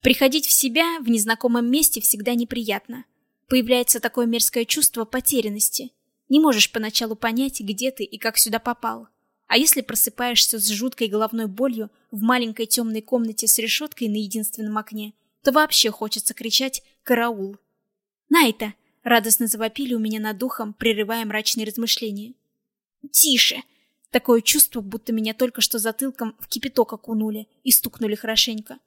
Приходить в себя в незнакомом месте всегда неприятно. Появляется такое мерзкое чувство потерянности. Не можешь поначалу понять, где ты и как сюда попал. А если просыпаешься с жуткой головной болью в маленькой темной комнате с решеткой на единственном окне, то вообще хочется кричать «Караул!». «Найта!» — радостно завопили у меня над духом, прерывая мрачные размышления. «Тише!» Такое чувство, будто меня только что затылком в кипяток окунули и стукнули хорошенько.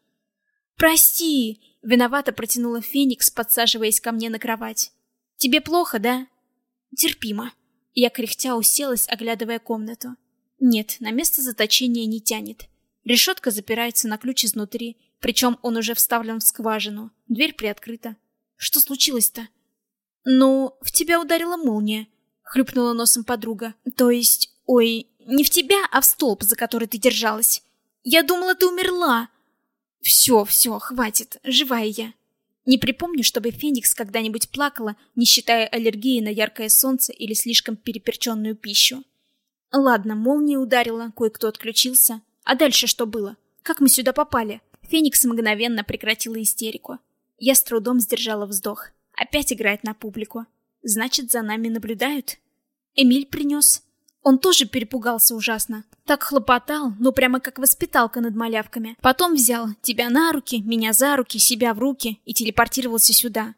«Прости!» — виновато протянула Феникс, подсаживаясь ко мне на кровать. «Тебе плохо, да?» «Терпимо». Я кряхтя уселась, оглядывая комнату. Нет, на место заточения не тянет. Решетка запирается на ключ изнутри, причем он уже вставлен в скважину. Дверь приоткрыта. Что случилось-то? Ну, в тебя ударила молния, хлюпнула носом подруга. То есть, ой, не в тебя, а в столб, за который ты держалась. Я думала, ты умерла. Все, все, хватит, живая я. Не припомню, чтобы Феникс когда-нибудь плакала, не считая аллергии на яркое солнце или слишком переперченную пищу. Ладно, молния ударила, кое-кто отключился. А дальше что было? Как мы сюда попали? Феникс мгновенно прекратила истерику. Я с трудом сдержала вздох. Опять играет на публику. Значит, за нами наблюдают? Эмиль принес. Он тоже перепугался ужасно. Так хлопотал, ну прямо как воспиталка над малявками. Потом взял тебя на руки, меня за руки, себя в руки и телепортировался сюда.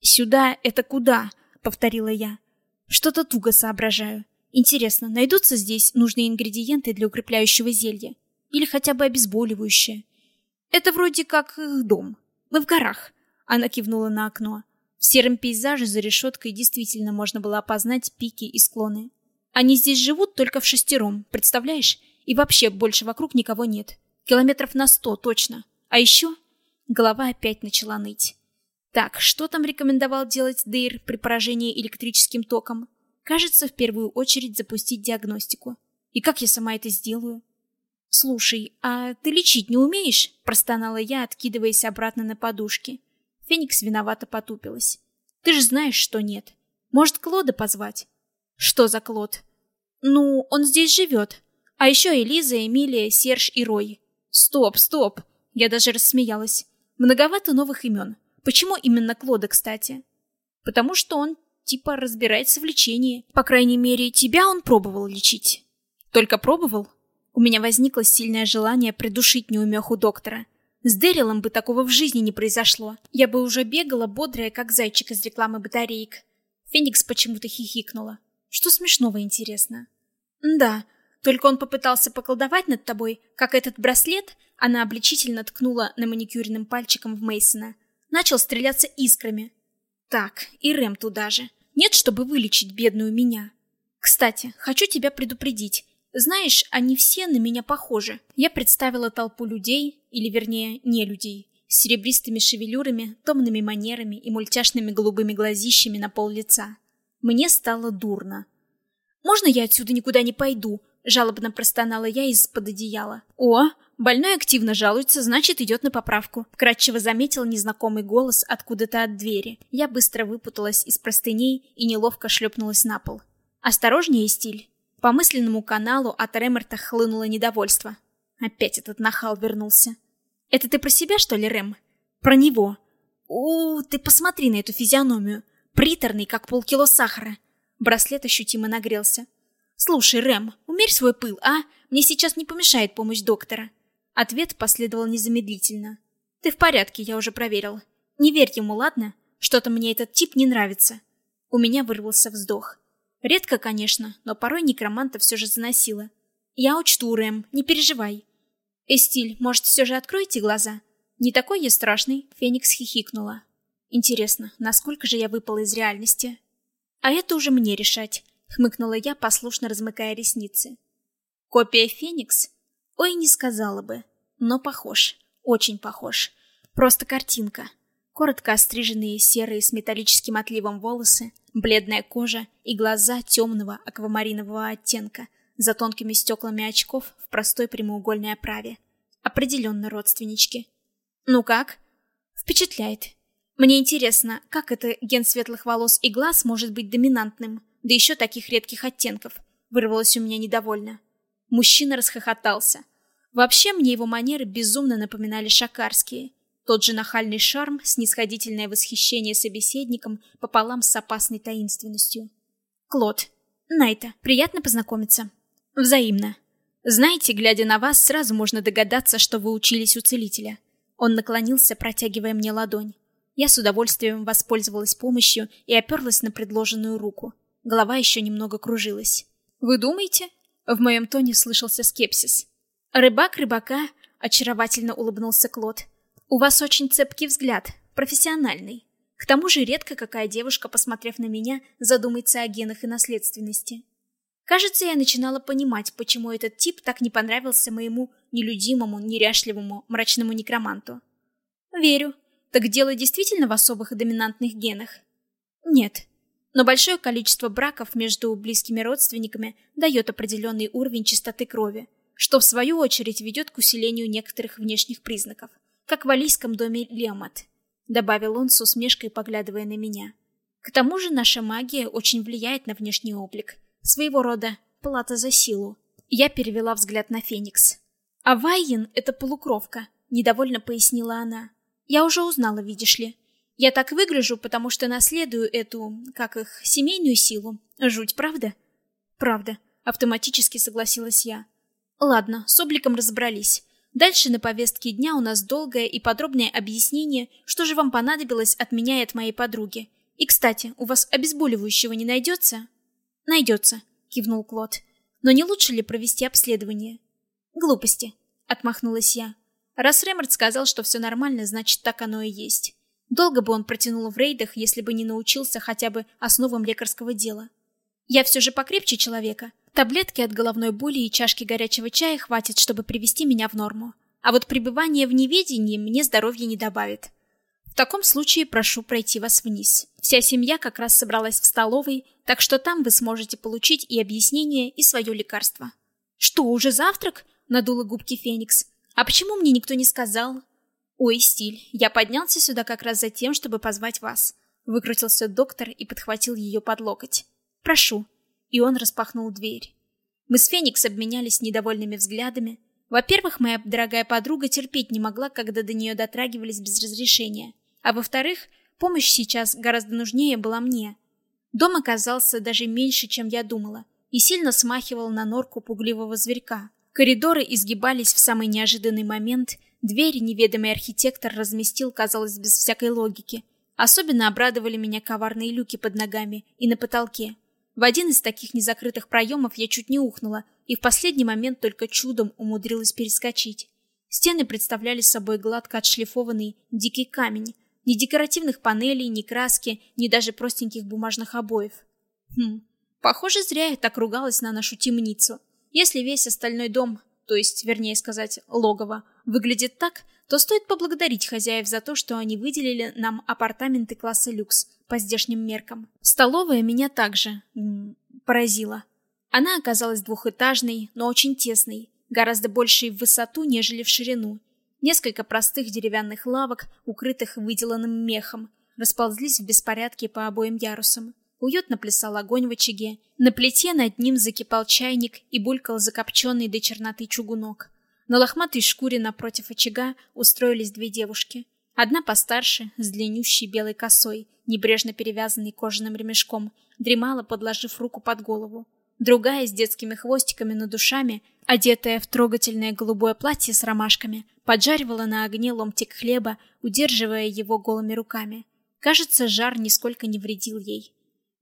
«Сюда — это куда?» — повторила я. Что-то туго соображаю. Интересно, найдутся здесь нужные ингредиенты для укрепляющего зелья? Или хотя бы обезболивающее? Это вроде как дом. Мы в горах. Она кивнула на окно. В сером пейзаже за решеткой действительно можно было опознать пики и склоны. Они здесь живут только в шестером, представляешь? И вообще больше вокруг никого нет. Километров на сто точно. А еще... Голова опять начала ныть. Так, что там рекомендовал делать Дейр при поражении электрическим током? Кажется, в первую очередь запустить диагностику. И как я сама это сделаю? «Слушай, а ты лечить не умеешь?» – простонала я, откидываясь обратно на подушки. Феникс виновато потупилась. «Ты же знаешь, что нет. Может, Клода позвать?» Что за Клод? Ну, он здесь живет. А еще Элиза, Эмилия, Серж и Рой. Стоп, стоп. Я даже рассмеялась. Многовато новых имен. Почему именно Клода, кстати? Потому что он, типа, разбирается в лечении. По крайней мере, тебя он пробовал лечить. Только пробовал? У меня возникло сильное желание придушить неумеху доктора. С Дэрилом бы такого в жизни не произошло. Я бы уже бегала, бодрая, как зайчик из рекламы батареек. Феникс почему-то хихикнула. Что смешного, интересно? Да, только он попытался поколдовать над тобой, как этот браслет, она обличительно ткнула на маникюренным пальчиком в Мейсона. Начал стреляться искрами. Так, и Рэм туда же. Нет, чтобы вылечить бедную меня. Кстати, хочу тебя предупредить. Знаешь, они все на меня похожи. Я представила толпу людей, или вернее, не людей, с серебристыми шевелюрами, томными манерами и мультяшными голубыми глазищами на пол лица. Мне стало дурно. «Можно я отсюда никуда не пойду?» — жалобно простонала я из-под одеяла. «О, больной активно жалуется, значит, идет на поправку», — вкратчиво заметил незнакомый голос откуда-то от двери. Я быстро выпуталась из простыней и неловко шлепнулась на пол. «Осторожнее, стиль!» По мысленному каналу от Ремерта хлынуло недовольство. Опять этот нахал вернулся. «Это ты про себя, что ли, Рэм?» «Про него!» «У, ты посмотри на эту физиономию!» Приторный, как полкило сахара. Браслет ощутимо нагрелся. «Слушай, Рэм, умерь свой пыл, а? Мне сейчас не помешает помощь доктора». Ответ последовал незамедлительно. «Ты в порядке, я уже проверил. Не верь ему, ладно? Что-то мне этот тип не нравится». У меня вырвался вздох. Редко, конечно, но порой некроманта все же заносило. «Я учту, Рэм, не переживай». «Эстиль, может, все же откройте глаза?» «Не такой я страшный», — Феникс хихикнула. Интересно, насколько же я выпала из реальности? А это уже мне решать, хмыкнула я, послушно размыкая ресницы. Копия Феникс? Ой, не сказала бы, но похож, очень похож. Просто картинка. Коротко остриженные серые с металлическим отливом волосы, бледная кожа и глаза темного аквамаринового оттенка за тонкими стеклами очков в простой прямоугольной оправе. Определенно родственнички. Ну как? Впечатляет. Мне интересно, как это ген светлых волос и глаз может быть доминантным, да еще таких редких оттенков, вырвалось у меня недовольно. Мужчина расхохотался. Вообще мне его манеры безумно напоминали шакарские. Тот же нахальный шарм, снисходительное восхищение собеседником пополам с опасной таинственностью. Клод. Найта, приятно познакомиться. Взаимно. Знаете, глядя на вас, сразу можно догадаться, что вы учились у целителя. Он наклонился, протягивая мне ладонь. Я с удовольствием воспользовалась помощью и оперлась на предложенную руку. Голова еще немного кружилась. «Вы думаете?» В моем тоне слышался скепсис. «Рыбак рыбака», — очаровательно улыбнулся Клод. «У вас очень цепкий взгляд, профессиональный. К тому же редко какая девушка, посмотрев на меня, задумается о генах и наследственности. Кажется, я начинала понимать, почему этот тип так не понравился моему нелюдимому, неряшливому, мрачному некроманту. Верю. Так дело действительно в особых и доминантных генах? Нет. Но большое количество браков между близкими родственниками дает определенный уровень чистоты крови, что в свою очередь ведет к усилению некоторых внешних признаков, как в алийском доме Лемат, добавил он с усмешкой, поглядывая на меня. К тому же наша магия очень влияет на внешний облик, Своего рода плата за силу. Я перевела взгляд на Феникс. А Вайен — это полукровка, недовольно пояснила она. Я уже узнала, видишь ли. Я так выгляжу, потому что наследую эту, как их, семейную силу. Жуть, правда? Правда, автоматически согласилась я. Ладно, с обликом разобрались. Дальше на повестке дня у нас долгое и подробное объяснение, что же вам понадобилось от меня и от моей подруги. И, кстати, у вас обезболивающего не найдется? Найдется, кивнул Клод. Но не лучше ли провести обследование? Глупости, отмахнулась я. Раз Ремард сказал, что все нормально, значит, так оно и есть. Долго бы он протянул в рейдах, если бы не научился хотя бы основам лекарского дела. Я все же покрепче человека. Таблетки от головной боли и чашки горячего чая хватит, чтобы привести меня в норму. А вот пребывание в неведении мне здоровья не добавит. В таком случае прошу пройти вас вниз. Вся семья как раз собралась в столовой, так что там вы сможете получить и объяснение, и свое лекарство. Что, уже завтрак? Надула губки Феникс. А почему мне никто не сказал? Ой, стиль. Я поднялся сюда как раз за тем, чтобы позвать вас. Выкрутился доктор и подхватил ее под локоть. Прошу. И он распахнул дверь. Мы с Феникс обменялись недовольными взглядами. Во-первых, моя дорогая подруга терпеть не могла, когда до нее дотрагивались без разрешения. А во-вторых, помощь сейчас гораздо нужнее была мне. Дом оказался даже меньше, чем я думала, и сильно смахивал на норку пугливого зверька. Коридоры изгибались в самый неожиданный момент, двери неведомый архитектор разместил, казалось, без всякой логики. Особенно обрадовали меня коварные люки под ногами и на потолке. В один из таких незакрытых проемов я чуть не ухнула, и в последний момент только чудом умудрилась перескочить. Стены представляли собой гладко отшлифованный дикий камень, ни декоративных панелей, ни краски, ни даже простеньких бумажных обоев. Хм, похоже, зря я так ругалась на нашу темницу. Если весь остальной дом, то есть, вернее сказать, логово, выглядит так, то стоит поблагодарить хозяев за то, что они выделили нам апартаменты класса люкс по здешним меркам. Столовая меня также поразила. Она оказалась двухэтажной, но очень тесной, гораздо большей в высоту, нежели в ширину, Несколько простых деревянных лавок, укрытых выделанным мехом, расползлись в беспорядке по обоим ярусам. Уютно плясал огонь в очаге. На плите над ним закипал чайник и булькал закопченный до черноты чугунок. На лохматой шкуре напротив очага устроились две девушки. Одна постарше, с длиннющей белой косой, небрежно перевязанной кожаным ремешком, дремала, подложив руку под голову. Другая с детскими хвостиками над ушами, одетая в трогательное голубое платье с ромашками, поджаривала на огне ломтик хлеба, удерживая его голыми руками. Кажется, жар нисколько не вредил ей.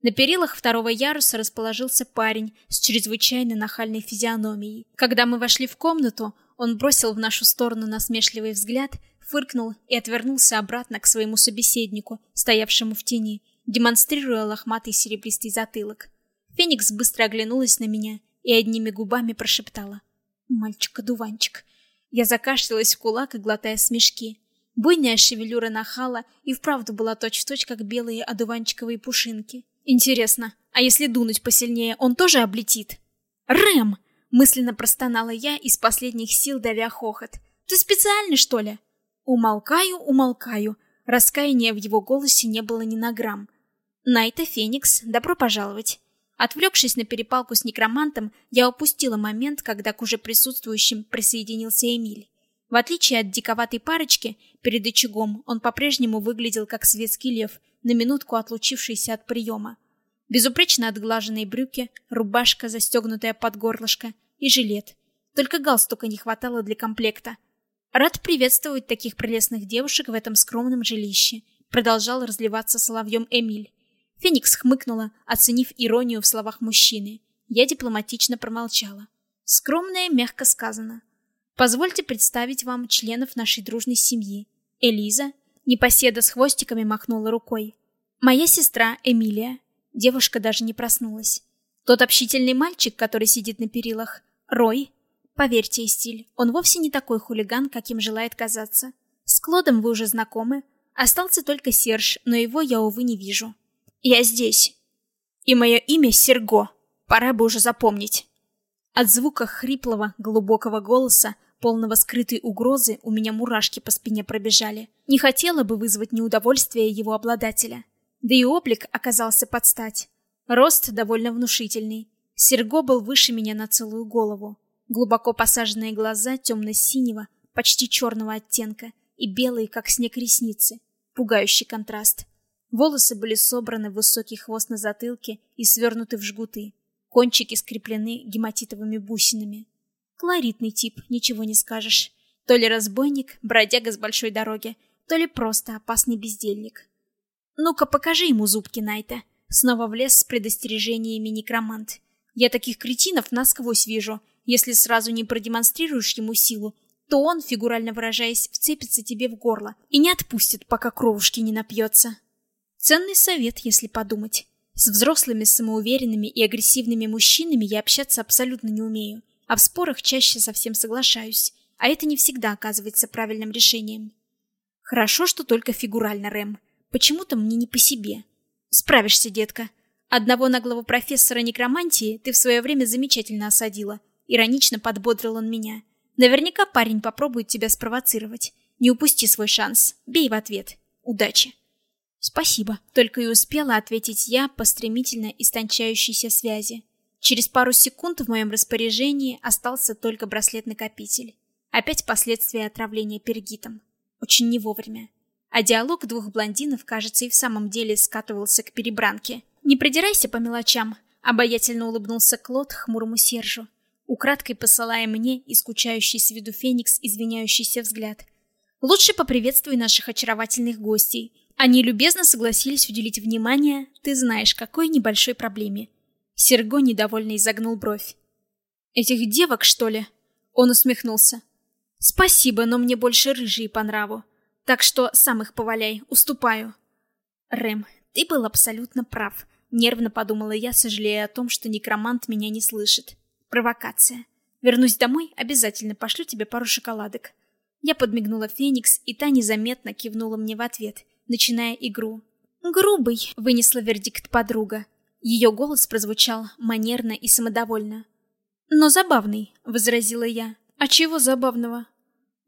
На перилах второго яруса расположился парень с чрезвычайно нахальной физиономией. Когда мы вошли в комнату, он бросил в нашу сторону насмешливый взгляд, фыркнул и отвернулся обратно к своему собеседнику, стоявшему в тени, демонстрируя лохматый серебристый затылок. Феникс быстро оглянулась на меня и одними губами прошептала: "Мальчик-одуванчик". Я закашлялась в кулак и глотая смешки. Буйная шевелюра нахала и вправду была точь-в-точь, как белые одуванчиковые пушинки. Интересно, а если дунуть посильнее, он тоже облетит? Рэм! Мысленно простонала я из последних сил давя хохот. Ты специально, что ли? Умолкаю, умолкаю. Раскаяния в его голосе не было ни на грамм. Найта Феникс, добро пожаловать. Отвлекшись на перепалку с некромантом, я упустила момент, когда к уже присутствующим присоединился Эмиль. В отличие от диковатой парочки, перед очагом он по-прежнему выглядел как светский лев, на минутку отлучившийся от приема. Безупречно отглаженные брюки, рубашка, застегнутая под горлышко, и жилет. Только галстука не хватало для комплекта. Рад приветствовать таких прелестных девушек в этом скромном жилище, продолжал разливаться соловьем Эмиль. Феникс хмыкнула, оценив иронию в словах мужчины. Я дипломатично промолчала. Скромное, мягко сказано. Позвольте представить вам членов нашей дружной семьи. Элиза, непоседа с хвостиками махнула рукой. Моя сестра Эмилия. Девушка даже не проснулась. Тот общительный мальчик, который сидит на перилах, Рой. Поверьте, стиль, он вовсе не такой хулиган, каким желает казаться. С Клодом вы уже знакомы. Остался только Серж, но его я, увы, не вижу. Я здесь. И мое имя Серго. Пора бы уже запомнить. От звука хриплого, глубокого голоса, полного скрытой угрозы, у меня мурашки по спине пробежали. Не хотела бы вызвать неудовольствие его обладателя. Да и облик оказался под стать. Рост довольно внушительный. Серго был выше меня на целую голову. Глубоко посаженные глаза темно-синего, почти черного оттенка и белые, как снег, ресницы. Пугающий контраст. Волосы были собраны в высокий хвост на затылке и свернуты в жгуты. Кончики скреплены гематитовыми бусинами. Колоритный тип, ничего не скажешь. То ли разбойник, бродяга с большой дороги, то ли просто опасный бездельник. Ну-ка, покажи ему зубки Найта. Снова влез с предостережениями некромант. Я таких кретинов насквозь вижу. Если сразу не продемонстрируешь ему силу, то он, фигурально выражаясь, вцепится тебе в горло и не отпустит, пока кровушки не напьется. Ценный совет, если подумать. С взрослыми, самоуверенными и агрессивными мужчинами я общаться абсолютно не умею, а в спорах чаще совсем соглашаюсь, а это не всегда оказывается правильным решением. Хорошо, что только фигурально, Рэм. Почему-то мне не по себе. Справишься, детка. Одного наглого профессора некромантии ты в свое время замечательно осадила. Иронично подбодрил он меня. Наверняка парень попробует тебя спровоцировать. Не упусти свой шанс. Бей в ответ. Удачи. Спасибо, только и успела ответить я по стремительно истончающейся связи. Через пару секунд в моем распоряжении остался только браслет-накопитель. Опять последствия отравления пергитом. Очень не вовремя. А диалог двух блондинов, кажется, и в самом деле скатывался к перебранке. «Не придирайся по мелочам», — обаятельно улыбнулся Клод хмурому Сержу, украдкой посылая мне и скучающий с виду Феникс извиняющийся взгляд. «Лучше поприветствуй наших очаровательных гостей, они любезно согласились уделить внимание, ты знаешь, какой небольшой проблеме. Серго недовольно изогнул бровь. Этих девок, что ли? Он усмехнулся. Спасибо, но мне больше рыжие по нраву. Так что сам их поваляй, уступаю. Рэм, ты был абсолютно прав. Нервно подумала я, сожалея о том, что некромант меня не слышит. Провокация. Вернусь домой, обязательно пошлю тебе пару шоколадок. Я подмигнула Феникс, и та незаметно кивнула мне в ответ, начиная игру. «Грубый», — вынесла вердикт подруга. Ее голос прозвучал манерно и самодовольно. «Но забавный», — возразила я. «А чего забавного?»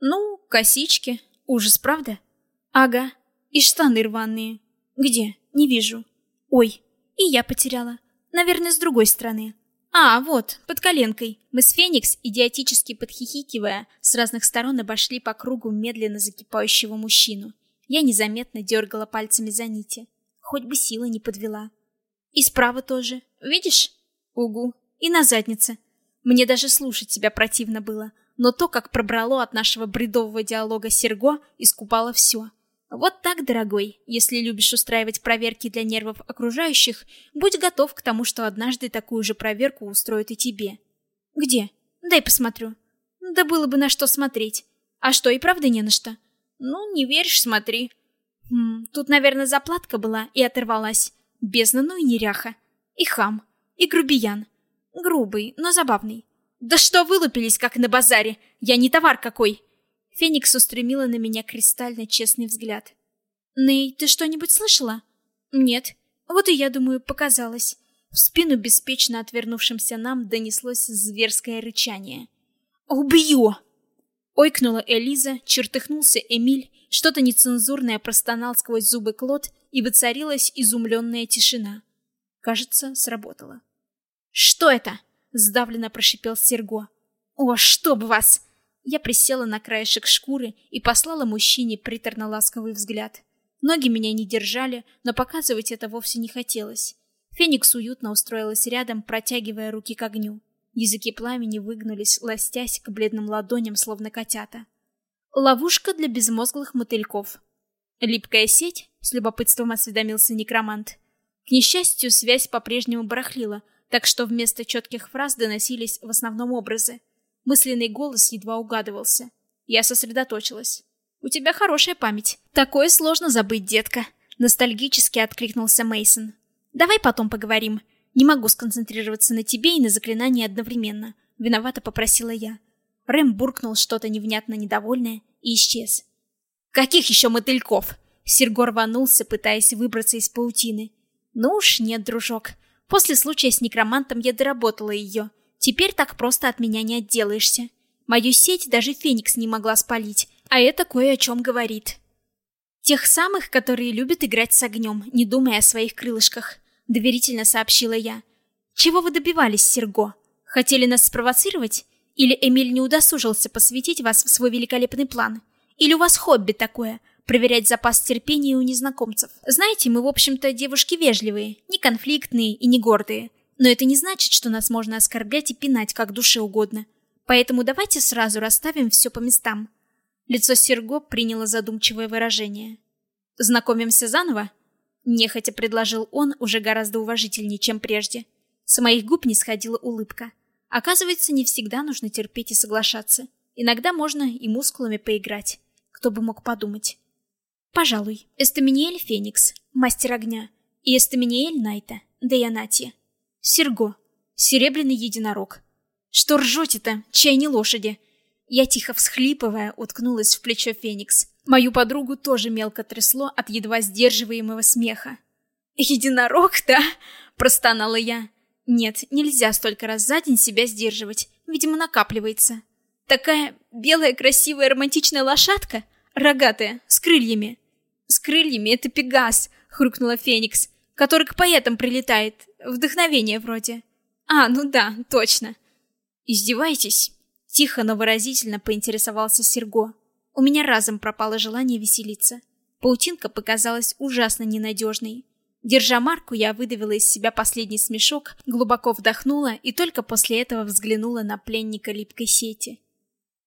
«Ну, косички. Ужас, правда?» «Ага. И штаны рваные. Где? Не вижу. Ой, и я потеряла. Наверное, с другой стороны. А, вот, под коленкой. Мы с Феникс, идиотически подхихикивая, с разных сторон обошли по кругу медленно закипающего мужчину. Я незаметно дергала пальцами за нити. Хоть бы сила не подвела. И справа тоже. Видишь? Угу. И на заднице. Мне даже слушать тебя противно было. Но то, как пробрало от нашего бредового диалога Серго, искупало все. Вот так, дорогой, если любишь устраивать проверки для нервов окружающих, будь готов к тому, что однажды такую же проверку устроят и тебе. Где? Дай посмотрю. Да было бы на что смотреть. А что, и правда не на что? Ну, не веришь, смотри. Хм, тут, наверное, заплатка была и оторвалась. Бездна, ну и неряха. И хам. И грубиян. Грубый, но забавный. Да что вылупились, как на базаре? Я не товар какой. Феникс устремила на меня кристально честный взгляд. Ней, ты что-нибудь слышала? Нет. Вот и я думаю, показалось. В спину беспечно отвернувшимся нам донеслось зверское рычание. «Убью!» Ойкнула Элиза, чертыхнулся Эмиль, что-то нецензурное простонал сквозь зубы Клод, и воцарилась изумленная тишина. Кажется, сработало. «Что это?» — сдавленно прошипел Серго. «О, чтоб вас!» Я присела на краешек шкуры и послала мужчине приторно-ласковый взгляд. Ноги меня не держали, но показывать это вовсе не хотелось. Феникс уютно устроилась рядом, протягивая руки к огню. Языки пламени выгнулись, ластясь к бледным ладоням, словно котята. Ловушка для безмозглых мотыльков. Липкая сеть, с любопытством осведомился некромант. К несчастью, связь по-прежнему барахлила, так что вместо четких фраз доносились в основном образы. Мысленный голос едва угадывался. Я сосредоточилась. У тебя хорошая память. Такое сложно забыть, детка, ностальгически откликнулся Мейсон. Давай потом поговорим. Не могу сконцентрироваться на тебе и на заклинании одновременно. Виновато попросила я. Рэм буркнул что-то невнятно недовольное и исчез. Каких еще мотыльков? Сергор рванулся, пытаясь выбраться из паутины. Ну уж нет, дружок. После случая с некромантом я доработала ее. Теперь так просто от меня не отделаешься. Мою сеть даже Феникс не могла спалить, а это кое о чем говорит. Тех самых, которые любят играть с огнем, не думая о своих крылышках доверительно сообщила я. Чего вы добивались, Серго? Хотели нас спровоцировать? Или Эмиль не удосужился посвятить вас в свой великолепный план? Или у вас хобби такое проверять запас терпения у незнакомцев? Знаете, мы, в общем-то, девушки вежливые, не конфликтные и не гордые. Но это не значит, что нас можно оскорблять и пинать как душе угодно. Поэтому давайте сразу расставим все по местам. Лицо Серго приняло задумчивое выражение. Знакомимся заново? Нехотя предложил он уже гораздо уважительнее, чем прежде. С моих губ не сходила улыбка. Оказывается, не всегда нужно терпеть и соглашаться. Иногда можно и мускулами поиграть. Кто бы мог подумать. Пожалуй, Эстаминиэль Феникс, мастер огня, и Эстаминиэль Найта, Деянатия. Серго, серебряный единорог. Что ржете-то, чай не лошади? Я тихо всхлипывая уткнулась в плечо Феникс. Мою подругу тоже мелко трясло от едва сдерживаемого смеха. «Единорог, да?» – простонала я. «Нет, нельзя столько раз за день себя сдерживать. Видимо, накапливается. Такая белая, красивая, романтичная лошадка, рогатая, с крыльями». «С крыльями это Пегас», — хрюкнула Феникс, «который к поэтам прилетает. Вдохновение вроде». «А, ну да, точно». «Издеваетесь?» — тихо, но выразительно поинтересовался Серго. У меня разом пропало желание веселиться. Паутинка показалась ужасно ненадежной. Держа марку, я выдавила из себя последний смешок, глубоко вдохнула и только после этого взглянула на пленника липкой сети.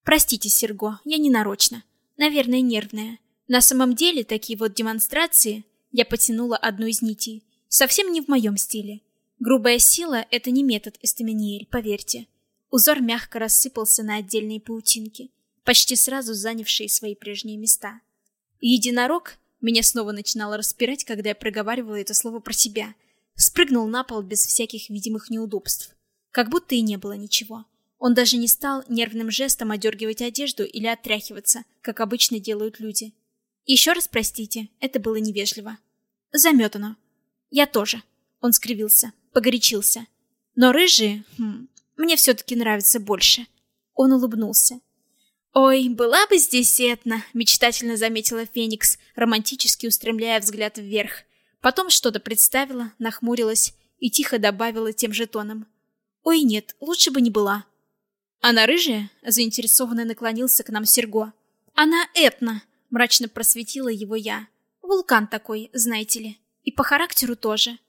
Простите, Серго, я не нарочно. Наверное, нервная. На самом деле, такие вот демонстрации, я потянула одну из нитей, совсем не в моем стиле. Грубая сила — это не метод Эстаминиэль, поверьте. Узор мягко рассыпался на отдельные паутинки почти сразу занявшие свои прежние места. Единорог меня снова начинало распирать, когда я проговаривала это слово про себя. Спрыгнул на пол без всяких видимых неудобств. Как будто и не было ничего. Он даже не стал нервным жестом одергивать одежду или отряхиваться, как обычно делают люди. Еще раз простите, это было невежливо. Заметано. Я тоже. Он скривился, погорячился. Но рыжие, хм, мне все-таки нравятся больше. Он улыбнулся. «Ой, была бы здесь Этна», — мечтательно заметила Феникс, романтически устремляя взгляд вверх. Потом что-то представила, нахмурилась и тихо добавила тем же тоном. «Ой, нет, лучше бы не была». «Она рыжая?» — заинтересованно наклонился к нам Серго. «Она Этна», — мрачно просветила его я. «Вулкан такой, знаете ли. И по характеру тоже».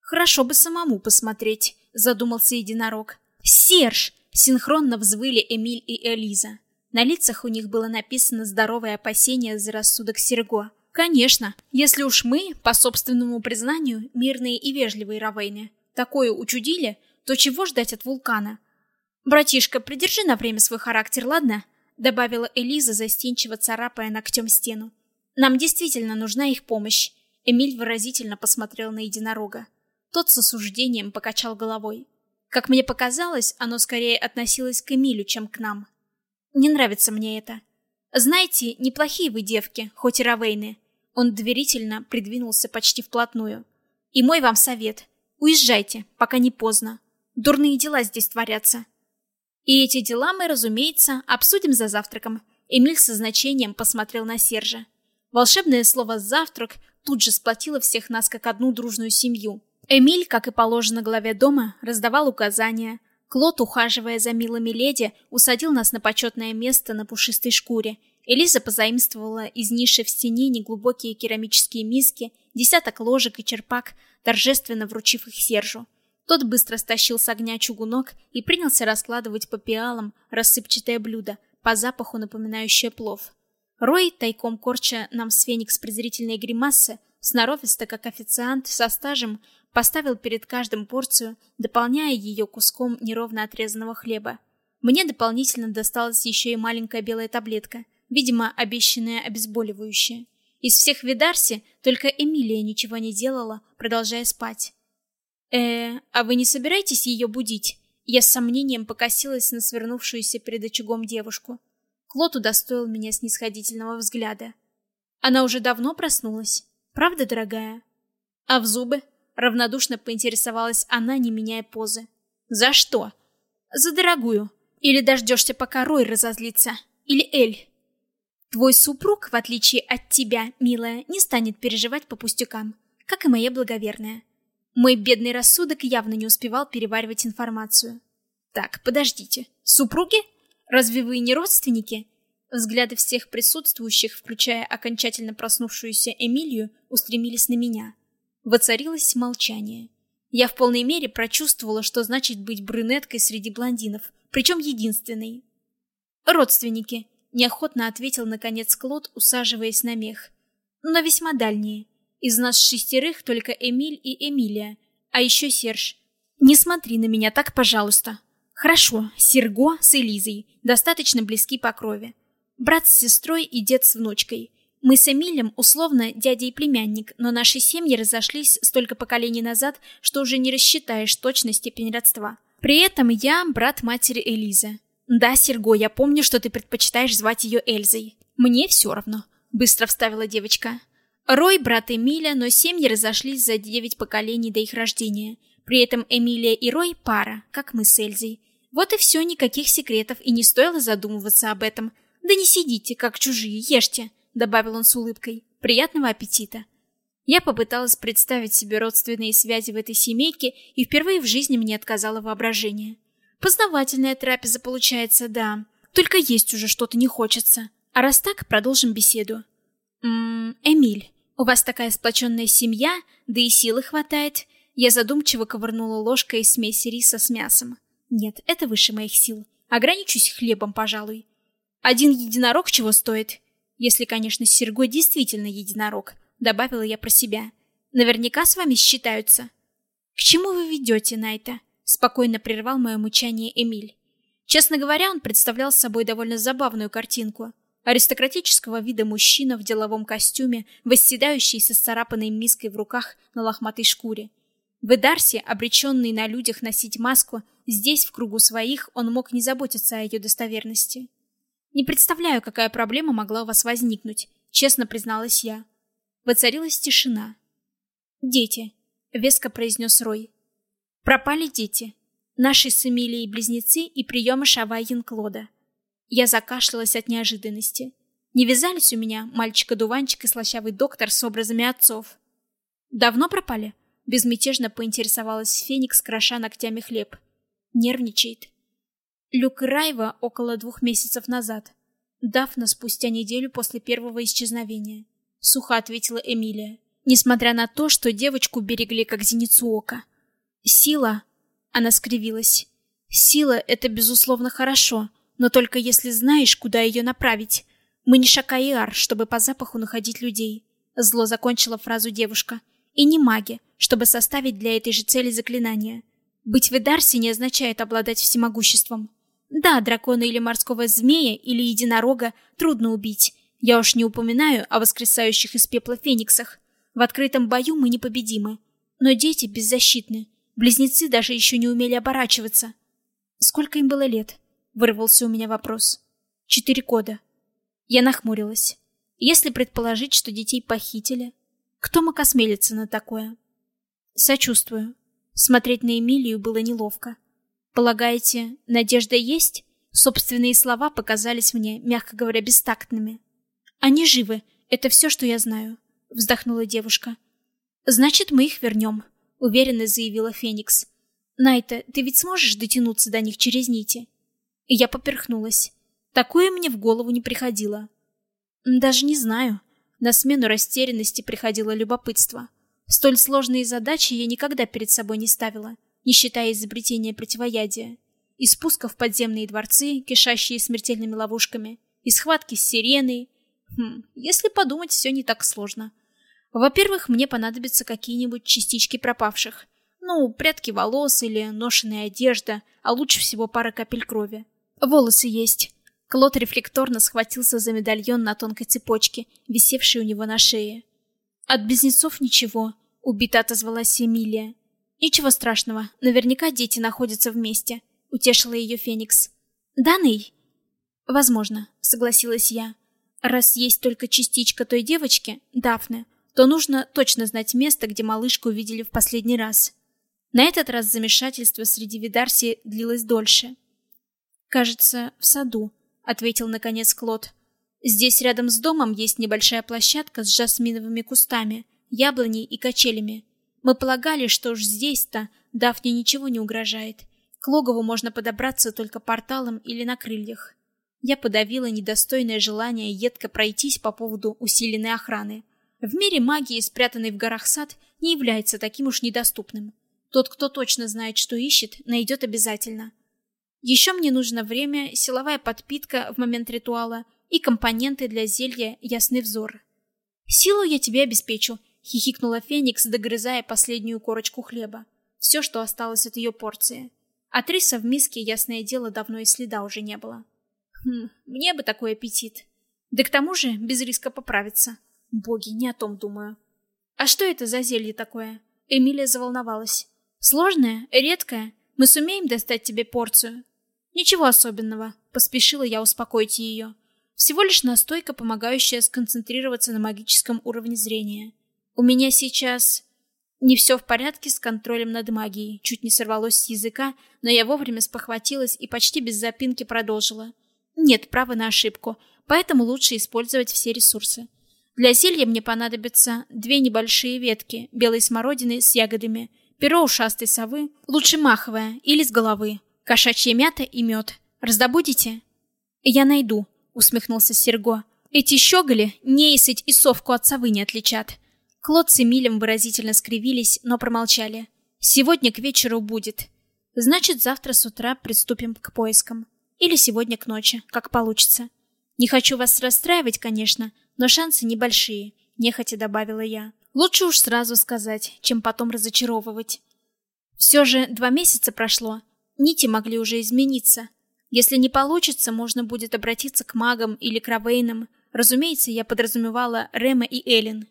«Хорошо бы самому посмотреть», — задумался единорог. «Серж!» — синхронно взвыли Эмиль и Элиза. На лицах у них было написано здоровое опасение за рассудок Серго. Конечно, если уж мы, по собственному признанию, мирные и вежливые равейны, такое учудили, то чего ждать от вулкана? Братишка, придержи на время свой характер, ладно? добавила Элиза, застенчиво царапая ногтем стену. Нам действительно нужна их помощь. Эмиль выразительно посмотрел на единорога. Тот с осуждением покачал головой. Как мне показалось, оно скорее относилось к Эмилю, чем к нам. Не нравится мне это. Знаете, неплохие вы девки, хоть и равейны. Он доверительно придвинулся почти вплотную. И мой вам совет. Уезжайте, пока не поздно. Дурные дела здесь творятся. И эти дела мы, разумеется, обсудим за завтраком. Эмиль со значением посмотрел на Сержа. Волшебное слово «завтрак» тут же сплотило всех нас как одну дружную семью. Эмиль, как и положено главе дома, раздавал указания, Клод, ухаживая за милыми леди, усадил нас на почетное место на пушистой шкуре. Элиза позаимствовала из ниши в стене неглубокие керамические миски, десяток ложек и черпак, торжественно вручив их Сержу. Тот быстро стащил с огня чугунок и принялся раскладывать по пиалам рассыпчатое блюдо, по запаху напоминающее плов. Рой, тайком корча нам с Феникс презрительные гримасы, сноровисто, как официант со стажем, поставил перед каждым порцию, дополняя ее куском неровно отрезанного хлеба. Мне дополнительно досталась еще и маленькая белая таблетка, видимо, обещанная обезболивающее. Из всех Видарси только Эмилия ничего не делала, продолжая спать. э а вы не собираетесь ее будить?» Я с сомнением покосилась на свернувшуюся перед очагом девушку. Клод удостоил меня снисходительного взгляда. Она уже давно проснулась. Правда, дорогая? А в зубы? Равнодушно поинтересовалась она, не меняя позы. «За что?» «За дорогую. Или дождешься, пока Рой разозлится. Или Эль. Твой супруг, в отличие от тебя, милая, не станет переживать по пустякам, как и моя благоверная. Мой бедный рассудок явно не успевал переваривать информацию. Так, подождите. Супруги? Разве вы не родственники? Взгляды всех присутствующих, включая окончательно проснувшуюся Эмилию, устремились на меня. Воцарилось молчание. Я в полной мере прочувствовала, что значит быть брюнеткой среди блондинов, причем единственной. «Родственники», — неохотно ответил наконец Клод, усаживаясь на мех. «Но весьма дальние. Из нас шестерых только Эмиль и Эмилия, а еще Серж. Не смотри на меня так, пожалуйста. Хорошо, Серго с Элизой, достаточно близки по крови. Брат с сестрой и дед с внучкой. Мы с Эмилем условно дядя и племянник, но наши семьи разошлись столько поколений назад, что уже не рассчитаешь точно степень родства. При этом я брат матери Элизы. Да, Серго, я помню, что ты предпочитаешь звать ее Эльзой. Мне все равно, быстро вставила девочка. Рой брат Эмиля, но семьи разошлись за девять поколений до их рождения. При этом Эмилия и Рой пара, как мы с Эльзой. Вот и все, никаких секретов, и не стоило задумываться об этом. Да не сидите, как чужие, ешьте добавил он с улыбкой. Приятного аппетита. Я попыталась представить себе родственные связи в этой семейке, и впервые в жизни мне отказало воображение. Познавательная трапеза получается, да. Только есть уже что-то не хочется. А раз так, продолжим беседу. Ммм, Эмиль, у вас такая сплоченная семья, да и силы хватает. Я задумчиво ковырнула ложкой из смеси риса с мясом. Нет, это выше моих сил. Ограничусь хлебом, пожалуй. Один единорог чего стоит? Если, конечно, Серго действительно единорог, добавила я про себя. Наверняка с вами считаются. К чему вы ведете, Найта? Спокойно прервал мое мучание Эмиль. Честно говоря, он представлял собой довольно забавную картинку. Аристократического вида мужчина в деловом костюме, восседающий со сцарапанной миской в руках на лохматой шкуре. В Эдарсе, обреченный на людях носить маску, здесь, в кругу своих, он мог не заботиться о ее достоверности. Не представляю, какая проблема могла у вас возникнуть, честно призналась я. Воцарилась тишина. Дети, веско произнес Рой. Пропали дети. Наши с Эмилией близнецы и приемыш Авайен Клода. Я закашлялась от неожиданности. Не вязались у меня мальчик-одуванчик и слащавый доктор с образами отцов. Давно пропали? Безмятежно поинтересовалась Феникс, кроша ногтями хлеб. Нервничает. Люк Райва около двух месяцев назад. Дафна спустя неделю после первого исчезновения. Сухо ответила Эмилия. Несмотря на то, что девочку берегли как зеницу ока. Сила... Она скривилась. Сила — это, безусловно, хорошо, но только если знаешь, куда ее направить. Мы не Шакаиар, чтобы по запаху находить людей. Зло закончила фразу девушка. И не маги, чтобы составить для этой же цели заклинания. Быть в Эдарсе не означает обладать всемогуществом. Да, дракона или морского змея, или единорога трудно убить. Я уж не упоминаю о воскресающих из пепла фениксах. В открытом бою мы непобедимы. Но дети беззащитны. Близнецы даже еще не умели оборачиваться. Сколько им было лет? Вырвался у меня вопрос. Четыре года. Я нахмурилась. Если предположить, что детей похитили, кто мог осмелиться на такое? Сочувствую. Смотреть на Эмилию было неловко. Полагаете, надежда есть? Собственные слова показались мне, мягко говоря, бестактными. Они живы. Это все, что я знаю, вздохнула девушка. Значит, мы их вернем», — уверенно заявила Феникс. Найта, ты ведь сможешь дотянуться до них через нити? Я поперхнулась. Такое мне в голову не приходило. Даже не знаю. На смену растерянности приходило любопытство. Столь сложные задачи я никогда перед собой не ставила, не считая изобретения противоядия. И спуска в подземные дворцы, кишащие смертельными ловушками, и схватки с сиреной. Хм, если подумать, все не так сложно. Во-первых, мне понадобятся какие-нибудь частички пропавших. Ну, прядки волос или ношеная одежда, а лучше всего пара капель крови. Волосы есть. Клод рефлекторно схватился за медальон на тонкой цепочке, висевший у него на шее. От близнецов ничего, убито отозвалась Эмилия. Ничего страшного, наверняка дети находятся вместе, утешила ее Феникс. Да, Ней? Возможно, согласилась я. Раз есть только частичка той девочки, Дафны, то нужно точно знать место, где малышку увидели в последний раз. На этот раз замешательство среди Видарси длилось дольше. Кажется, в саду, ответил наконец Клод. Здесь рядом с домом есть небольшая площадка с жасминовыми кустами, яблоней и качелями. Мы полагали, что уж здесь-то Дафне ничего не угрожает. К логову можно подобраться только порталом или на крыльях. Я подавила недостойное желание едко пройтись по поводу усиленной охраны. В мире магии, спрятанный в горах сад, не является таким уж недоступным. Тот, кто точно знает, что ищет, найдет обязательно. Еще мне нужно время, силовая подпитка в момент ритуала и компоненты для зелья Ясный взор. Силу я тебе обеспечу, хихикнула Феникс, догрызая последнюю корочку хлеба. Все, что осталось от ее порции. От риса в миске, ясное дело, давно и следа уже не было. Хм, мне бы такой аппетит. Да к тому же без риска поправиться. Боги, не о том думаю. А что это за зелье такое? Эмилия заволновалась. Сложное, редкое. Мы сумеем достать тебе порцию. Ничего особенного, поспешила я успокоить ее. Всего лишь настойка, помогающая сконцентрироваться на магическом уровне зрения. У меня сейчас не все в порядке с контролем над магией. Чуть не сорвалось с языка, но я вовремя спохватилась и почти без запинки продолжила. Нет права на ошибку, поэтому лучше использовать все ресурсы. Для зелья мне понадобятся две небольшие ветки белой смородины с ягодами, перо ушастой совы, лучше маховое или с головы, Кошачья мята и мед. Раздобудете? Я найду, усмехнулся Серго. Эти щеголи нейсыть и совку от совы не отличат. Клод с Эмилем выразительно скривились, но промолчали. Сегодня к вечеру будет. Значит, завтра с утра приступим к поискам. Или сегодня к ночи, как получится. Не хочу вас расстраивать, конечно, но шансы небольшие, нехотя добавила я. Лучше уж сразу сказать, чем потом разочаровывать. Все же два месяца прошло, Нити могли уже измениться. Если не получится, можно будет обратиться к магам или к Равейнам. Разумеется, я подразумевала Рема и Элин.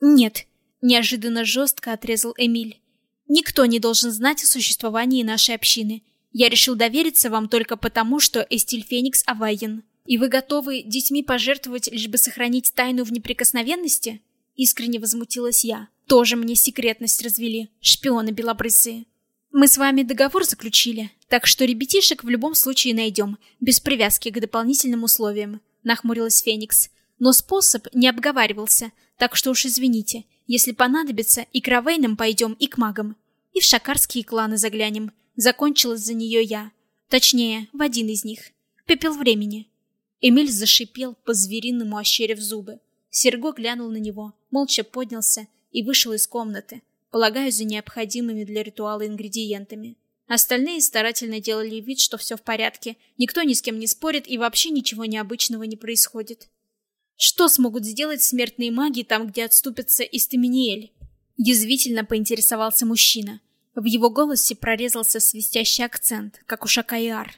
Нет, неожиданно жестко отрезал Эмиль. Никто не должен знать о существовании нашей общины. Я решил довериться вам только потому, что Эстиль Феникс Авайен. И вы готовы детьми пожертвовать, лишь бы сохранить тайну в неприкосновенности? Искренне возмутилась я. Тоже мне секретность развели, шпионы белобрысые. Мы с вами договор заключили, так что ребятишек в любом случае найдем, без привязки к дополнительным условиям, нахмурилась Феникс. Но способ не обговаривался, так что уж извините, если понадобится, и к Равейнам пойдем, и к магам. И в шакарские кланы заглянем. Закончилась за нее я. Точнее, в один из них. Пепел времени. Эмиль зашипел, по-звериному ощерив зубы. Серго глянул на него, молча поднялся и вышел из комнаты, полагаю, за необходимыми для ритуала ингредиентами. Остальные старательно делали вид, что все в порядке, никто ни с кем не спорит и вообще ничего необычного не происходит. Что смогут сделать смертные маги там, где отступятся Истаминиэль? Язвительно поинтересовался мужчина. В его голосе прорезался свистящий акцент, как у Шакайар.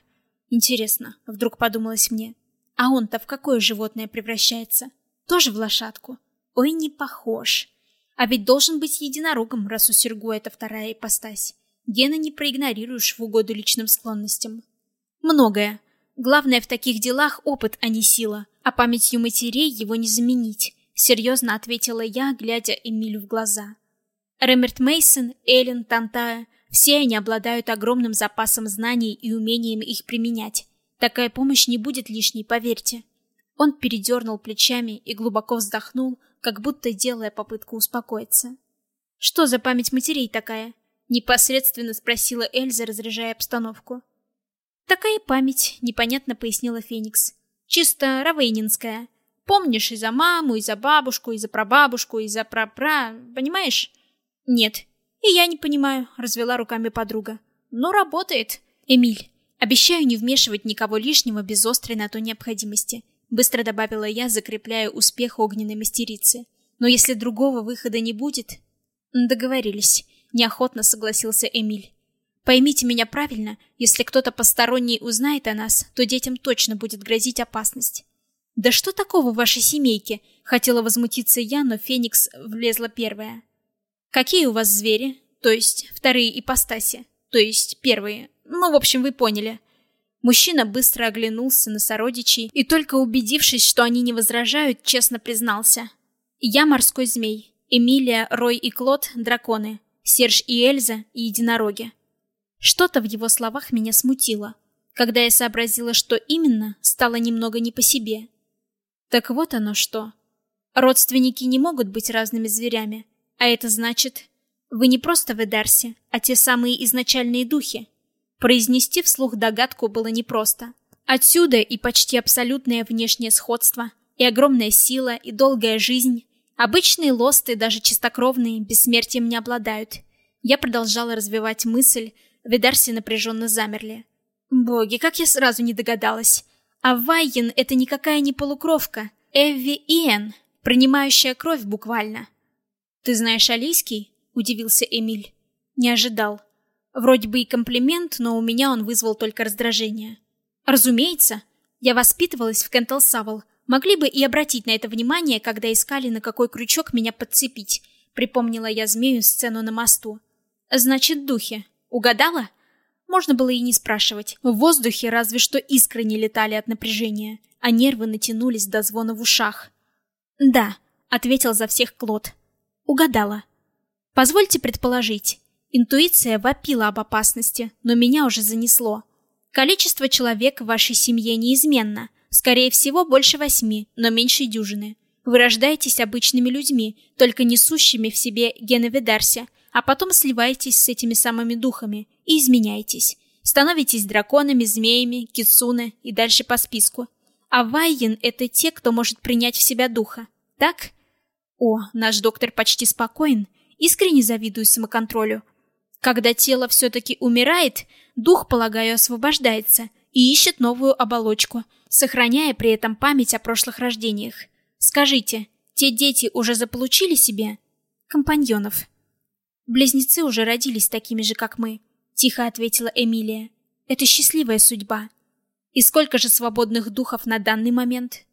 Интересно, вдруг подумалось мне. А он-то в какое животное превращается? Тоже в лошадку? Ой, не похож. А ведь должен быть единорогом, раз у Серго это вторая ипостась. Гена не проигнорируешь в угоду личным склонностям. Многое. Главное в таких делах опыт, а не сила. А памятью матерей его не заменить. Серьезно ответила я, глядя Эмилю в глаза. Ремерт Мейсон, Эллен, Тантая – все они обладают огромным запасом знаний и умением их применять. Такая помощь не будет лишней, поверьте. Он передернул плечами и глубоко вздохнул, как будто делая попытку успокоиться. Что за память матерей такая? Непосредственно спросила Эльза, разряжая обстановку. Такая память, непонятно пояснила Феникс. Чисто равейнинская. Помнишь и за маму, и за бабушку, и за прабабушку, и за прапра, понимаешь? Нет. И я не понимаю, развела руками подруга. Но работает. Эмиль, обещаю не вмешивать никого лишнего без острой на то необходимости. Быстро добавила я, закрепляя успех огненной мастерицы. Но если другого выхода не будет... Договорились. Неохотно согласился Эмиль. Поймите меня правильно, если кто-то посторонний узнает о нас, то детям точно будет грозить опасность. Да что такого в вашей семейке? Хотела возмутиться я, но Феникс влезла первая. Какие у вас звери? То есть вторые ипостаси? То есть первые? Ну, в общем, вы поняли. Мужчина быстро оглянулся на сородичей и только убедившись, что они не возражают, честно признался: "Я морской змей. Эмилия, Рой и Клод драконы. Серж и Эльза единороги". Что-то в его словах меня смутило. Когда я сообразила, что именно, стало немного не по себе. Так вот оно что. Родственники не могут быть разными зверями, а это значит, вы не просто в Эдарсе, а те самые изначальные духи. Произнести вслух догадку было непросто. Отсюда и почти абсолютное внешнее сходство, и огромная сила, и долгая жизнь. Обычные лосты, даже чистокровные, бессмертием не обладают. Я продолжала развивать мысль, Ведарси напряженно замерли. Боги, как я сразу не догадалась. А Вайен — это никакая не полукровка. Эвви Иэн, принимающая кровь буквально. «Ты знаешь алийский?» — удивился Эмиль. Не ожидал. Вроде бы и комплимент, но у меня он вызвал только раздражение. Разумеется, я воспитывалась в Кентл Савол. Могли бы и обратить на это внимание, когда искали, на какой крючок меня подцепить. Припомнила я змею сцену на мосту. Значит, духи. Угадала? Можно было и не спрашивать. В воздухе разве что искры не летали от напряжения, а нервы натянулись до звона в ушах. «Да», — ответил за всех Клод. «Угадала. Позвольте предположить, Интуиция вопила об опасности, но меня уже занесло. Количество человек в вашей семье неизменно. Скорее всего, больше восьми, но меньше дюжины. Вы рождаетесь обычными людьми, только несущими в себе гены Ведарси, а потом сливаетесь с этими самыми духами и изменяетесь. Становитесь драконами, змеями, кицуне и дальше по списку. А Вайен — это те, кто может принять в себя духа. Так? О, наш доктор почти спокоен. Искренне завидую самоконтролю. Когда тело все-таки умирает, дух, полагаю, освобождается и ищет новую оболочку, сохраняя при этом память о прошлых рождениях. Скажите, те дети уже заполучили себе компаньонов? Близнецы уже родились такими же, как мы, тихо ответила Эмилия. Это счастливая судьба. И сколько же свободных духов на данный момент?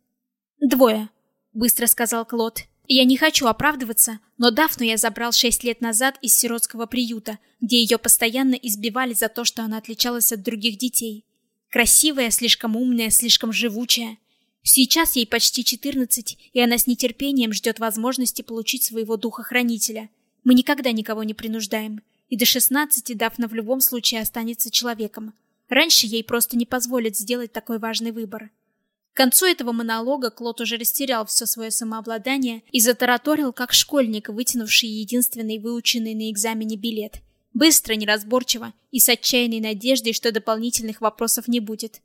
Двое, быстро сказал Клод. Я не хочу оправдываться, но Дафну я забрал шесть лет назад из сиротского приюта, где ее постоянно избивали за то, что она отличалась от других детей. Красивая, слишком умная, слишком живучая. Сейчас ей почти 14, и она с нетерпением ждет возможности получить своего духа-хранителя. Мы никогда никого не принуждаем. И до 16 Дафна в любом случае останется человеком. Раньше ей просто не позволят сделать такой важный выбор. К концу этого монолога Клод уже растерял все свое самообладание и затараторил, как школьник, вытянувший единственный выученный на экзамене билет. Быстро, неразборчиво и с отчаянной надеждой, что дополнительных вопросов не будет.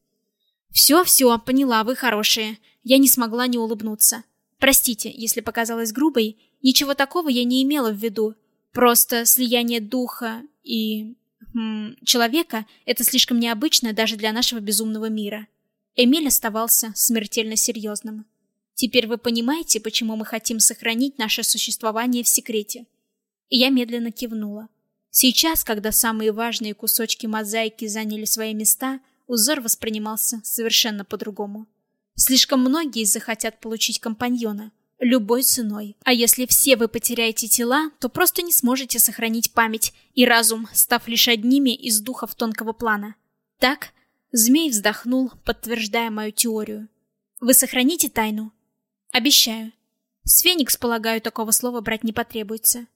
«Все, все, поняла, вы хорошие». Я не смогла не улыбнуться. Простите, если показалась грубой, ничего такого я не имела в виду. Просто слияние духа и... Хм, человека — это слишком необычно даже для нашего безумного мира. Эмиль оставался смертельно серьезным. Теперь вы понимаете, почему мы хотим сохранить наше существование в секрете. И я медленно кивнула. Сейчас, когда самые важные кусочки мозаики заняли свои места, узор воспринимался совершенно по-другому. Слишком многие захотят получить компаньона, любой ценой. А если все вы потеряете тела, то просто не сможете сохранить память и разум, став лишь одними из духов тонкого плана. Так, Змей вздохнул, подтверждая мою теорию. Вы сохраните тайну? Обещаю. С Феникс, полагаю, такого слова брать не потребуется.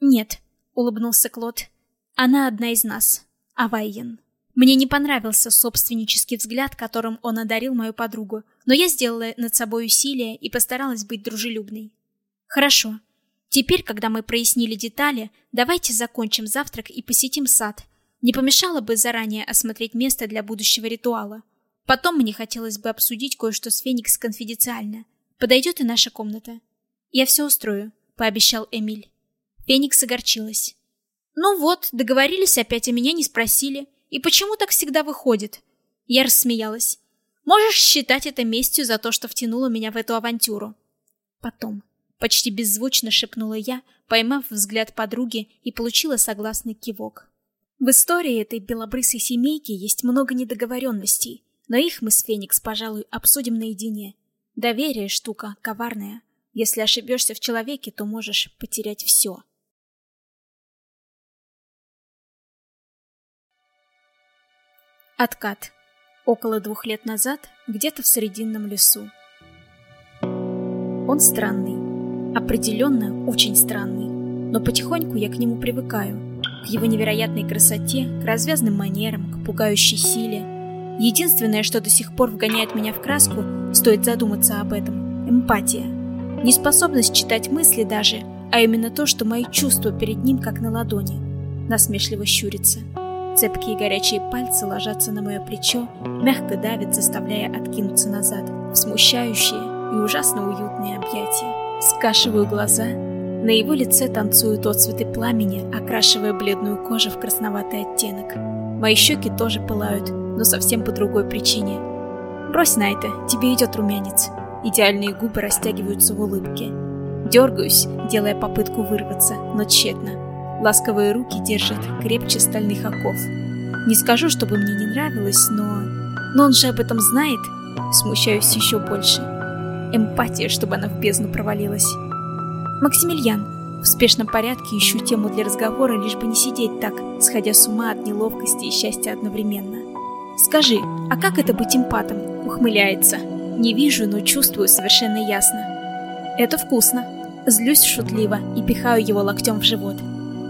Нет, улыбнулся Клод. Она одна из нас. Авайен. Мне не понравился собственнический взгляд, которым он одарил мою подругу, но я сделала над собой усилие и постаралась быть дружелюбной. Хорошо. Теперь, когда мы прояснили детали, давайте закончим завтрак и посетим сад. Не помешало бы заранее осмотреть место для будущего ритуала. Потом мне хотелось бы обсудить кое-что с Феникс конфиденциально. Подойдет и наша комната. Я все устрою, пообещал Эмиль. Феникс огорчилась. Ну вот, договорились опять, а меня не спросили. И почему так всегда выходит? Я рассмеялась. Можешь считать это местью за то, что втянула меня в эту авантюру. Потом, почти беззвучно шепнула я, поймав взгляд подруги и получила согласный кивок. В истории этой белобрысой семейки есть много недоговоренностей, но их мы с Феникс, пожалуй, обсудим наедине. Доверие штука коварная. Если ошибешься в человеке, то можешь потерять все. Откат. Около двух лет назад, где-то в Срединном лесу. Он странный. Определенно, очень странный. Но потихоньку я к нему привыкаю. К его невероятной красоте, к развязным манерам, к пугающей силе. Единственное, что до сих пор вгоняет меня в краску, стоит задуматься об этом – эмпатия. Неспособность читать мысли даже, а именно то, что мои чувства перед ним как на ладони. Насмешливо щурится. Цепкие горячие пальцы ложатся на мое плечо, мягко давят, заставляя откинуться назад, в смущающие и ужасно уютные объятия. Скашиваю глаза. На его лице танцуют отцветы пламени, окрашивая бледную кожу в красноватый оттенок. Мои щеки тоже пылают, но совсем по другой причине. Брось на тебе идет румянец. Идеальные губы растягиваются в улыбке. Дергаюсь, делая попытку вырваться, но тщетно. Ласковые руки держат крепче стальных оков. Не скажу, чтобы мне не нравилось, но... Но он же об этом знает. Смущаюсь еще больше. Эмпатия, чтобы она в бездну провалилась. Максимилиан, в спешном порядке ищу тему для разговора, лишь бы не сидеть так, сходя с ума от неловкости и счастья одновременно. Скажи, а как это быть эмпатом? Ухмыляется. Не вижу, но чувствую совершенно ясно. Это вкусно. Злюсь шутливо и пихаю его локтем в живот.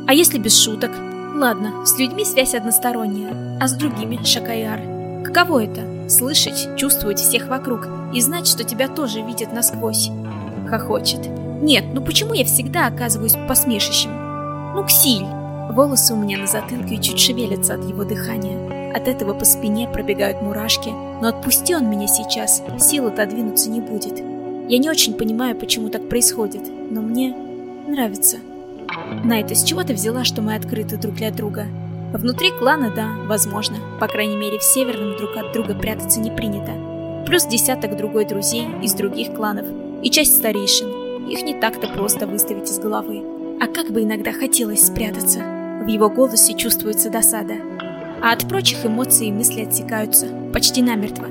А если без шуток? Ладно, с людьми связь односторонняя, а с другими — шакаяр. Каково это? Слышать, чувствовать всех вокруг и знать, что тебя тоже видят насквозь. Хохочет. Нет, ну почему я всегда оказываюсь посмешищем? Ну, Ксиль! Волосы у меня на затылке чуть шевелятся от его дыхания. От этого по спине пробегают мурашки, но отпусти он меня сейчас, сил отодвинуться не будет. Я не очень понимаю, почему так происходит, но мне нравится. Найт, из чего ты взяла, что мы открыты друг для друга? Внутри клана, да, возможно. По крайней мере, в Северном друг от друга прятаться не принято. Плюс десяток другой друзей из других кланов. И часть старейшин. Их не так-то просто выставить из головы. А как бы иногда хотелось спрятаться. В его голосе чувствуется досада. А от прочих эмоций и мыслей отсекаются. Почти намертво.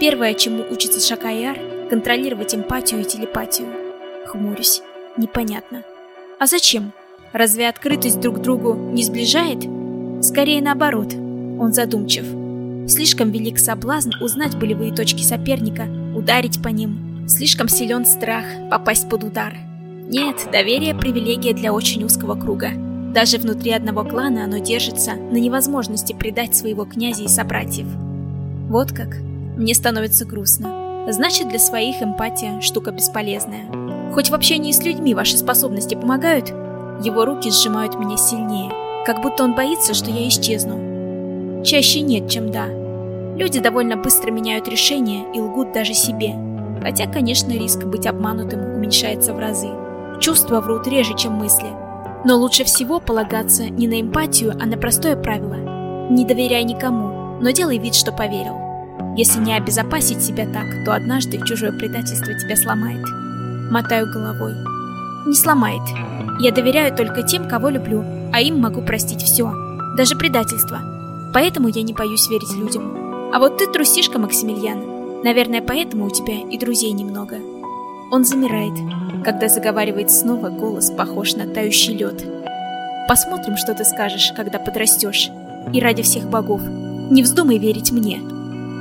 Первое, чему учится Шакаяр — контролировать эмпатию и телепатию. Хмурюсь. Непонятно. А зачем? Разве открытость друг другу не сближает? Скорее наоборот. Он задумчив. Слишком велик соблазн узнать болевые точки соперника, ударить по ним. Слишком силен страх попасть под удар. Нет, доверие – привилегия для очень узкого круга. Даже внутри одного клана оно держится на невозможности предать своего князя и собратьев. Вот как. Мне становится грустно. Значит, для своих эмпатия – штука бесполезная. Хоть в общении с людьми ваши способности помогают? Его руки сжимают меня сильнее, как будто он боится, что я исчезну. Чаще нет, чем да. Люди довольно быстро меняют решения и лгут даже себе. Хотя, конечно, риск быть обманутым уменьшается в разы. Чувства врут реже, чем мысли. Но лучше всего полагаться не на эмпатию, а на простое правило. Не доверяй никому, но делай вид, что поверил. Если не обезопасить себя так, то однажды чужое предательство тебя сломает. Мотаю головой. Не сломает. Я доверяю только тем, кого люблю, а им могу простить все, даже предательство. Поэтому я не боюсь верить людям. А вот ты трусишка, Максимилиан. Наверное, поэтому у тебя и друзей немного. Он замирает, когда заговаривает снова, голос похож на тающий лед. Посмотрим, что ты скажешь, когда подрастешь. И ради всех богов, не вздумай верить мне.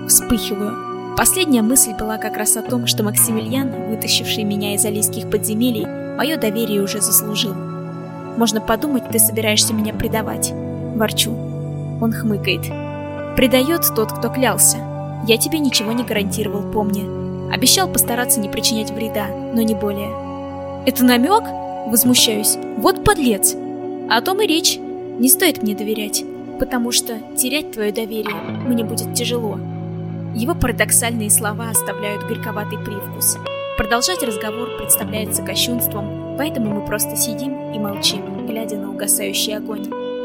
Вспыхиваю, Последняя мысль была как раз о том, что Максимилиан, вытащивший меня из алийских подземелий, мое доверие уже заслужил. Можно подумать, ты собираешься меня предавать. Ворчу. Он хмыкает. Предает тот, кто клялся. Я тебе ничего не гарантировал, помни. Обещал постараться не причинять вреда, но не более. Это намек? Возмущаюсь. Вот подлец. О том и речь. Не стоит мне доверять, потому что терять твое доверие мне будет тяжело. Его парадоксальные слова оставляют горьковатый привкус. Продолжать разговор представляется кощунством, поэтому мы просто сидим и молчим, глядя на угасающий огонь.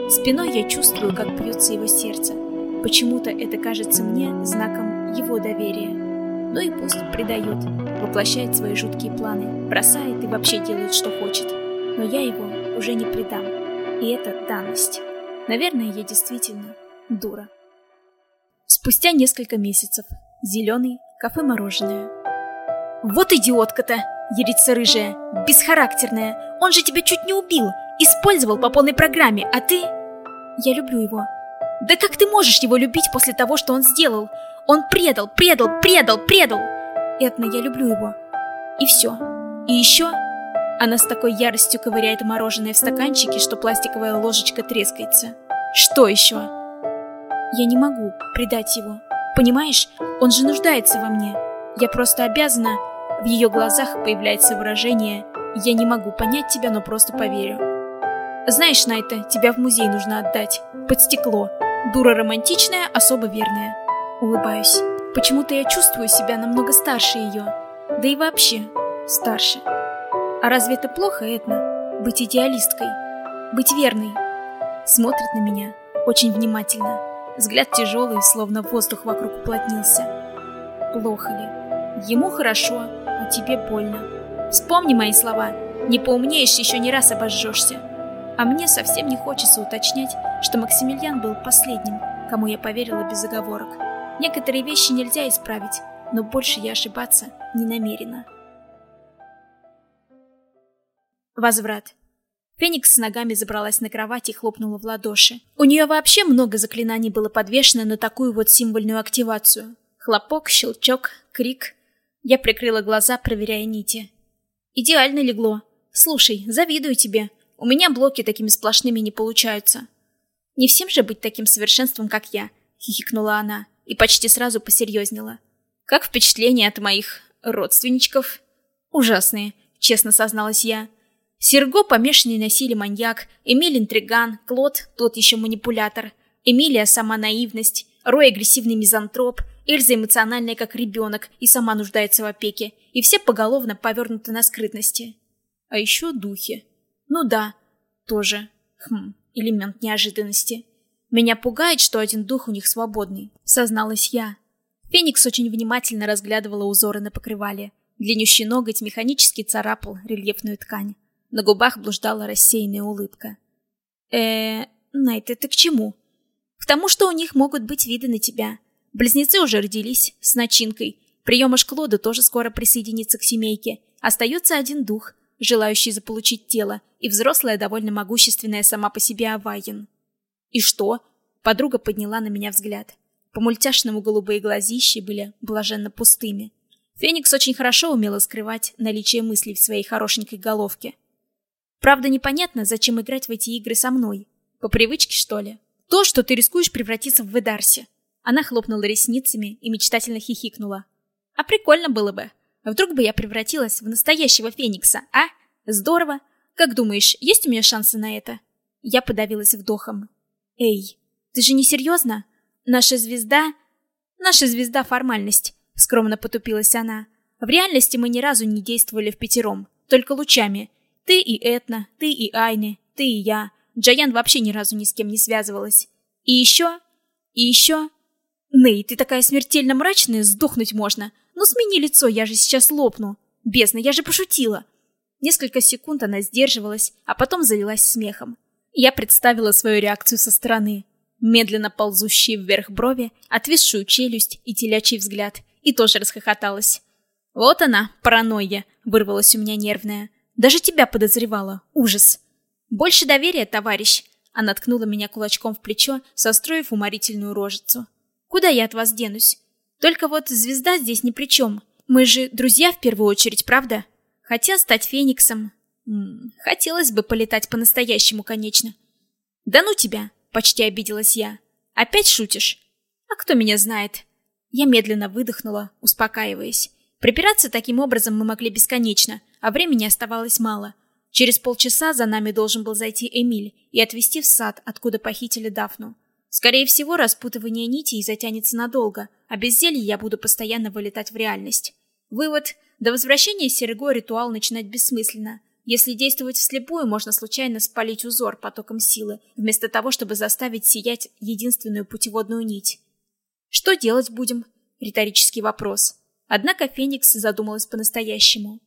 Спиной я чувствую, как бьется его сердце. Почему-то это кажется мне знаком его доверия. Ну и пусть предает, воплощает свои жуткие планы, бросает и вообще делает, что хочет. Но я его уже не предам. И это данность. Наверное, я действительно дура. Спустя несколько месяцев. Зеленый, кафе-мороженое. Вот идиотка-то, ерится рыжая, бесхарактерная. Он же тебя чуть не убил, использовал по полной программе, а ты... Я люблю его. Да как ты можешь его любить после того, что он сделал? Он предал, предал, предал, предал. Этна, я люблю его. И все. И еще... Она с такой яростью ковыряет мороженое в стаканчике, что пластиковая ложечка трескается. Что еще? Я не могу предать его. Понимаешь, он же нуждается во мне. Я просто обязана... В ее глазах появляется выражение «Я не могу понять тебя, но просто поверю». Знаешь, Найта, тебя в музей нужно отдать. Под стекло. Дура романтичная, особо верная. Улыбаюсь. Почему-то я чувствую себя намного старше ее. Да и вообще, старше. А разве это плохо, Этна? Быть идеалисткой? Быть верной? Смотрит на меня очень внимательно. Взгляд тяжелый, словно воздух вокруг уплотнился. Плохо ли? Ему хорошо, а тебе больно. Вспомни мои слова. Не поумнеешь, еще не раз обожжешься. А мне совсем не хочется уточнять, что Максимилиан был последним, кому я поверила без оговорок. Некоторые вещи нельзя исправить, но больше я ошибаться не намерена. Возврат. Феникс с ногами забралась на кровать и хлопнула в ладоши. У нее вообще много заклинаний было подвешено на такую вот символьную активацию. Хлопок, щелчок, крик. Я прикрыла глаза, проверяя нити. Идеально легло. Слушай, завидую тебе. У меня блоки такими сплошными не получаются. Не всем же быть таким совершенством, как я, хихикнула она и почти сразу посерьезнела. Как впечатление от моих родственничков? Ужасные, честно созналась я. Серго помешанный на силе маньяк, Эмиль интриган, Клод тот еще манипулятор, Эмилия сама наивность, Рой агрессивный мизантроп, Эльза эмоциональная как ребенок и сама нуждается в опеке, и все поголовно повернуты на скрытности. А еще духи. Ну да, тоже, хм, элемент неожиданности. Меня пугает, что один дух у них свободный, созналась я. Феникс очень внимательно разглядывала узоры на покрывале. Длиннющий ноготь механически царапал рельефную ткань. На губах блуждала рассеянная улыбка. э Найт, это к чему? К тому, что у них могут быть виды на тебя. Близнецы уже родились, с начинкой. Приемыш Клода тоже скоро присоединится к семейке. Остается один дух, желающий заполучить тело, и взрослая, довольно могущественная сама по себе Авайен. И что? Подруга подняла на меня взгляд. По мультяшному голубые глазищи были блаженно пустыми. Феникс очень хорошо умела скрывать наличие мыслей в своей хорошенькой головке. Правда, непонятно, зачем играть в эти игры со мной. По привычке, что ли? То, что ты рискуешь превратиться в Ведарси. Она хлопнула ресницами и мечтательно хихикнула. А прикольно было бы. Вдруг бы я превратилась в настоящего Феникса, а? Здорово. Как думаешь, есть у меня шансы на это? Я подавилась вдохом. Эй, ты же не серьезно? Наша звезда... Наша звезда — формальность, скромно потупилась она. В реальности мы ни разу не действовали в пятером, только лучами — ты и Этна, ты и Айне, ты и я. Джаян вообще ни разу ни с кем не связывалась. И еще... И еще... Ней, ты такая смертельно мрачная, сдохнуть можно. Ну смени лицо, я же сейчас лопну. Бездна, я же пошутила. Несколько секунд она сдерживалась, а потом залилась смехом. Я представила свою реакцию со стороны. Медленно ползущие вверх брови, отвисшую челюсть и телячий взгляд. И тоже расхохоталась. Вот она, паранойя, вырвалась у меня нервная. Даже тебя подозревала. Ужас. Больше доверия, товарищ. Она ткнула меня кулачком в плечо, состроив уморительную рожицу. Куда я от вас денусь? Только вот звезда здесь ни при чем. Мы же друзья в первую очередь, правда? Хотя стать фениксом... М -м, хотелось бы полетать по-настоящему, конечно. Да ну тебя, почти обиделась я. Опять шутишь? А кто меня знает? Я медленно выдохнула, успокаиваясь. Припираться таким образом мы могли бесконечно, а времени оставалось мало. Через полчаса за нами должен был зайти Эмиль и отвезти в сад, откуда похитили Дафну. Скорее всего, распутывание нитей затянется надолго, а без зелья я буду постоянно вылетать в реальность. Вывод. До возвращения Серго ритуал начинать бессмысленно. Если действовать вслепую, можно случайно спалить узор потоком силы, вместо того, чтобы заставить сиять единственную путеводную нить. «Что делать будем?» — риторический вопрос. Однако Феникс задумалась по-настоящему.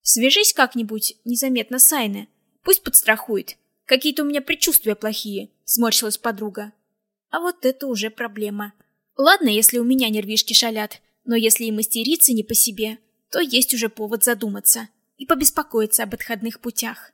«Свяжись как-нибудь незаметно с Айне. Пусть подстрахует. Какие-то у меня предчувствия плохие», — сморщилась подруга. «А вот это уже проблема. Ладно, если у меня нервишки шалят, но если и мастерицы не по себе, то есть уже повод задуматься и побеспокоиться об отходных путях.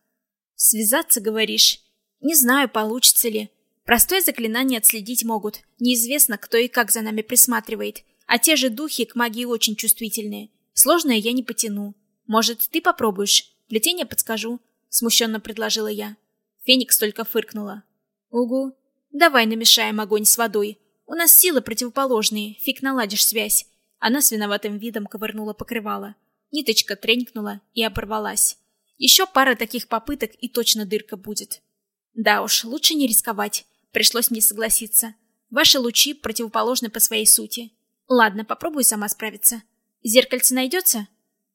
Связаться, говоришь? Не знаю, получится ли. Простое заклинание отследить могут. Неизвестно, кто и как за нами присматривает. А те же духи к магии очень чувствительные. Сложное я не потяну. Может, ты попробуешь? Плетение подскажу. Смущенно предложила я. Феникс только фыркнула. Угу. Давай намешаем огонь с водой. У нас силы противоположные, фиг наладишь связь. Она с виноватым видом ковырнула покрывало. Ниточка тренькнула и оборвалась. Еще пара таких попыток, и точно дырка будет. Да уж, лучше не рисковать. Пришлось мне согласиться. Ваши лучи противоположны по своей сути. Ладно, попробую сама справиться. Зеркальце найдется?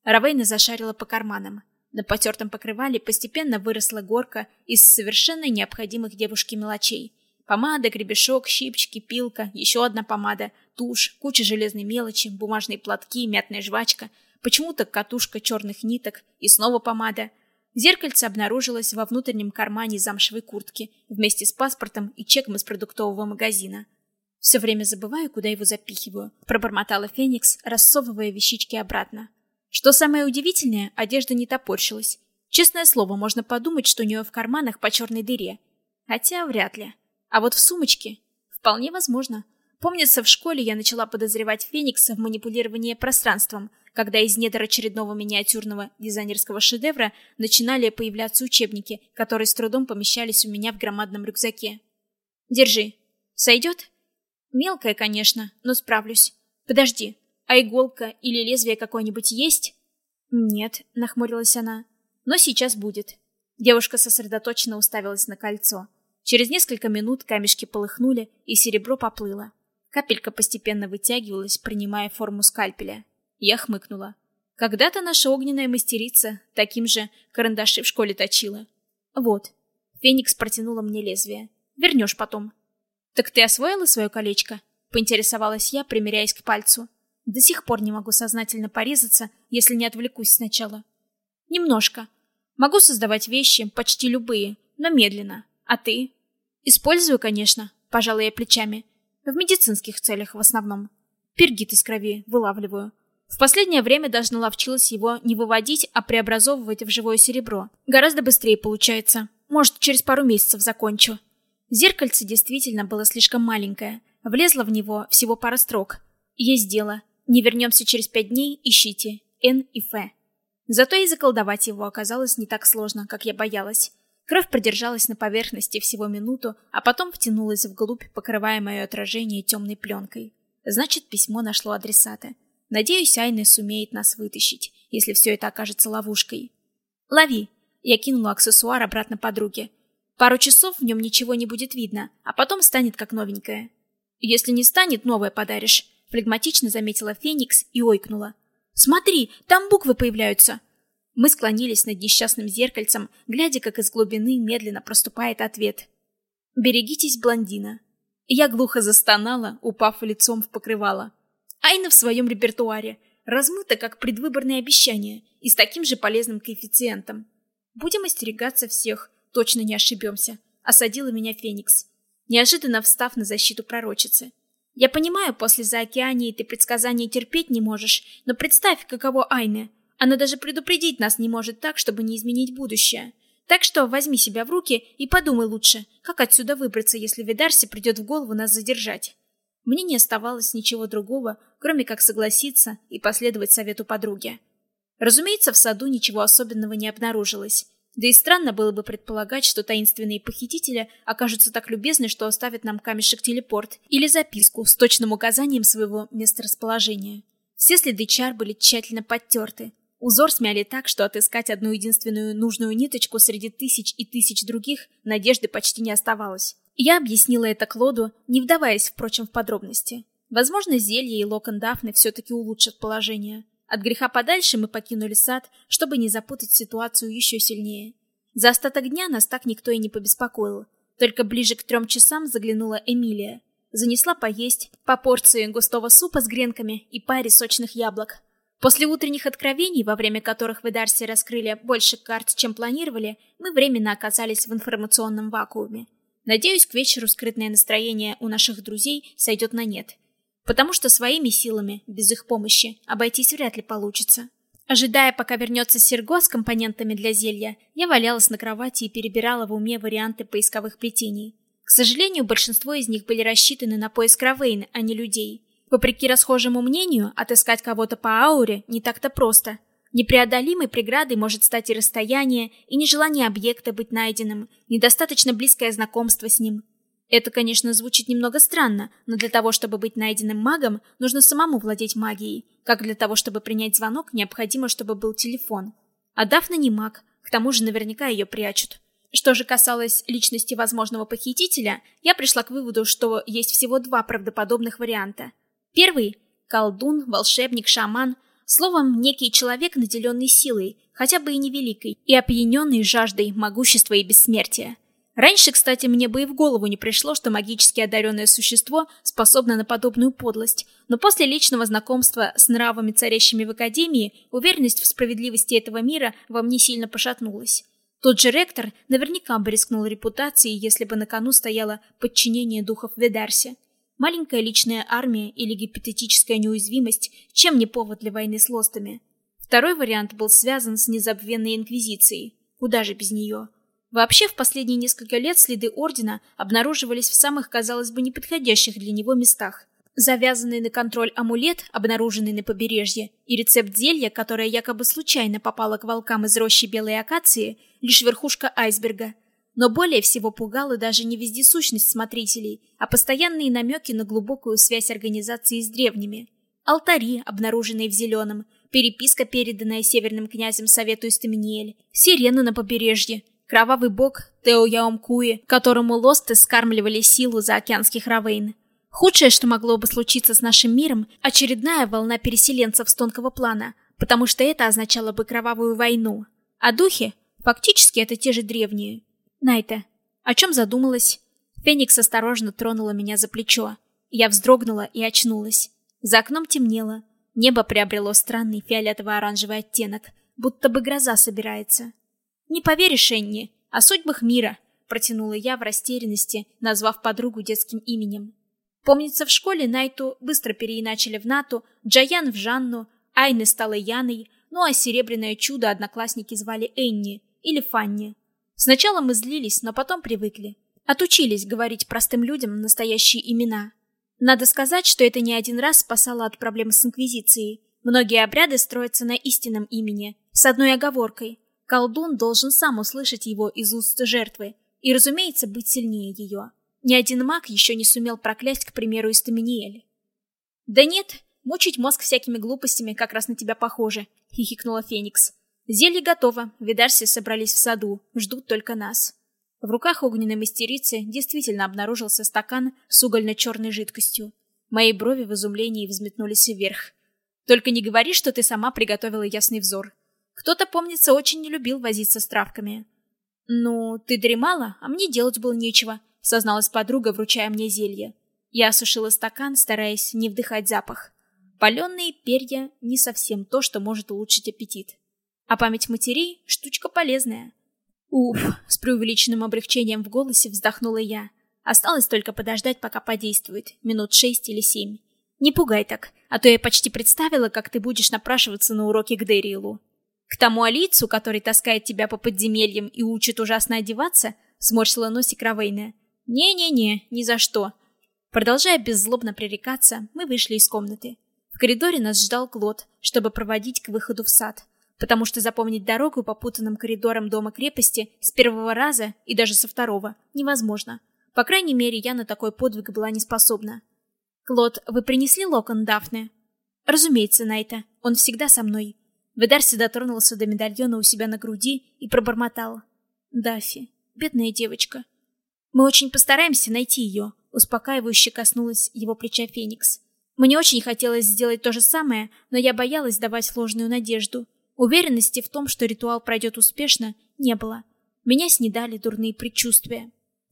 Равейна зашарила по карманам. На потертом покрывале постепенно выросла горка из совершенно необходимых девушке мелочей. Помада, гребешок, щипчики, пилка, еще одна помада, тушь, куча железной мелочи, бумажные платки, мятная жвачка — почему-то катушка черных ниток и снова помада. Зеркальце обнаружилось во внутреннем кармане замшевой куртки вместе с паспортом и чеком из продуктового магазина. Все время забываю, куда его запихиваю, пробормотала Феникс, рассовывая вещички обратно. Что самое удивительное, одежда не топорщилась. Честное слово, можно подумать, что у нее в карманах по черной дыре. Хотя вряд ли. А вот в сумочке вполне возможно. Помнится, в школе я начала подозревать Феникса в манипулировании пространством – когда из недр очередного миниатюрного дизайнерского шедевра начинали появляться учебники, которые с трудом помещались у меня в громадном рюкзаке. «Держи. Сойдет?» «Мелкая, конечно, но справлюсь. Подожди, а иголка или лезвие какое-нибудь есть?» «Нет», — нахмурилась она. «Но сейчас будет». Девушка сосредоточенно уставилась на кольцо. Через несколько минут камешки полыхнули, и серебро поплыло. Капелька постепенно вытягивалась, принимая форму скальпеля. Я хмыкнула. Когда-то наша огненная мастерица таким же карандаши в школе точила. Вот. Феникс протянула мне лезвие. Вернешь потом. Так ты освоила свое колечко? Поинтересовалась я, примеряясь к пальцу. До сих пор не могу сознательно порезаться, если не отвлекусь сначала. Немножко. Могу создавать вещи, почти любые, но медленно. А ты? Использую, конечно, пожала я плечами. В медицинских целях в основном. Пергит из крови вылавливаю. В последнее время даже наловчилась его не выводить, а преобразовывать в живое серебро. Гораздо быстрее получается. Может, через пару месяцев закончу. Зеркальце действительно было слишком маленькое. Влезла в него всего пара строк. Есть дело. Не вернемся через пять дней, ищите. Н и Ф. Зато и заколдовать его оказалось не так сложно, как я боялась. Кровь продержалась на поверхности всего минуту, а потом втянулась вглубь, покрывая мое отражение темной пленкой. Значит, письмо нашло адресата. Надеюсь, Айна сумеет нас вытащить, если все это окажется ловушкой. Лови. Я кинула аксессуар обратно подруге. Пару часов в нем ничего не будет видно, а потом станет как новенькое. Если не станет, новое подаришь. Флегматично заметила Феникс и ойкнула. Смотри, там буквы появляются. Мы склонились над несчастным зеркальцем, глядя, как из глубины медленно проступает ответ. «Берегитесь, блондина». Я глухо застонала, упав лицом в покрывало. Айна в своем репертуаре, размыто как предвыборные обещания и с таким же полезным коэффициентом. Будем остерегаться всех, точно не ошибемся, осадила меня Феникс, неожиданно встав на защиту пророчицы. Я понимаю, после заокеании ты предсказания терпеть не можешь, но представь, каково Айне. Она даже предупредить нас не может так, чтобы не изменить будущее. Так что возьми себя в руки и подумай лучше, как отсюда выбраться, если Видарси придет в голову нас задержать. Мне не оставалось ничего другого, кроме как согласиться и последовать совету подруги. Разумеется, в саду ничего особенного не обнаружилось. Да и странно было бы предполагать, что таинственные похитители окажутся так любезны, что оставят нам камешек-телепорт или записку с точным указанием своего месторасположения. Все следы чар были тщательно подтерты. Узор смяли так, что отыскать одну единственную нужную ниточку среди тысяч и тысяч других надежды почти не оставалось. Я объяснила это Клоду, не вдаваясь, впрочем, в подробности. Возможно, зелье и локон Дафны все-таки улучшат положение. От греха подальше мы покинули сад, чтобы не запутать ситуацию еще сильнее. За остаток дня нас так никто и не побеспокоил. Только ближе к трем часам заглянула Эмилия. Занесла поесть по порции густого супа с гренками и паре сочных яблок. После утренних откровений, во время которых в Эдарсе раскрыли больше карт, чем планировали, мы временно оказались в информационном вакууме. Надеюсь, к вечеру скрытное настроение у наших друзей сойдет на нет. Потому что своими силами, без их помощи, обойтись вряд ли получится. Ожидая, пока вернется Серго с компонентами для зелья, я валялась на кровати и перебирала в уме варианты поисковых плетений. К сожалению, большинство из них были рассчитаны на поиск Равейн, а не людей. Вопреки расхожему мнению, отыскать кого-то по ауре не так-то просто. Непреодолимой преградой может стать и расстояние, и нежелание объекта быть найденным, недостаточно близкое знакомство с ним. Это, конечно, звучит немного странно, но для того, чтобы быть найденным магом, нужно самому владеть магией. Как для того, чтобы принять звонок, необходимо, чтобы был телефон. А Дафна не маг, к тому же наверняка ее прячут. Что же касалось личности возможного похитителя, я пришла к выводу, что есть всего два правдоподобных варианта – Первый – колдун, волшебник, шаман, словом, некий человек, наделенный силой, хотя бы и невеликой, и опьяненный жаждой могущества и бессмертия. Раньше, кстати, мне бы и в голову не пришло, что магически одаренное существо способно на подобную подлость, но после личного знакомства с нравами, царящими в Академии, уверенность в справедливости этого мира во мне сильно пошатнулась. Тот же ректор наверняка бы рискнул репутацией, если бы на кону стояло подчинение духов Ведарсе. Маленькая личная армия или гипотетическая неуязвимость чем не повод для войны с лостами. Второй вариант был связан с незабвенной инквизицией. Куда же без нее? Вообще, в последние несколько лет следы Ордена обнаруживались в самых, казалось бы, неподходящих для него местах. Завязанный на контроль амулет, обнаруженный на побережье, и рецепт зелья, которое якобы случайно попало к волкам из рощи белой акации, лишь верхушка айсберга – но более всего пугала даже не вездесущность смотрителей, а постоянные намеки на глубокую связь организации с древними. Алтари, обнаруженные в зеленом, переписка, переданная северным князем Совету Истаминиэль, сирены на побережье, кровавый бог Тео Яомкуи, которому лосты скармливали силу за океанских равейн. Худшее, что могло бы случиться с нашим миром, очередная волна переселенцев с тонкого плана, потому что это означало бы кровавую войну. А духи, фактически это те же древние, Найта, о чем задумалась? Феникс осторожно тронула меня за плечо. Я вздрогнула и очнулась. За окном темнело. Небо приобрело странный фиолетово-оранжевый оттенок, будто бы гроза собирается. «Не поверишь, Энни, о судьбах мира», — протянула я в растерянности, назвав подругу детским именем. Помнится, в школе Найту быстро переиначили в Нату, Джаян в Жанну, Айны стала Яной, ну а серебряное чудо одноклассники звали Энни или Фанни. Сначала мы злились, но потом привыкли. Отучились говорить простым людям настоящие имена. Надо сказать, что это не один раз спасало от проблем с Инквизицией. Многие обряды строятся на истинном имени, с одной оговоркой. Колдун должен сам услышать его из уст жертвы и, разумеется, быть сильнее ее. Ни один маг еще не сумел проклясть, к примеру, Истаминиэль. «Да нет, мучить мозг всякими глупостями как раз на тебя похоже», — хихикнула Феникс. Зелье готово, видарси собрались в саду, ждут только нас. В руках огненной мастерицы действительно обнаружился стакан с угольно-черной жидкостью. Мои брови в изумлении взметнулись вверх. Только не говори, что ты сама приготовила ясный взор. Кто-то, помнится, очень не любил возиться с травками. Ну, ты дремала, а мне делать было нечего, созналась подруга, вручая мне зелье. Я осушила стакан, стараясь не вдыхать запах. Паленые перья не совсем то, что может улучшить аппетит. А память матерей — штучка полезная. Уф, с преувеличенным облегчением в голосе вздохнула я. Осталось только подождать, пока подействует, минут шесть или семь. Не пугай так, а то я почти представила, как ты будешь напрашиваться на уроки к Дэрилу. К тому Алицу, который таскает тебя по подземельям и учит ужасно одеваться, сморщила носик Равейна. Не-не-не, ни за что. Продолжая беззлобно пререкаться, мы вышли из комнаты. В коридоре нас ждал Клод, чтобы проводить к выходу в сад потому что запомнить дорогу по путанным коридорам дома-крепости с первого раза и даже со второго невозможно. По крайней мере, я на такой подвиг была не способна. «Клод, вы принесли локон Дафны?» «Разумеется, Найта. Он всегда со мной». Ведарси дотронулся до медальона у себя на груди и пробормотал. «Дафи, бедная девочка. Мы очень постараемся найти ее», — успокаивающе коснулась его плеча Феникс. Мне очень хотелось сделать то же самое, но я боялась давать ложную надежду. Уверенности в том, что ритуал пройдет успешно, не было. Меня снедали дурные предчувствия.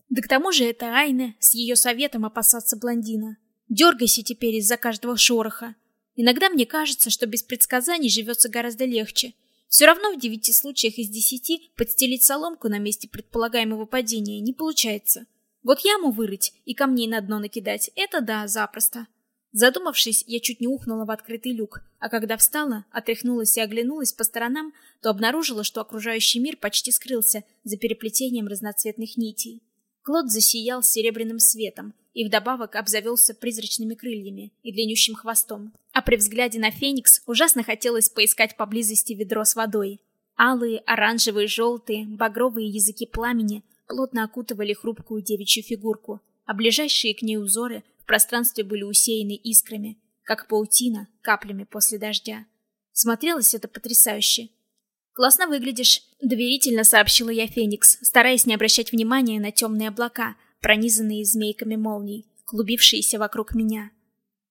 Да к тому же это Айна с ее советом опасаться блондина. Дергайся теперь из-за каждого шороха. Иногда мне кажется, что без предсказаний живется гораздо легче. Все равно в девяти случаях из десяти подстелить соломку на месте предполагаемого падения не получается. Вот яму вырыть и камней на дно накидать — это да, запросто. Задумавшись, я чуть не ухнула в открытый люк, а когда встала, отряхнулась и оглянулась по сторонам, то обнаружила, что окружающий мир почти скрылся за переплетением разноцветных нитей. Клод засиял серебряным светом и вдобавок обзавелся призрачными крыльями и длиннющим хвостом. А при взгляде на Феникс ужасно хотелось поискать поблизости ведро с водой. Алые, оранжевые, желтые, багровые языки пламени плотно окутывали хрупкую девичью фигурку, а ближайшие к ней узоры в пространстве были усеяны искрами, как паутина каплями после дождя. Смотрелось это потрясающе. «Классно выглядишь», — доверительно сообщила я Феникс, стараясь не обращать внимания на темные облака, пронизанные змейками молний, клубившиеся вокруг меня.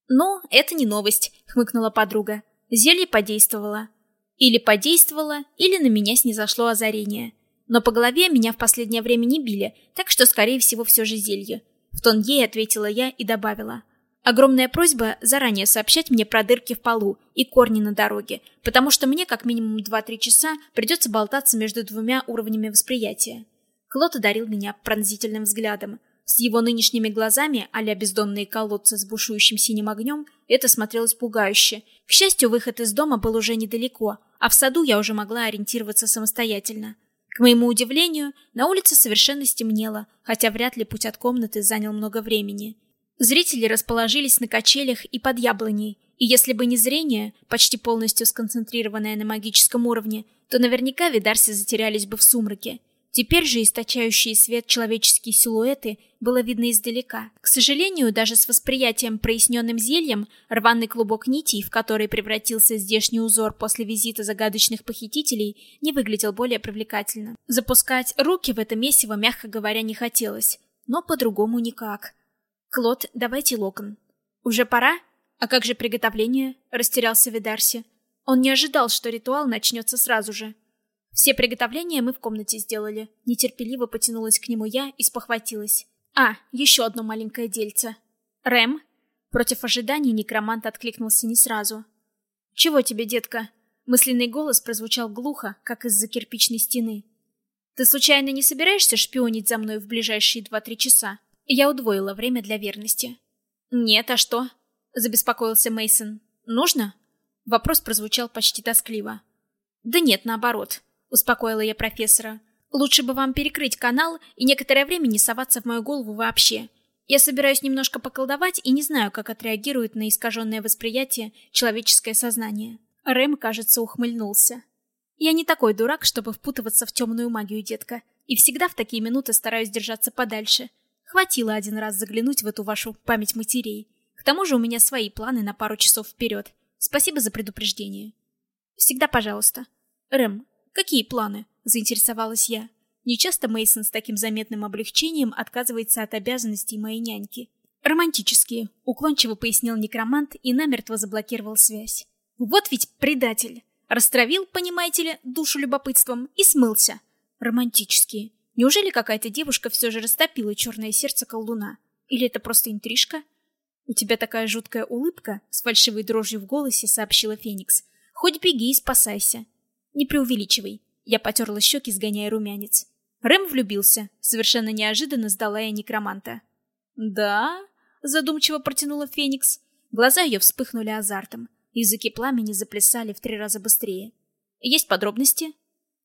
«Ну, это не новость», — хмыкнула подруга. Зелье подействовало. Или подействовало, или на меня снизошло озарение. Но по голове меня в последнее время не били, так что, скорее всего, все же зелье. В тон ей ответила я и добавила. Огромная просьба заранее сообщать мне про дырки в полу и корни на дороге, потому что мне как минимум 2-3 часа придется болтаться между двумя уровнями восприятия. Клод одарил меня пронзительным взглядом. С его нынешними глазами, а-ля бездонные колодцы с бушующим синим огнем, это смотрелось пугающе. К счастью, выход из дома был уже недалеко, а в саду я уже могла ориентироваться самостоятельно. К моему удивлению, на улице совершенно стемнело, хотя вряд ли путь от комнаты занял много времени. Зрители расположились на качелях и под яблоней, и если бы не зрение, почти полностью сконцентрированное на магическом уровне, то наверняка видарси затерялись бы в сумраке. Теперь же источающие свет человеческие силуэты было видно издалека. К сожалению, даже с восприятием проясненным зельем, рваный клубок нитей, в который превратился здешний узор после визита загадочных похитителей, не выглядел более привлекательно. Запускать руки в это месиво, мягко говоря, не хотелось. Но по-другому никак. «Клод, давайте локон». «Уже пора? А как же приготовление?» – растерялся Видарси. Он не ожидал, что ритуал начнется сразу же. Все приготовления мы в комнате сделали. Нетерпеливо потянулась к нему я и спохватилась. А, еще одно маленькое дельце. Рэм? Против ожиданий некромант откликнулся не сразу. Чего тебе, детка? Мысленный голос прозвучал глухо, как из-за кирпичной стены. Ты случайно не собираешься шпионить за мной в ближайшие два-три часа? Я удвоила время для верности. Нет, а что? Забеспокоился Мейсон. Нужно? Вопрос прозвучал почти тоскливо. Да нет, наоборот успокоила я профессора. Лучше бы вам перекрыть канал и некоторое время не соваться в мою голову вообще. Я собираюсь немножко поколдовать и не знаю, как отреагирует на искаженное восприятие человеческое сознание. Рэм, кажется, ухмыльнулся. Я не такой дурак, чтобы впутываться в темную магию, детка, и всегда в такие минуты стараюсь держаться подальше. Хватило один раз заглянуть в эту вашу память матерей. К тому же у меня свои планы на пару часов вперед. Спасибо за предупреждение. Всегда пожалуйста. Рэм, Какие планы? заинтересовалась я. Нечасто Мейсон с таким заметным облегчением отказывается от обязанностей моей няньки. Романтические, уклончиво пояснил некромант и намертво заблокировал связь. Вот ведь предатель. Растравил, понимаете ли, душу любопытством и смылся. Романтические. Неужели какая-то девушка все же растопила черное сердце колдуна? Или это просто интрижка? У тебя такая жуткая улыбка, с фальшивой дрожью в голосе сообщила Феникс. Хоть беги и спасайся. Не преувеличивай. Я потерла щеки, сгоняя румянец. Рэм влюбился. Совершенно неожиданно сдала я некроманта. «Да?» — задумчиво протянула Феникс. Глаза ее вспыхнули азартом. Языки пламени заплясали в три раза быстрее. «Есть подробности?»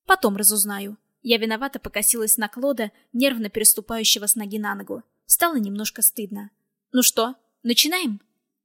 «Потом разузнаю». Я виновато покосилась на Клода, нервно переступающего с ноги на ногу. Стало немножко стыдно. «Ну что, начинаем?»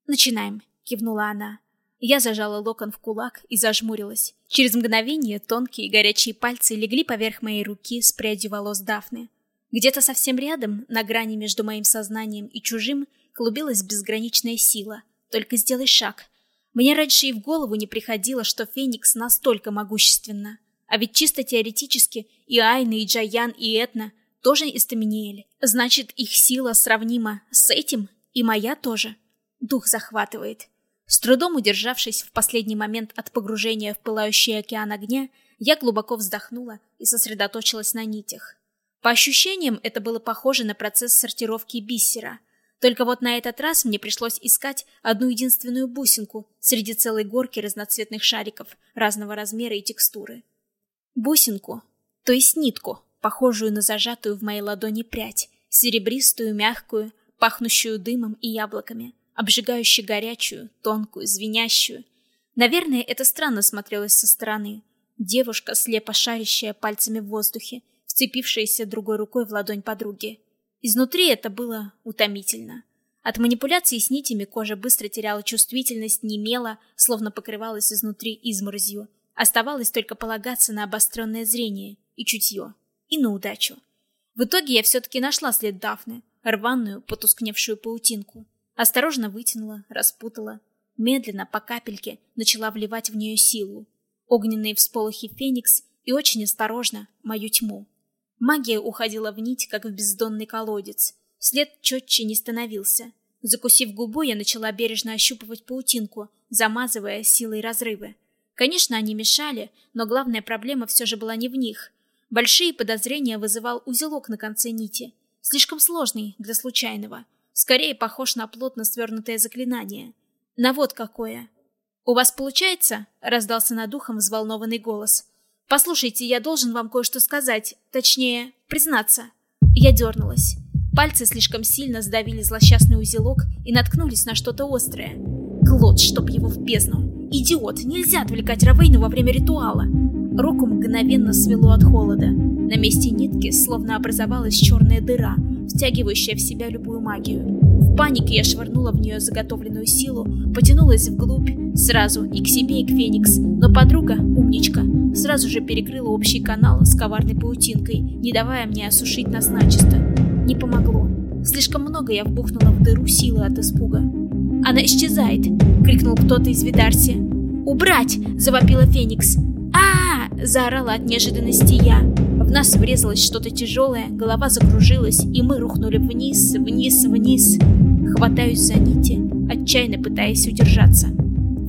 «Начинаем», — кивнула она. Я зажала локон в кулак и зажмурилась. Через мгновение тонкие горячие пальцы легли поверх моей руки с прядью волос Дафны. Где-то совсем рядом, на грани между моим сознанием и чужим, клубилась безграничная сила. Только сделай шаг. Мне раньше и в голову не приходило, что Феникс настолько могущественна. А ведь чисто теоретически и Айна, и Джаян, и Этна тоже из Таминиэля. Значит, их сила сравнима с этим, и моя тоже. Дух захватывает. С трудом удержавшись в последний момент от погружения в пылающий океан огня, я глубоко вздохнула и сосредоточилась на нитях. По ощущениям, это было похоже на процесс сортировки бисера. Только вот на этот раз мне пришлось искать одну единственную бусинку среди целой горки разноцветных шариков разного размера и текстуры. Бусинку, то есть нитку, похожую на зажатую в моей ладони прядь, серебристую, мягкую, пахнущую дымом и яблоками, обжигающую горячую, тонкую, звенящую. Наверное, это странно смотрелось со стороны. Девушка, слепо шарящая пальцами в воздухе, вцепившаяся другой рукой в ладонь подруги. Изнутри это было утомительно. От манипуляций с нитями кожа быстро теряла чувствительность, немела, словно покрывалась изнутри изморозью. Оставалось только полагаться на обостренное зрение и чутье, и на удачу. В итоге я все-таки нашла след Дафны, рваную, потускневшую паутинку. Осторожно вытянула, распутала. Медленно, по капельке, начала вливать в нее силу. Огненные всполохи Феникс и очень осторожно мою тьму. Магия уходила в нить, как в бездонный колодец. След четче не становился. Закусив губу, я начала бережно ощупывать паутинку, замазывая силой разрывы. Конечно, они мешали, но главная проблема все же была не в них. Большие подозрения вызывал узелок на конце нити. Слишком сложный для случайного. Скорее похож на плотно свернутое заклинание. На вот какое. «У вас получается?» — раздался над ухом взволнованный голос. «Послушайте, я должен вам кое-что сказать. Точнее, признаться». Я дернулась. Пальцы слишком сильно сдавили злосчастный узелок и наткнулись на что-то острое. Глот, чтоб его в бездну. Идиот, нельзя отвлекать Равейну во время ритуала. Руку мгновенно свело от холода. На месте нитки словно образовалась черная дыра, втягивающая в себя любую магию. В панике я швырнула в нее заготовленную силу, потянулась вглубь, сразу и к себе, и к Феникс, но подруга, умничка, сразу же перекрыла общий канал с коварной паутинкой, не давая мне осушить нас начисто. Не помогло. Слишком много я вбухнула в дыру силы от испуга. «Она исчезает!» — крикнул кто-то из Видарси. «Убрать!» — завопила Феникс. а, -а, -а заорала от неожиданности я. Нас врезалось что-то тяжелое, голова закружилась, и мы рухнули вниз, вниз, вниз. Хватаюсь за нити, отчаянно пытаясь удержаться.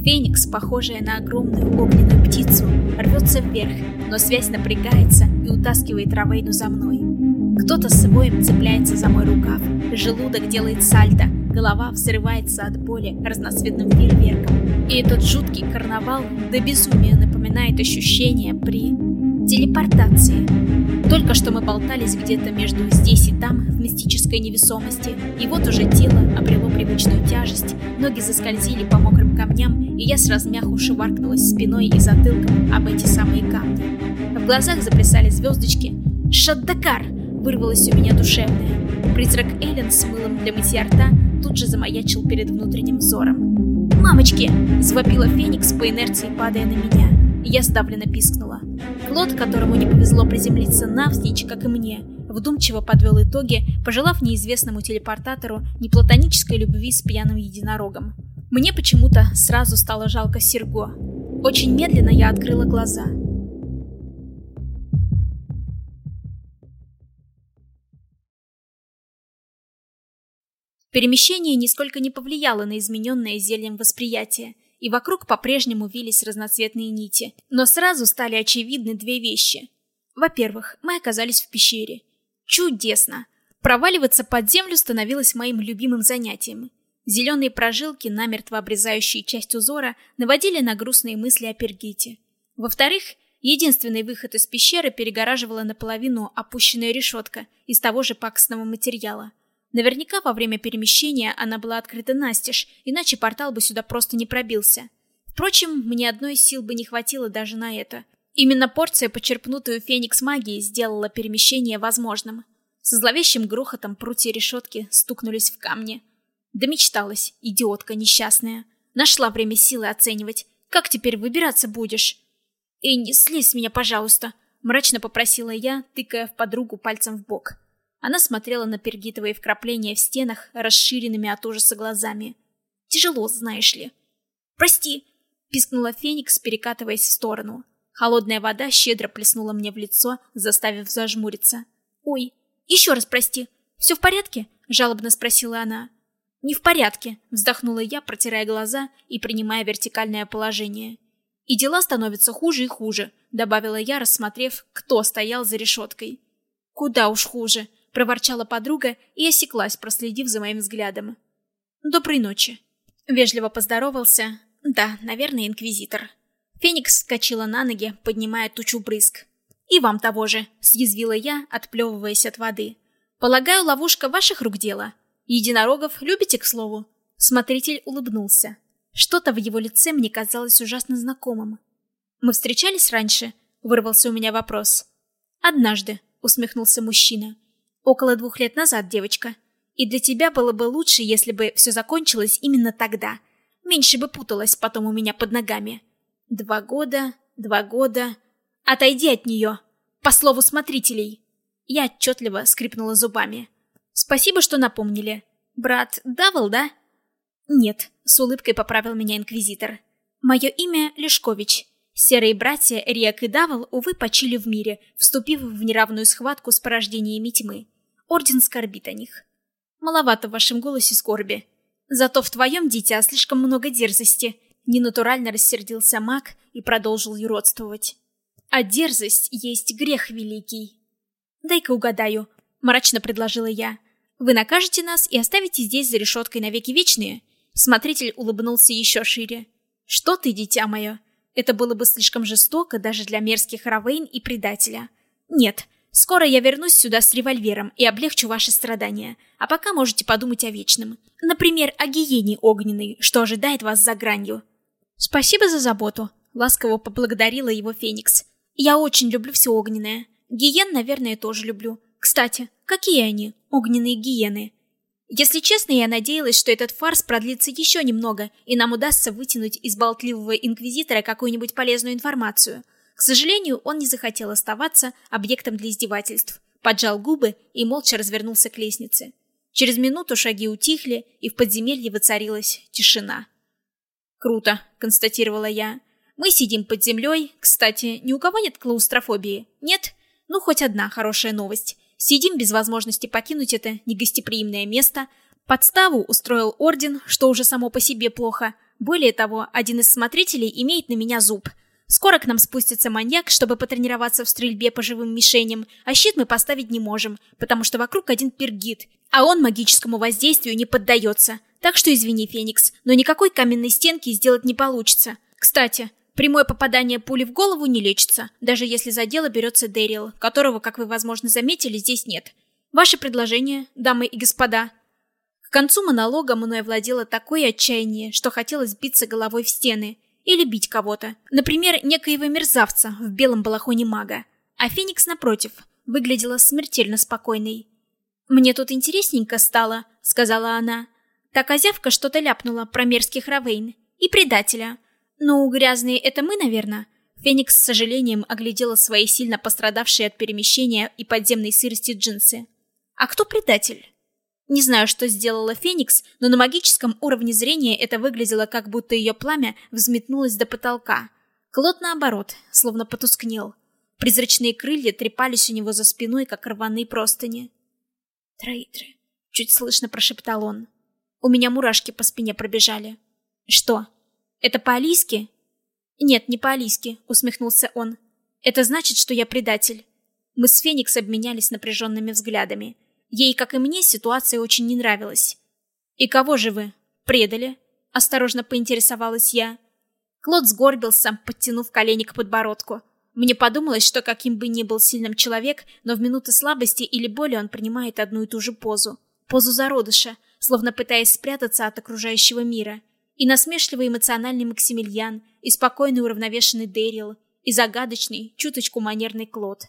Феникс, похожая на огромную огненную птицу, рвется вверх, но связь напрягается и утаскивает Равейну за мной. Кто-то с воем цепляется за мой рукав, желудок делает сальто, голова взрывается от боли разноцветным фейерверком. И этот жуткий карнавал до безумия напоминает ощущение при телепортации. Только что мы болтались где-то между здесь и там, в мистической невесомости, и вот уже тело обрело привычную тяжесть, ноги заскользили по мокрым камням, и я с размяху шеваркнулась спиной и затылком об эти самые камни. В глазах заплясали звездочки. «Шаддакар!» — вырвалось у меня душевное. Призрак Эллен с мылом для мытья рта тут же замаячил перед внутренним взором. «Мамочки!» — завопила Феникс по инерции, падая на меня. Я сдавленно пискнула. Клод, которому не повезло приземлиться навзничь, как и мне, вдумчиво подвел итоги, пожелав неизвестному телепортатору неплатонической любви с пьяным единорогом. Мне почему-то сразу стало жалко Серго. Очень медленно я открыла глаза. Перемещение нисколько не повлияло на измененное зельем восприятие, и вокруг по-прежнему вились разноцветные нити. Но сразу стали очевидны две вещи. Во-первых, мы оказались в пещере. Чудесно! Проваливаться под землю становилось моим любимым занятием. Зеленые прожилки, намертво обрезающие часть узора, наводили на грустные мысли о Пергите. Во-вторых, единственный выход из пещеры перегораживала наполовину опущенная решетка из того же пакостного материала – Наверняка во время перемещения она была открыта настежь, иначе портал бы сюда просто не пробился. Впрочем, мне одной сил бы не хватило даже на это. Именно порция, почерпнутую Феникс магии, сделала перемещение возможным. Со зловещим грохотом прутья решетки стукнулись в камни. Да мечталась, идиотка несчастная. Нашла время силы оценивать. Как теперь выбираться будешь? «Эй, не слезь с меня, пожалуйста!» Мрачно попросила я, тыкая в подругу пальцем в бок. Она смотрела на пергитовые вкрапления в стенах расширенными от ужаса глазами. Тяжело, знаешь ли. Прости!» — пискнула Феникс, перекатываясь в сторону. Холодная вода щедро плеснула мне в лицо, заставив зажмуриться. «Ой, еще раз прости. Все в порядке?» — жалобно спросила она. «Не в порядке», — вздохнула я, протирая глаза и принимая вертикальное положение. «И дела становятся хуже и хуже», — добавила я, рассмотрев, кто стоял за решеткой. «Куда уж хуже», — проворчала подруга и осеклась, проследив за моим взглядом. «Доброй ночи». Вежливо поздоровался. Да, наверное, инквизитор. Феникс вскочила на ноги, поднимая тучу брызг. «И вам того же», — съязвила я, отплевываясь от воды. «Полагаю, ловушка ваших рук дело. Единорогов любите, к слову?» Смотритель улыбнулся. Что-то в его лице мне казалось ужасно знакомым. «Мы встречались раньше?» — вырвался у меня вопрос. «Однажды», — усмехнулся мужчина. «Около двух лет назад, девочка. И для тебя было бы лучше, если бы все закончилось именно тогда. Меньше бы путалась потом у меня под ногами. Два года, два года. Отойди от нее. По слову смотрителей». Я отчетливо скрипнула зубами. «Спасибо, что напомнили. Брат Давал, да?» «Нет», — с улыбкой поправил меня инквизитор. «Мое имя Лешкович. Серые братья Риак и Давал, увы, почили в мире, вступив в неравную схватку с порождениями тьмы. Орден скорбит о них. Маловато в вашем голосе скорби. Зато в твоем, дитя, слишком много дерзости». Ненатурально рассердился маг и продолжил юродствовать. «А дерзость есть грех великий». «Дай-ка угадаю», — мрачно предложила я. «Вы накажете нас и оставите здесь за решеткой навеки вечные?» Смотритель улыбнулся еще шире. «Что ты, дитя мое? Это было бы слишком жестоко даже для мерзких Равейн и предателя. Нет, скоро я вернусь сюда с револьвером и облегчу ваши страдания, а пока можете подумать о вечном. Например, о гиене огненной, что ожидает вас за гранью». «Спасибо за заботу», — ласково поблагодарила его Феникс. «Я очень люблю все огненное. Гиен, наверное, тоже люблю. Кстати, какие они, огненные гиены?» Если честно, я надеялась, что этот фарс продлится еще немного, и нам удастся вытянуть из болтливого инквизитора какую-нибудь полезную информацию. К сожалению, он не захотел оставаться объектом для издевательств. Поджал губы и молча развернулся к лестнице. Через минуту шаги утихли, и в подземелье воцарилась тишина. «Круто», — констатировала я. «Мы сидим под землей. Кстати, ни у кого нет клаустрофобии? Нет? Ну, хоть одна хорошая новость. Сидим без возможности покинуть это негостеприимное место. Подставу устроил орден, что уже само по себе плохо. Более того, один из смотрителей имеет на меня зуб. Скоро к нам спустится маньяк, чтобы потренироваться в стрельбе по живым мишеням, а щит мы поставить не можем, потому что вокруг один пергит, а он магическому воздействию не поддается. Так что извини, Феникс, но никакой каменной стенки сделать не получится. Кстати, Прямое попадание пули в голову не лечится, даже если за дело берется Дэрил, которого, как вы, возможно, заметили, здесь нет. Ваше предложение, дамы и господа. К концу монолога мной овладело такое отчаяние, что хотелось биться головой в стены или бить кого-то. Например, некоего мерзавца в белом балахоне мага. А Феникс, напротив, выглядела смертельно спокойной. «Мне тут интересненько стало», — сказала она. «Та козявка что-то ляпнула про мерзких Равейн и предателя». «Ну, грязные — это мы, наверное?» Феникс с сожалением оглядела свои сильно пострадавшие от перемещения и подземной сырости джинсы. «А кто предатель?» Не знаю, что сделала Феникс, но на магическом уровне зрения это выглядело, как будто ее пламя взметнулось до потолка. Клод, наоборот, словно потускнел. Призрачные крылья трепались у него за спиной, как рваные простыни. «Трейтры», — чуть слышно прошептал он. У меня мурашки по спине пробежали. «Что?» Это по-алийски? Нет, не по-алийски, усмехнулся он. Это значит, что я предатель. Мы с Феникс обменялись напряженными взглядами. Ей, как и мне, ситуация очень не нравилась. «И кого же вы? Предали?» — осторожно поинтересовалась я. Клод сгорбился, подтянув колени к подбородку. Мне подумалось, что каким бы ни был сильным человек, но в минуты слабости или боли он принимает одну и ту же позу. Позу зародыша, словно пытаясь спрятаться от окружающего мира — и насмешливый эмоциональный Максимилиан, и спокойный уравновешенный Дэрил, и загадочный, чуточку манерный Клод.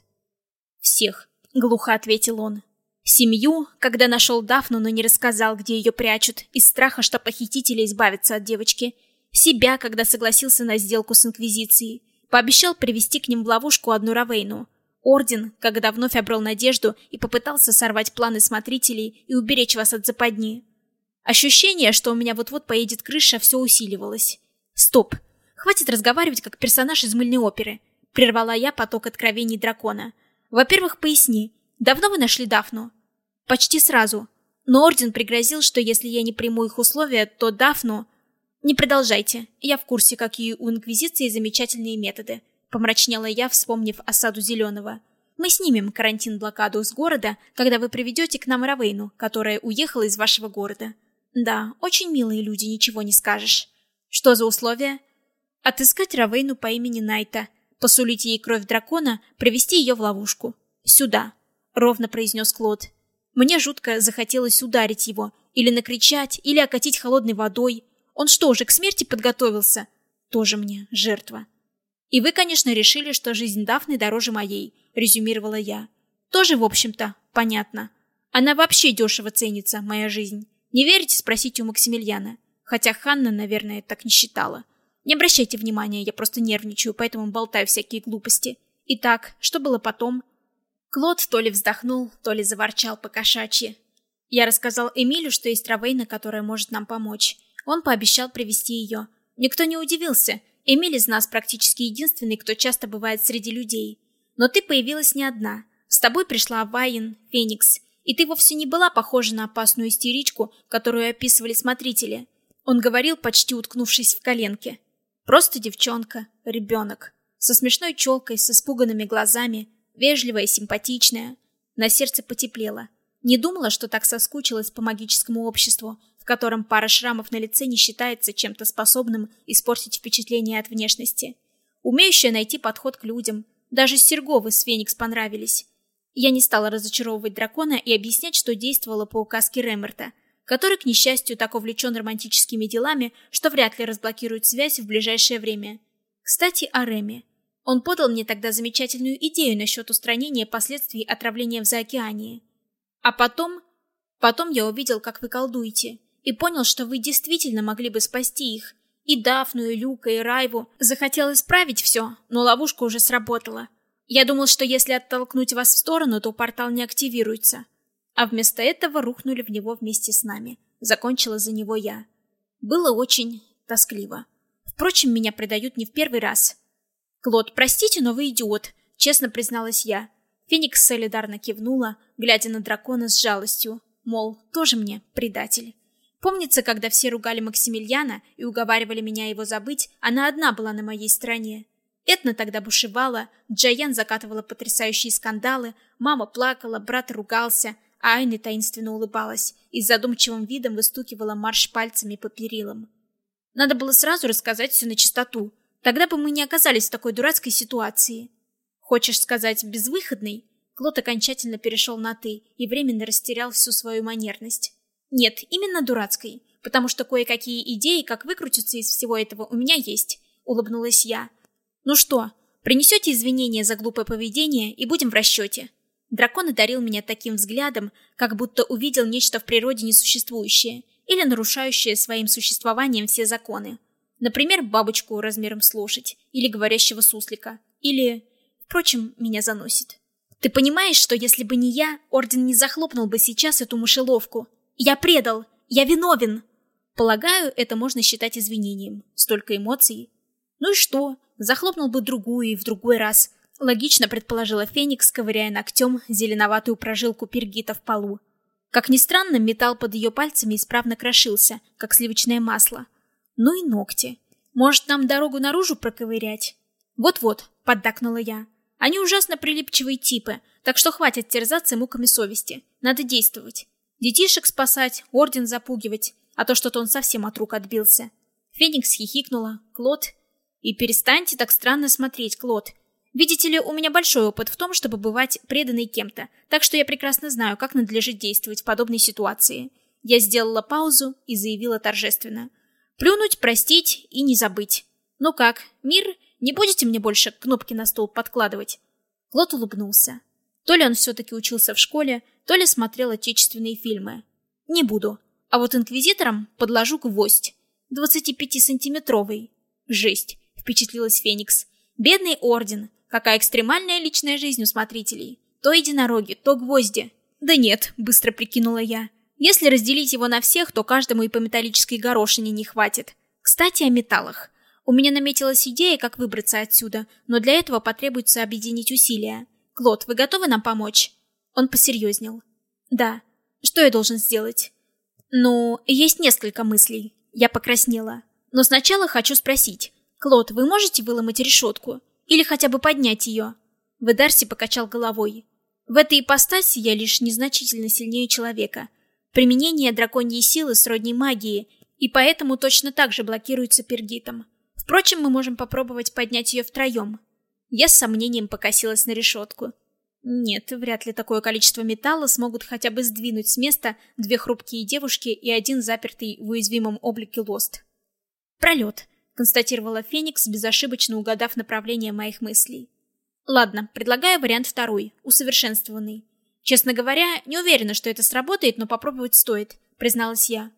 «Всех», — глухо ответил он. «Семью, когда нашел Дафну, но не рассказал, где ее прячут, из страха, что похитители избавятся от девочки. Себя, когда согласился на сделку с Инквизицией. Пообещал привести к ним в ловушку одну Равейну. Орден, когда вновь обрел надежду и попытался сорвать планы смотрителей и уберечь вас от западни. Ощущение, что у меня вот-вот поедет крыша, все усиливалось. Стоп! Хватит разговаривать, как персонаж из мыльной оперы. Прервала я поток откровений дракона. Во-первых, поясни. Давно вы нашли Дафну? Почти сразу. Но Орден пригрозил, что если я не приму их условия, то Дафну... Не продолжайте. Я в курсе, какие у Инквизиции замечательные методы. Помрачнела я, вспомнив осаду Зеленого. Мы снимем карантин-блокаду с города, когда вы приведете к нам Равейну, которая уехала из вашего города. Да, очень милые люди, ничего не скажешь. Что за условия? Отыскать Равейну по имени Найта, посулить ей кровь дракона, привести ее в ловушку. Сюда, ровно произнес Клод. Мне жутко захотелось ударить его, или накричать, или окатить холодной водой. Он что, уже к смерти подготовился? Тоже мне жертва. И вы, конечно, решили, что жизнь Дафны дороже моей, резюмировала я. Тоже, в общем-то, понятно. Она вообще дешево ценится, моя жизнь. Не верите, спросите у Максимилиана. Хотя Ханна, наверное, так не считала. Не обращайте внимания, я просто нервничаю, поэтому болтаю всякие глупости. Итак, что было потом? Клод то ли вздохнул, то ли заворчал по-кошачьи. Я рассказал Эмилю, что есть Равейна, которая может нам помочь. Он пообещал привести ее. Никто не удивился. Эмиль из нас практически единственный, кто часто бывает среди людей. Но ты появилась не одна. С тобой пришла Вайн, Феникс. И ты вовсе не была похожа на опасную истеричку, которую описывали смотрители. Он говорил, почти уткнувшись в коленки. Просто девчонка, ребенок. Со смешной челкой, с испуганными глазами. Вежливая, симпатичная. На сердце потеплело. Не думала, что так соскучилась по магическому обществу, в котором пара шрамов на лице не считается чем-то способным испортить впечатление от внешности. Умеющая найти подход к людям. Даже Серговы с Феникс понравились. Я не стала разочаровывать дракона и объяснять, что действовала по указке Ремерта, который, к несчастью, так увлечен романтическими делами, что вряд ли разблокирует связь в ближайшее время. Кстати, о Реме. Он подал мне тогда замечательную идею насчет устранения последствий отравления в заокеании. А потом... Потом я увидел, как вы колдуете, и понял, что вы действительно могли бы спасти их. И Дафну, и Люка, и Райву. Захотел исправить все, но ловушка уже сработала. Я думал, что если оттолкнуть вас в сторону, то портал не активируется. А вместо этого рухнули в него вместе с нами. Закончила за него я. Было очень тоскливо. Впрочем, меня предают не в первый раз. «Клод, простите, но вы идиот», — честно призналась я. Феникс солидарно кивнула, глядя на дракона с жалостью, мол, тоже мне предатель. Помнится, когда все ругали Максимилиана и уговаривали меня его забыть, она одна была на моей стороне. Этна тогда бушевала, Джаян закатывала потрясающие скандалы, мама плакала, брат ругался, а Айны таинственно улыбалась и с задумчивым видом выстукивала марш пальцами по перилам. Надо было сразу рассказать все на чистоту, Тогда бы мы не оказались в такой дурацкой ситуации. Хочешь сказать безвыходной? Клод окончательно перешел на «ты» и временно растерял всю свою манерность. Нет, именно дурацкой, потому что кое-какие идеи, как выкрутиться из всего этого, у меня есть, улыбнулась я. Ну что, принесете извинения за глупое поведение и будем в расчете. Дракон одарил меня таким взглядом, как будто увидел нечто в природе несуществующее или нарушающее своим существованием все законы. Например, бабочку размером с лошадь, или говорящего суслика, или... Впрочем, меня заносит. Ты понимаешь, что если бы не я, Орден не захлопнул бы сейчас эту мышеловку? Я предал! Я виновен! Полагаю, это можно считать извинением. Столько эмоций. Ну и что? Захлопнул бы другую и в другой раз. Логично предположила Феникс, ковыряя ногтем зеленоватую прожилку пергита в полу. Как ни странно, металл под ее пальцами исправно крошился, как сливочное масло. Ну и ногти. Может, нам дорогу наружу проковырять? Вот-вот, поддакнула я. Они ужасно прилипчивые типы, так что хватит терзаться муками совести. Надо действовать. Детишек спасать, орден запугивать, а то что-то он совсем от рук отбился. Феникс хихикнула. Клод. И перестаньте так странно смотреть, Клод. Видите ли, у меня большой опыт в том, чтобы бывать преданной кем-то, так что я прекрасно знаю, как надлежит действовать в подобной ситуации. Я сделала паузу и заявила торжественно. Плюнуть, простить и не забыть. Ну как, мир, не будете мне больше кнопки на стол подкладывать? Клод улыбнулся. То ли он все-таки учился в школе, то ли смотрел отечественные фильмы. Не буду. А вот инквизиторам подложу гвоздь. 25-сантиметровый. Жесть, впечатлилась Феникс. Бедный орден. Какая экстремальная личная жизнь у смотрителей. То единороги, то гвозди. Да нет, быстро прикинула я. Если разделить его на всех, то каждому и по металлической горошине не хватит. Кстати, о металлах. У меня наметилась идея, как выбраться отсюда, но для этого потребуется объединить усилия. Клод, вы готовы нам помочь? Он посерьезнел. Да. Что я должен сделать? Ну, есть несколько мыслей. Я покраснела. Но сначала хочу спросить. Клод, вы можете выломать решетку? Или хотя бы поднять ее?» Ведарси покачал головой. В этой ипостаси я лишь незначительно сильнее человека. Применение драконьей силы сродни магии, и поэтому точно так же блокируется пергитом. Впрочем, мы можем попробовать поднять ее втроем. Я с сомнением покосилась на решетку. Нет, вряд ли такое количество металла смогут хотя бы сдвинуть с места две хрупкие девушки и один запертый в уязвимом облике лост. «Пролет», — констатировала Феникс, безошибочно угадав направление моих мыслей. Ладно, предлагаю вариант второй, усовершенствованный. Честно говоря, не уверена, что это сработает, но попробовать стоит, призналась я.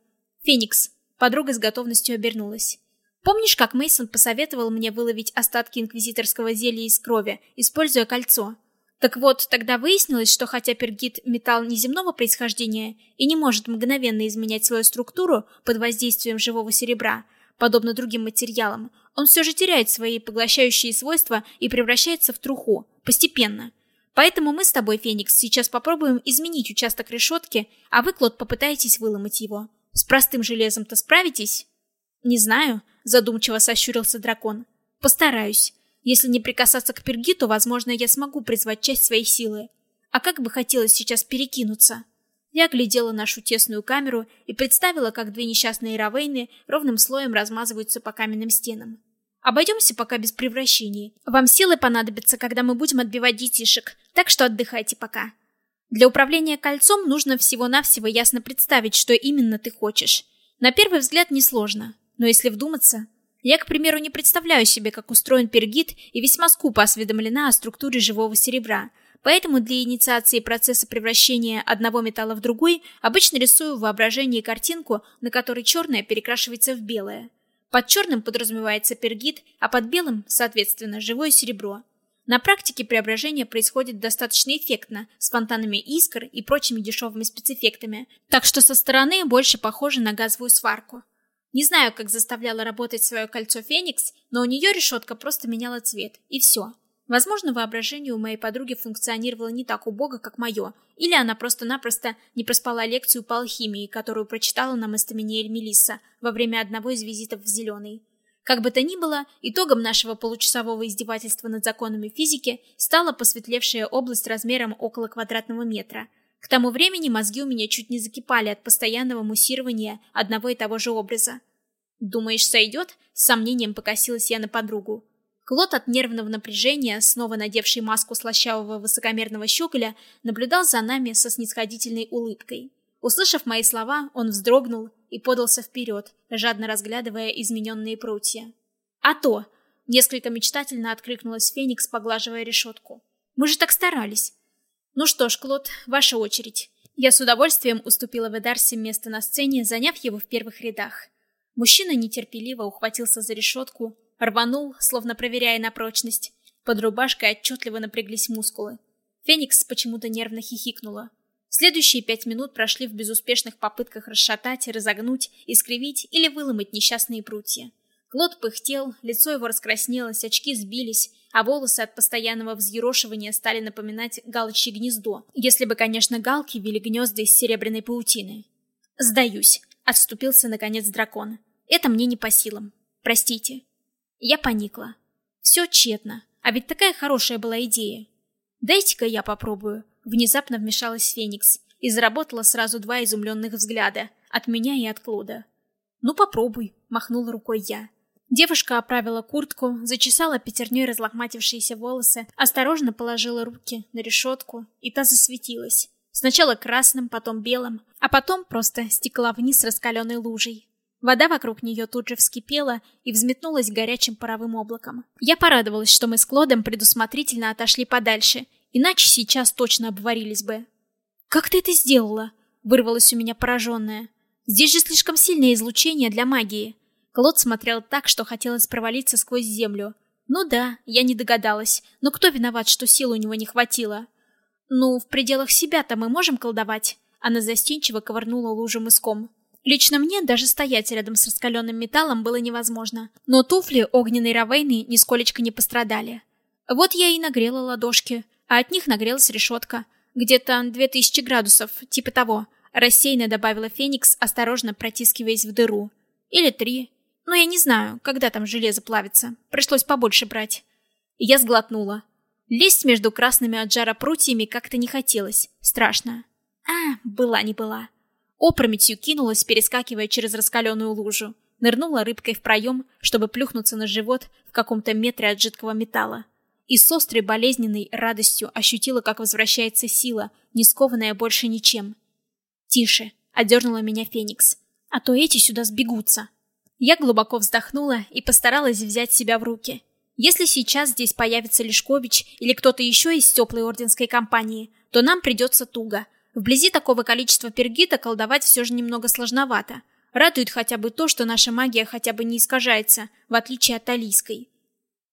Феникс. Подруга с готовностью обернулась. Помнишь, как Мейсон посоветовал мне выловить остатки инквизиторского зелья из крови, используя кольцо? Так вот, тогда выяснилось, что хотя пергит металл неземного происхождения и не может мгновенно изменять свою структуру под воздействием живого серебра, подобно другим материалам, он все же теряет свои поглощающие свойства и превращается в труху, постепенно. Поэтому мы с тобой, Феникс, сейчас попробуем изменить участок решетки, а вы, Клод, попытаетесь выломать его. С простым железом-то справитесь? Не знаю, задумчиво сощурился дракон. Постараюсь. Если не прикасаться к пергиту, возможно, я смогу призвать часть своей силы. А как бы хотелось сейчас перекинуться. Я глядела нашу тесную камеру и представила, как две несчастные равейны ровным слоем размазываются по каменным стенам. Обойдемся пока без превращений. Вам силы понадобятся, когда мы будем отбивать детишек, так что отдыхайте пока. Для управления кольцом нужно всего-навсего ясно представить, что именно ты хочешь. На первый взгляд несложно, но если вдуматься... Я, к примеру, не представляю себе, как устроен пергит и весьма скупо осведомлена о структуре живого серебра, поэтому для инициации процесса превращения одного металла в другой обычно рисую в воображении картинку, на которой черное перекрашивается в белое. Под черным подразумевается пергит, а под белым, соответственно, живое серебро. На практике преображение происходит достаточно эффектно, с фонтанами искр и прочими дешевыми спецэффектами, так что со стороны больше похоже на газовую сварку. Не знаю, как заставляла работать свое кольцо Феникс, но у нее решетка просто меняла цвет, и все. Возможно, воображение у моей подруги функционировало не так убого, как мое, или она просто-напросто не проспала лекцию по алхимии, которую прочитала нам Эстаминиэль Мелисса во время одного из визитов в Зеленый. Как бы то ни было, итогом нашего получасового издевательства над законами физики стала посветлевшая область размером около квадратного метра. К тому времени мозги у меня чуть не закипали от постоянного муссирования одного и того же образа. «Думаешь, сойдет?» — с сомнением покосилась я на подругу. Клод от нервного напряжения, снова надевший маску слащавого высокомерного щеголя, наблюдал за нами со снисходительной улыбкой. Услышав мои слова, он вздрогнул и подался вперед, жадно разглядывая измененные прутья. «А то!» — несколько мечтательно откликнулась Феникс, поглаживая решетку. «Мы же так старались!» «Ну что ж, Клод, ваша очередь». Я с удовольствием уступила Ведарсе место на сцене, заняв его в первых рядах. Мужчина нетерпеливо ухватился за решетку, Рванул, словно проверяя на прочность. Под рубашкой отчетливо напряглись мускулы. Феникс почему-то нервно хихикнула. Следующие пять минут прошли в безуспешных попытках расшатать, разогнуть, искривить или выломать несчастные прутья. Клод пыхтел, лицо его раскраснелось, очки сбились, а волосы от постоянного взъерошивания стали напоминать галочье гнездо, если бы, конечно, галки вели гнезда из серебряной паутины. «Сдаюсь», — отступился, наконец, дракон. «Это мне не по силам. Простите». Я поникла. Все тщетно, а ведь такая хорошая была идея. «Дайте-ка я попробую», — внезапно вмешалась Феникс и заработала сразу два изумленных взгляда, от меня и от Клода. «Ну попробуй», — махнула рукой я. Девушка оправила куртку, зачесала пятерней разлохматившиеся волосы, осторожно положила руки на решетку, и та засветилась. Сначала красным, потом белым, а потом просто стекла вниз раскаленной лужей. Вода вокруг нее тут же вскипела и взметнулась горячим паровым облаком. Я порадовалась, что мы с Клодом предусмотрительно отошли подальше, иначе сейчас точно обварились бы. «Как ты это сделала?» — вырвалось у меня пораженное. «Здесь же слишком сильное излучение для магии». Клод смотрел так, что хотелось провалиться сквозь землю. Ну да, я не догадалась, но кто виноват, что сил у него не хватило? Ну, в пределах себя-то мы можем колдовать. Она застенчиво ковырнула лужу мыском. Лично мне даже стоять рядом с раскаленным металлом было невозможно, но туфли огненной Равейны нисколечко не пострадали. Вот я и нагрела ладошки, а от них нагрелась решетка. Где-то 2000 градусов, типа того. Рассеянно добавила Феникс, осторожно протискиваясь в дыру. Или три. Но я не знаю, когда там железо плавится. Пришлось побольше брать. Я сглотнула. Лезть между красными от жара прутьями как-то не хотелось. Страшно. А, была не была. Опрометью кинулась, перескакивая через раскаленную лужу. Нырнула рыбкой в проем, чтобы плюхнуться на живот в каком-то метре от жидкого металла. И с острой болезненной радостью ощутила, как возвращается сила, не скованная больше ничем. «Тише!» — одернула меня Феникс. «А то эти сюда сбегутся!» Я глубоко вздохнула и постаралась взять себя в руки. Если сейчас здесь появится Лешкович или кто-то еще из теплой орденской компании, то нам придется туго. Вблизи такого количества пергита колдовать все же немного сложновато. Радует хотя бы то, что наша магия хотя бы не искажается, в отличие от талийской.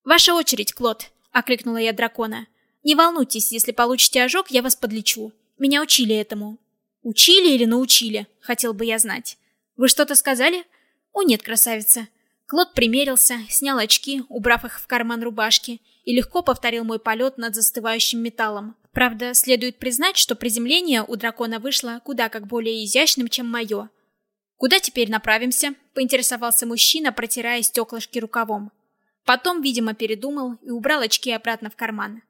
«Ваша очередь, Клод!» — окликнула я дракона. «Не волнуйтесь, если получите ожог, я вас подлечу. Меня учили этому». «Учили или научили?» — хотел бы я знать. «Вы что-то сказали?» «О нет, красавица». Клод примерился, снял очки, убрав их в карман рубашки, и легко повторил мой полет над застывающим металлом. Правда, следует признать, что приземление у дракона вышло куда как более изящным, чем мое. «Куда теперь направимся?» — поинтересовался мужчина, протирая стеклышки рукавом. Потом, видимо, передумал и убрал очки обратно в карман.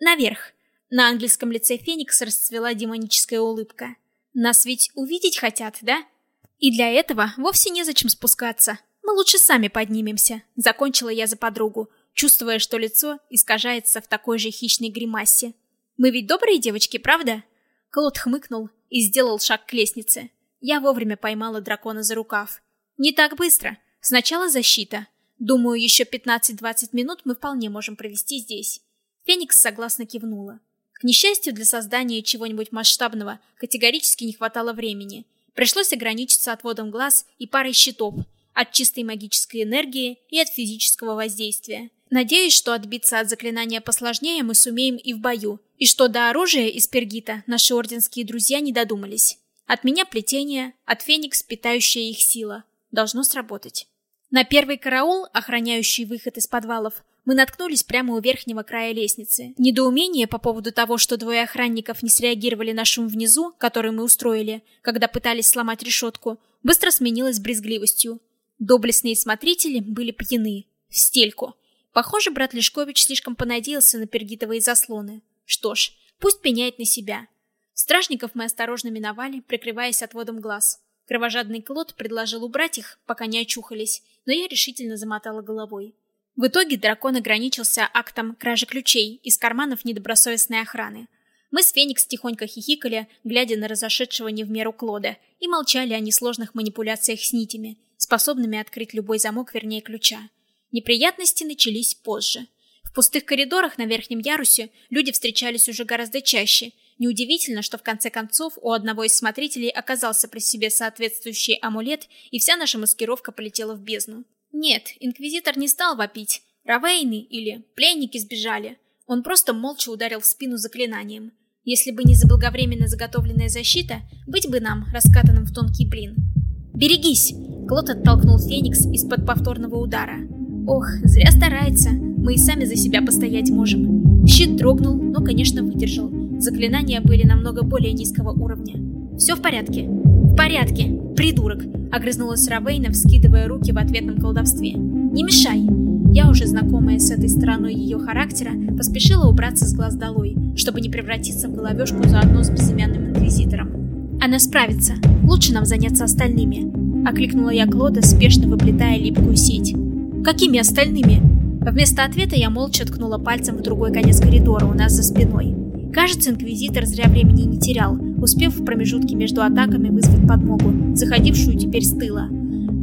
Наверх. На английском лице Феникс расцвела демоническая улыбка. Нас ведь увидеть хотят, да? И для этого вовсе незачем спускаться. Мы лучше сами поднимемся. Закончила я за подругу, чувствуя, что лицо искажается в такой же хищной гримасе. Мы ведь добрые девочки, правда? Клод хмыкнул и сделал шаг к лестнице. Я вовремя поймала дракона за рукав. Не так быстро. Сначала защита, Думаю, еще 15-20 минут мы вполне можем провести здесь. Феникс согласно кивнула. К несчастью, для создания чего-нибудь масштабного категорически не хватало времени. Пришлось ограничиться отводом глаз и парой щитов от чистой магической энергии и от физического воздействия. Надеюсь, что отбиться от заклинания посложнее мы сумеем и в бою, и что до оружия из пергита наши орденские друзья не додумались. От меня плетение, от Феникс питающая их сила. Должно сработать. На первый караул, охраняющий выход из подвалов, мы наткнулись прямо у верхнего края лестницы. Недоумение по поводу того, что двое охранников не среагировали на шум внизу, который мы устроили, когда пытались сломать решетку, быстро сменилось брезгливостью. Доблестные смотрители были пьяны. В стельку. Похоже, брат Лешкович слишком понадеялся на пергитовые заслоны. Что ж, пусть пеняет на себя. Стражников мы осторожно миновали, прикрываясь отводом глаз. Кровожадный Клод предложил убрать их, пока не очухались, но я решительно замотала головой. В итоге дракон ограничился актом кражи ключей из карманов недобросовестной охраны. Мы с Феникс тихонько хихикали, глядя на разошедшего не в меру Клода, и молчали о несложных манипуляциях с нитями, способными открыть любой замок вернее ключа. Неприятности начались позже. В пустых коридорах на верхнем ярусе люди встречались уже гораздо чаще – Неудивительно, что в конце концов у одного из смотрителей оказался при себе соответствующий амулет, и вся наша маскировка полетела в бездну. Нет, инквизитор не стал вопить. Равейны или пленники сбежали. Он просто молча ударил в спину заклинанием. Если бы не заблаговременно заготовленная защита, быть бы нам раскатанным в тонкий блин. «Берегись!» Клод оттолкнул Феникс из-под повторного удара. «Ох, зря старается. Мы и сами за себя постоять можем». Щит дрогнул, но, конечно, выдержал. Заклинания были намного более низкого уровня. «Все в порядке?» «В порядке, придурок!» — огрызнулась Равейна, вскидывая руки в ответном колдовстве. «Не мешай!» Я, уже знакомая с этой стороной ее характера, поспешила убраться с глаз долой, чтобы не превратиться в головешку заодно с безымянным инквизитором. «Она справится. Лучше нам заняться остальными!» — окликнула я Клода, спешно выплетая липкую сеть. «Какими остальными?» Вместо ответа я молча ткнула пальцем в другой конец коридора у нас за спиной. Кажется, Инквизитор зря времени не терял, успев в промежутке между атаками вызвать подмогу, заходившую теперь с тыла.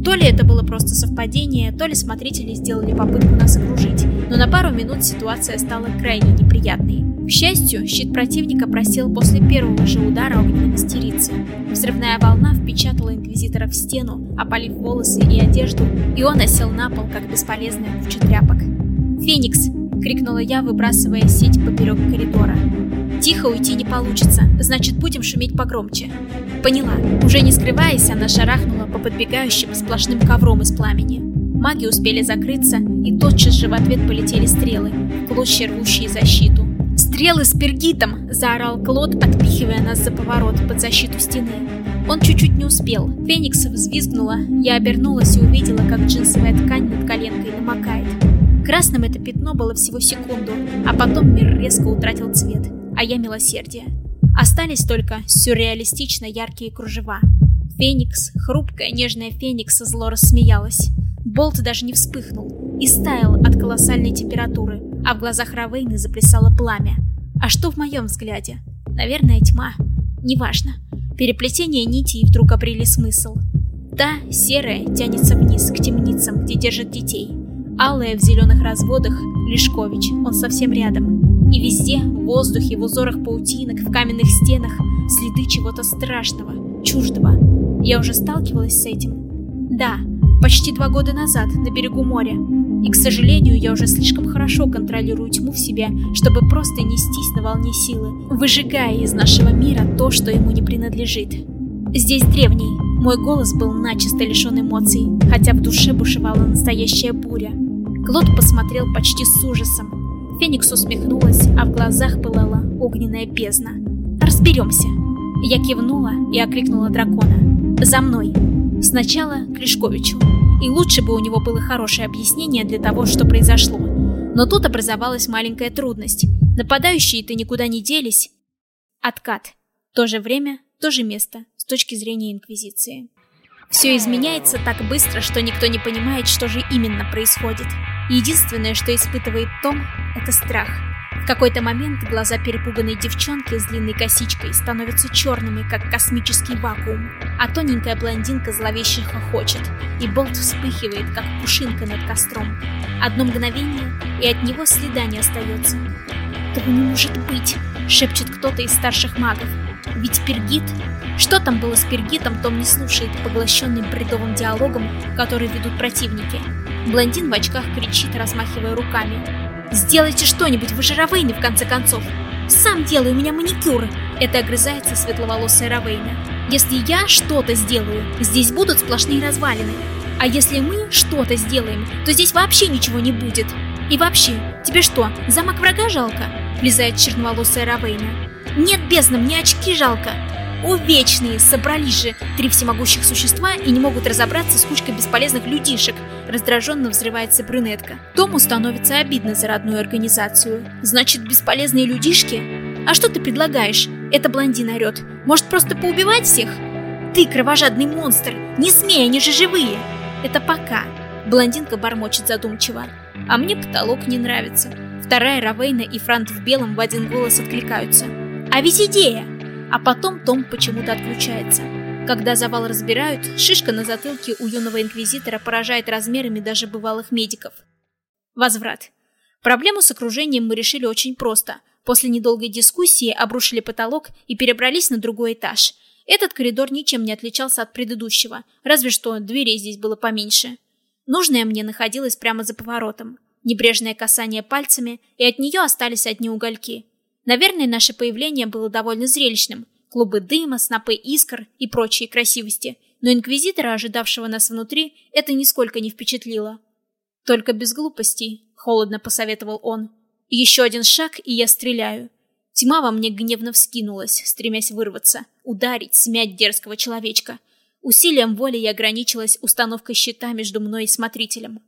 То ли это было просто совпадение, то ли смотрители сделали попытку нас окружить, но на пару минут ситуация стала крайне неприятной. К счастью, щит противника просел после первого же удара огненной мастерицы. Взрывная волна впечатала Инквизитора в стену, опалив волосы и одежду, и он осел на пол, как бесполезная куча тряпок. «Феникс!» — крикнула я, выбрасывая сеть поперек коридора. Тихо уйти не получится, значит, будем шуметь погромче. Поняла. Уже не скрываясь, она шарахнула по подбегающим сплошным ковром из пламени. Маги успели закрыться, и тотчас же в ответ полетели стрелы, клочья рвущие защиту. «Стрелы с пергитом!» – заорал Клод, отпихивая нас за поворот под защиту стены. Он чуть-чуть не успел. Феникс взвизгнула. Я обернулась и увидела, как джинсовая ткань над коленкой намокает. Красным это пятно было всего секунду, а потом мир резко утратил цвет, а я милосердие. Остались только сюрреалистично яркие кружева. Феникс, хрупкая, нежная Феникс, зло рассмеялась. Болт даже не вспыхнул и стаял от колоссальной температуры, а в глазах Равейны заплясало пламя. А что в моем взгляде? Наверное, тьма. Неважно. Переплетение нитей вдруг обрели смысл. Та, серая, тянется вниз, к темницам, где держат детей. Алая в зеленых разводах — Лешкович, он совсем рядом. И везде, в воздухе, в узорах паутинок, в каменных стенах, следы чего-то страшного, чуждого. Я уже сталкивалась с этим? Да, почти два года назад, на берегу моря. И, к сожалению, я уже слишком хорошо контролирую тьму в себе, чтобы просто нестись на волне силы, выжигая из нашего мира то, что ему не принадлежит. Здесь древний. Мой голос был начисто лишен эмоций, хотя в душе бушевала настоящая буря. Клод посмотрел почти с ужасом. Феникс усмехнулась, а в глазах пылала огненная бездна. «Разберемся!» Я кивнула и окликнула дракона. «За мной!» Сначала к Лешковичу и лучше бы у него было хорошее объяснение для того, что произошло. Но тут образовалась маленькая трудность. Нападающие-то никуда не делись. Откат. То же время, то же место, с точки зрения Инквизиции. Все изменяется так быстро, что никто не понимает, что же именно происходит. Единственное, что испытывает Том, это страх. В какой-то момент глаза перепуганной девчонки с длинной косичкой становятся черными, как космический вакуум, а тоненькая блондинка зловеще хохочет, и болт вспыхивает, как пушинка над костром. Одно мгновение, и от него следа не остается. «Этого не может быть!» — шепчет кто-то из старших магов. «Ведь Пергит...» Что там было с Пергитом, Том не слушает, поглощенный бредовым диалогом, который ведут противники. Блондин в очках кричит, размахивая руками. Сделайте что-нибудь, вы же Равейны, в конце концов. Сам делаю, у меня маникюр. Это огрызается светловолосая Равейна. Если я что-то сделаю, здесь будут сплошные развалины. А если мы что-то сделаем, то здесь вообще ничего не будет. И вообще, тебе что, замок врага жалко? Влезает черноволосая Равейна. Нет, бездна, мне очки жалко. О, вечные, собрались же три всемогущих существа и не могут разобраться с кучкой бесполезных людишек. Раздраженно взрывается брюнетка. Тому становится обидно за родную организацию. Значит, бесполезные людишки? А что ты предлагаешь? Это блондин орет. Может, просто поубивать всех? Ты кровожадный монстр! Не смей, они же живые! Это пока. Блондинка бормочет задумчиво. А мне потолок не нравится. Вторая Равейна и Франт в белом в один голос откликаются. А ведь идея! А потом Том почему-то отключается. Когда завал разбирают, шишка на затылке у юного инквизитора поражает размерами даже бывалых медиков. Возврат. Проблему с окружением мы решили очень просто. После недолгой дискуссии обрушили потолок и перебрались на другой этаж. Этот коридор ничем не отличался от предыдущего, разве что дверей здесь было поменьше. Нужная мне находилась прямо за поворотом. Небрежное касание пальцами, и от нее остались одни угольки. Наверное, наше появление было довольно зрелищным. Клубы дыма, снопы искр и прочие красивости. Но инквизитора, ожидавшего нас внутри, это нисколько не впечатлило. «Только без глупостей», — холодно посоветовал он. «Еще один шаг, и я стреляю». Тьма во мне гневно вскинулась, стремясь вырваться, ударить, смять дерзкого человечка. Усилием воли я ограничилась установкой щита между мной и смотрителем.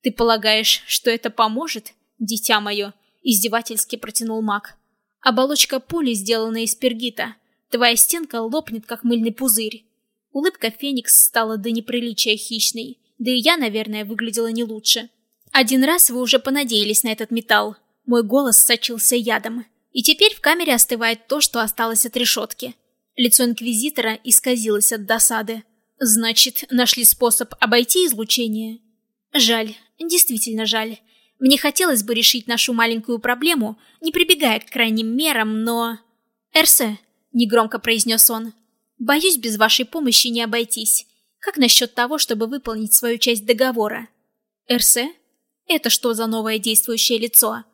«Ты полагаешь, что это поможет, дитя мое?» — издевательски протянул маг. Оболочка пули сделана из пергита. Твоя стенка лопнет, как мыльный пузырь. Улыбка Феникс стала до неприличия хищной. Да и я, наверное, выглядела не лучше. Один раз вы уже понадеялись на этот металл. Мой голос сочился ядом. И теперь в камере остывает то, что осталось от решетки. Лицо Инквизитора исказилось от досады. Значит, нашли способ обойти излучение? Жаль, действительно жаль. Мне хотелось бы решить нашу маленькую проблему, не прибегая к крайним мерам, но... «Эрсе», — негромко произнес он, — «боюсь, без вашей помощи не обойтись. Как насчет того, чтобы выполнить свою часть договора?» «Эрсе? Это что за новое действующее лицо?»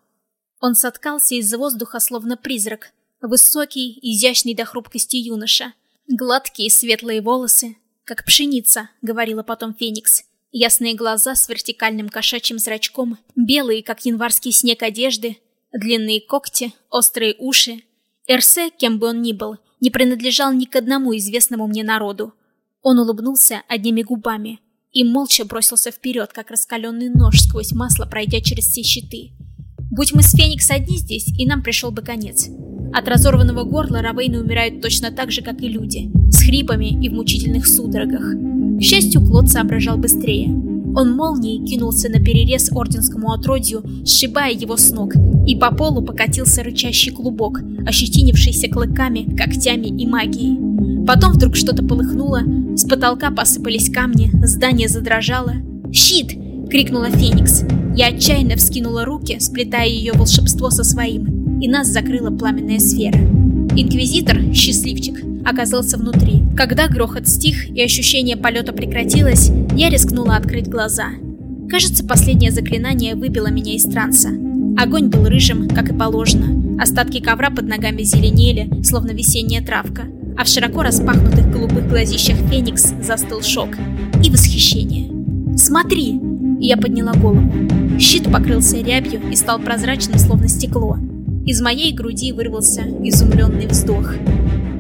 Он соткался из воздуха, словно призрак. Высокий, изящный до хрупкости юноша. Гладкие светлые волосы, как пшеница, говорила потом Феникс. Ясные глаза с вертикальным кошачьим зрачком, белые, как январский снег одежды, длинные когти, острые уши. Эрсе, кем бы он ни был, не принадлежал ни к одному известному мне народу. Он улыбнулся одними губами и молча бросился вперед, как раскаленный нож сквозь масло, пройдя через все щиты. Будь мы с Феникс одни здесь, и нам пришел бы конец. От разорванного горла Равейны умирают точно так же, как и люди, с хрипами и в мучительных судорогах. К счастью, Клод соображал быстрее. Он молнией кинулся на перерез орденскому отродью, сшибая его с ног, и по полу покатился рычащий клубок, ощетинившийся клыками, когтями и магией. Потом вдруг что-то полыхнуло, с потолка посыпались камни, здание задрожало. «Щит!» — крикнула Феникс. Я отчаянно вскинула руки, сплетая ее волшебство со своим, и нас закрыла пламенная сфера. Инквизитор, счастливчик, оказался внутри. Когда грохот стих и ощущение полета прекратилось, я рискнула открыть глаза. Кажется, последнее заклинание выбило меня из транса. Огонь был рыжим, как и положено. Остатки ковра под ногами зеленели, словно весенняя травка. А в широко распахнутых голубых глазищах Феникс застыл шок и восхищение. «Смотри!» Я подняла голову. Щит покрылся рябью и стал прозрачным, словно стекло. Из моей груди вырвался изумленный вздох.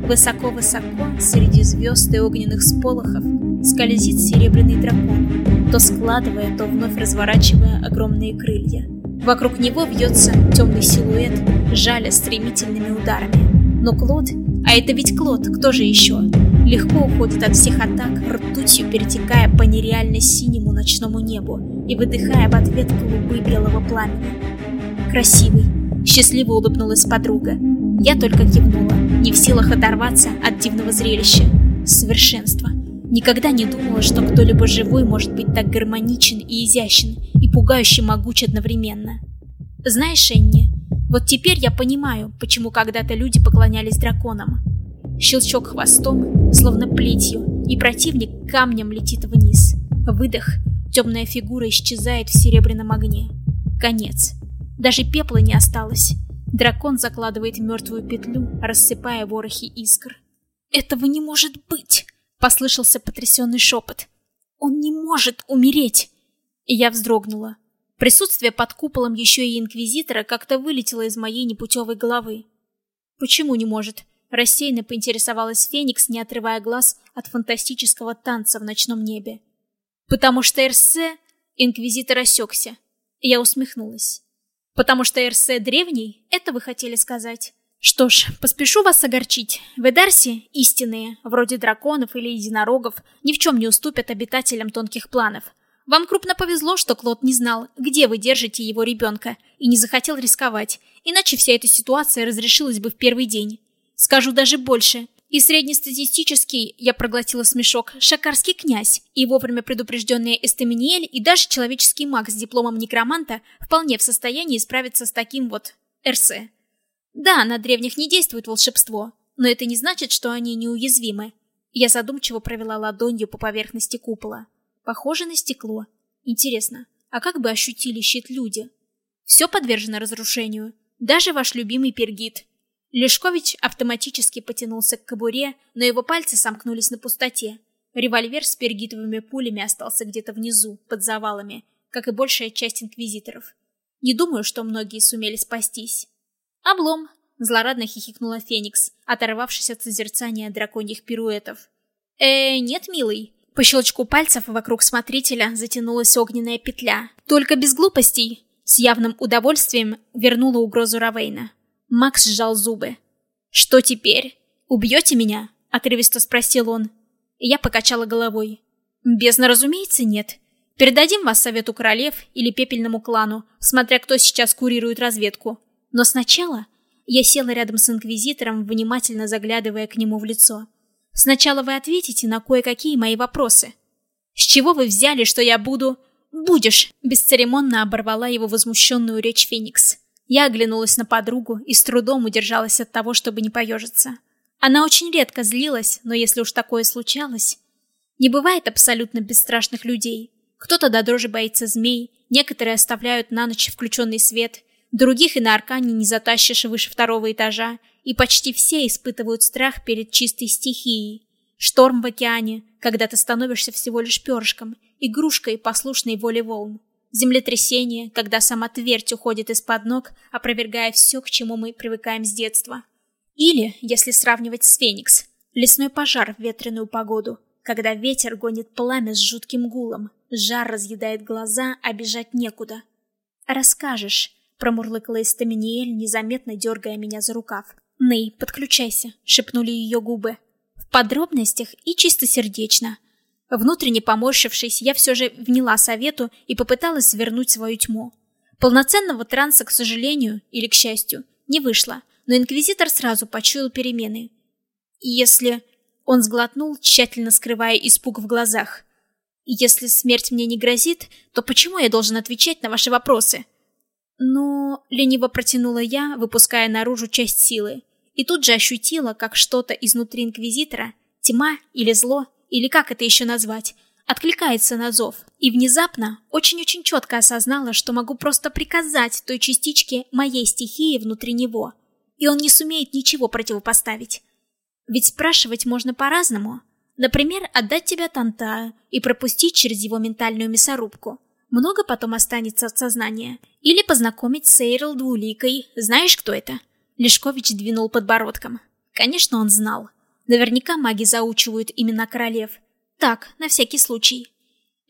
Высоко-высоко, среди звезд и огненных сполохов, скользит серебряный дракон, то складывая, то вновь разворачивая огромные крылья. Вокруг него вьется темный силуэт, жаля стремительными ударами. Но Клод, а это ведь Клод, кто же еще, легко уходит от всех атак, ртутью перетекая по нереально синему ночному небу и выдыхая в ответ клубы белого пламени. Красивый, счастливо улыбнулась подруга. Я только кивнула, не в силах оторваться от дивного зрелища. Совершенство. Никогда не думала, что кто-либо живой может быть так гармоничен и изящен, и пугающе могуч одновременно. Знаешь, Энни, вот теперь я понимаю, почему когда-то люди поклонялись драконам. Щелчок хвостом, словно плетью, и противник камнем летит вниз. Выдох, темная фигура исчезает в серебряном огне. Конец. Даже пепла не осталось. Дракон закладывает мертвую петлю, рассыпая ворохи искр. «Этого не может быть!» — послышался потрясенный шепот. «Он не может умереть!» И я вздрогнула. Присутствие под куполом еще и Инквизитора как-то вылетело из моей непутевой головы. «Почему не может?» — рассеянно поинтересовалась Феникс, не отрывая глаз от фантастического танца в ночном небе. «Потому что Эрсе...» — Инквизитор осекся. Я усмехнулась. Потому что Эрсе древний, это вы хотели сказать. Что ж, поспешу вас огорчить. В Эдарсе истинные, вроде драконов или единорогов, ни в чем не уступят обитателям тонких планов. Вам крупно повезло, что Клод не знал, где вы держите его ребенка, и не захотел рисковать, иначе вся эта ситуация разрешилась бы в первый день. Скажу даже больше. И среднестатистический, я проглотила смешок, шакарский князь, и вовремя предупрежденный Эстеминиэль, и даже человеческий маг с дипломом некроманта вполне в состоянии справиться с таким вот РС. Да, на древних не действует волшебство, но это не значит, что они неуязвимы. Я задумчиво провела ладонью по поверхности купола. Похоже на стекло. Интересно, а как бы ощутили щит люди? Все подвержено разрушению, даже ваш любимый пергит. Лешкович автоматически потянулся к кобуре, но его пальцы сомкнулись на пустоте. Револьвер с пергитовыми пулями остался где-то внизу, под завалами, как и большая часть инквизиторов. Не думаю, что многие сумели спастись. «Облом!» — злорадно хихикнула Феникс, оторвавшись от созерцания драконьих пируэтов. «Э, нет, милый!» По щелчку пальцев вокруг смотрителя затянулась огненная петля. «Только без глупостей!» С явным удовольствием вернула угрозу Равейна. Макс сжал зубы. «Что теперь? Убьете меня?» — отрывисто спросил он. Я покачала головой. «Бездна, разумеется, нет. Передадим вас Совету Королев или Пепельному клану, смотря кто сейчас курирует разведку. Но сначала...» Я села рядом с Инквизитором, внимательно заглядывая к нему в лицо. «Сначала вы ответите на кое-какие мои вопросы. С чего вы взяли, что я буду...» «Будешь!» — бесцеремонно оборвала его возмущенную речь Феникс. Я оглянулась на подругу и с трудом удержалась от того, чтобы не поежиться. Она очень редко злилась, но если уж такое случалось... Не бывает абсолютно бесстрашных людей. Кто-то до дрожи боится змей, некоторые оставляют на ночь включенный свет, других и на Аркане не затащишь выше второго этажа, и почти все испытывают страх перед чистой стихией. Шторм в океане, когда ты становишься всего лишь перышком, игрушкой послушной воле волн. Землетрясение, когда сама твердь уходит из-под ног, опровергая все, к чему мы привыкаем с детства. Или, если сравнивать с Феникс, лесной пожар в ветреную погоду, когда ветер гонит пламя с жутким гулом, жар разъедает глаза, а бежать некуда. «Расскажешь», — промурлыкала Эстаминиэль, незаметно дергая меня за рукав. «Ней, подключайся», — шепнули ее губы. В подробностях и чистосердечно. Внутренне поморщившись, я все же вняла совету и попыталась вернуть свою тьму. Полноценного транса, к сожалению, или к счастью, не вышло, но Инквизитор сразу почуял перемены. «Если...» Он сглотнул, тщательно скрывая испуг в глазах. «Если смерть мне не грозит, то почему я должен отвечать на ваши вопросы?» Но лениво протянула я, выпуская наружу часть силы, и тут же ощутила, как что-то изнутри Инквизитора, тьма или зло, или как это еще назвать, откликается на зов, и внезапно очень-очень четко осознала, что могу просто приказать той частичке моей стихии внутри него, и он не сумеет ничего противопоставить. Ведь спрашивать можно по-разному. Например, отдать тебя Тантаю и пропустить через его ментальную мясорубку – много потом останется от сознания. Или познакомить с Эйрл Двуликой. Знаешь, кто это? Лешкович двинул подбородком. Конечно, он знал. Наверняка маги заучивают имена королев. Так, на всякий случай.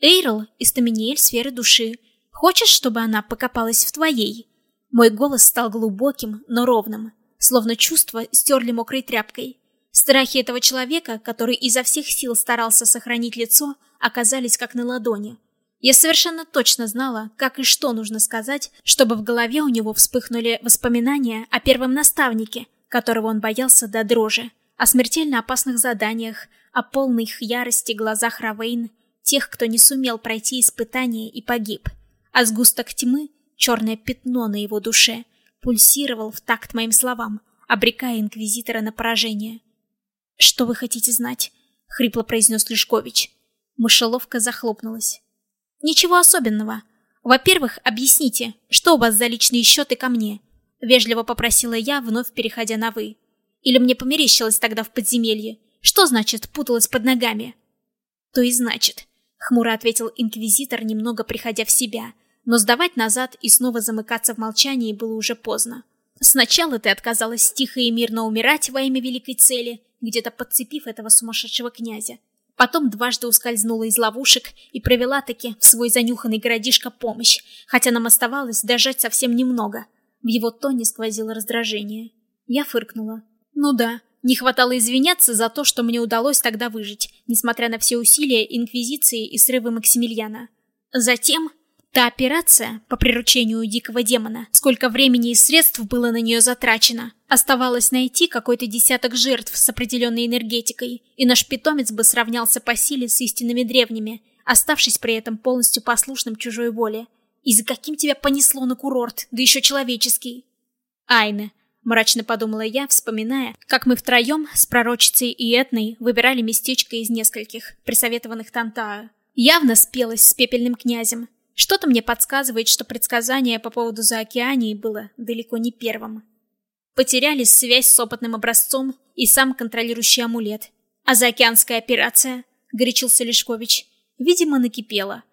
Эйрл из Таминиэль сферы души. Хочешь, чтобы она покопалась в твоей? Мой голос стал глубоким, но ровным. Словно чувства стерли мокрой тряпкой. Страхи этого человека, который изо всех сил старался сохранить лицо, оказались как на ладони. Я совершенно точно знала, как и что нужно сказать, чтобы в голове у него вспыхнули воспоминания о первом наставнике, которого он боялся до дрожи, о смертельно опасных заданиях, о полных ярости глазах Равейн, тех, кто не сумел пройти испытание и погиб. А сгусток тьмы, черное пятно на его душе, пульсировал в такт моим словам, обрекая Инквизитора на поражение. «Что вы хотите знать?» — хрипло произнес Лешкович. Мышеловка захлопнулась. Ничего особенного. Во-первых, объясните, что у вас за личные счеты ко мне? Вежливо попросила я, вновь переходя на «вы». Или мне померещилось тогда в подземелье? Что значит «путалась под ногами»? То и значит. Хмуро ответил инквизитор, немного приходя в себя. Но сдавать назад и снова замыкаться в молчании было уже поздно. Сначала ты отказалась тихо и мирно умирать во имя великой цели, где-то подцепив этого сумасшедшего князя. Потом дважды ускользнула из ловушек и провела-таки в свой занюханный городишко помощь, хотя нам оставалось дожать совсем немного. В его тоне сквозило раздражение. Я фыркнула. Ну да, не хватало извиняться за то, что мне удалось тогда выжить, несмотря на все усилия Инквизиции и срывы Максимилиана. Затем Та операция, по приручению дикого демона, сколько времени и средств было на нее затрачено. Оставалось найти какой-то десяток жертв с определенной энергетикой, и наш питомец бы сравнялся по силе с истинными древними, оставшись при этом полностью послушным чужой воле. И за каким тебя понесло на курорт, да еще человеческий? Айне, мрачно подумала я, вспоминая, как мы втроем с пророчицей и Этной выбирали местечко из нескольких, присоветованных Тантаа. Явно спелась с пепельным князем, что-то мне подсказывает, что предсказание по поводу заокеании было далеко не первым. Потеряли связь с опытным образцом и сам контролирующий амулет. А заокеанская операция, горячился Лешкович, видимо, накипела.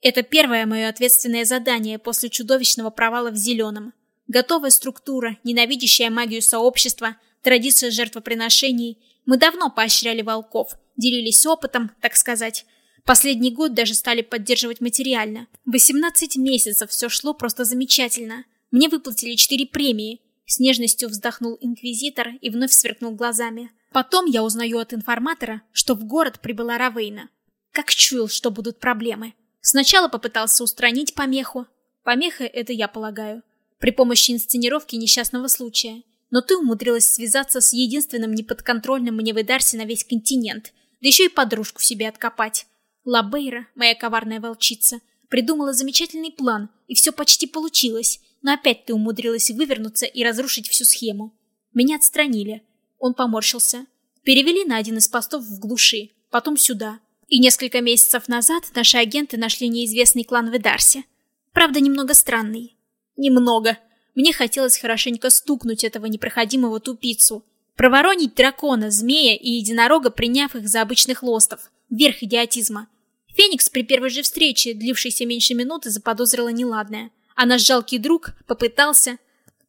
Это первое мое ответственное задание после чудовищного провала в Зеленом. Готовая структура, ненавидящая магию сообщества, традиция жертвоприношений. Мы давно поощряли волков, делились опытом, так сказать, Последний год даже стали поддерживать материально. 18 месяцев все шло просто замечательно. Мне выплатили 4 премии. С нежностью вздохнул инквизитор и вновь сверкнул глазами. Потом я узнаю от информатора, что в город прибыла Равейна. Как чуял, что будут проблемы. Сначала попытался устранить помеху. Помеха — это я полагаю. При помощи инсценировки несчастного случая. Но ты умудрилась связаться с единственным неподконтрольным мне в на весь континент. Да еще и подружку себе откопать. Лабейра, моя коварная волчица, придумала замечательный план, и все почти получилось, но опять ты умудрилась вывернуться и разрушить всю схему. Меня отстранили. Он поморщился. Перевели на один из постов в глуши, потом сюда. И несколько месяцев назад наши агенты нашли неизвестный клан в Эдарсе. Правда, немного странный. Немного, Мне хотелось хорошенько стукнуть этого непроходимого тупицу. Проворонить дракона, змея и единорога, приняв их за обычных лостов. Верх идиотизма. Феникс при первой же встрече, длившейся меньше минуты, заподозрила неладное. А наш жалкий друг попытался...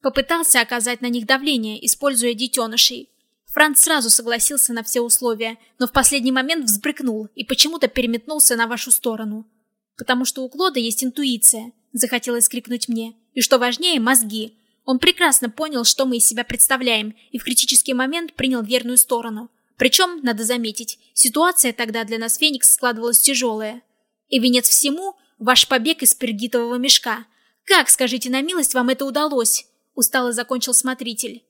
Попытался оказать на них давление, используя детенышей. Франц сразу согласился на все условия, но в последний момент взбрыкнул и почему-то переметнулся на вашу сторону. Потому что у Клода есть интуиция, захотелось крикнуть мне, и что важнее, мозги. Он прекрасно понял, что мы из себя представляем, и в критический момент принял верную сторону. Причем, надо заметить, ситуация тогда для нас Феникс складывалась тяжелая. И венец всему – ваш побег из пергитового мешка. Как, скажите на милость, вам это удалось? Устало закончил смотритель.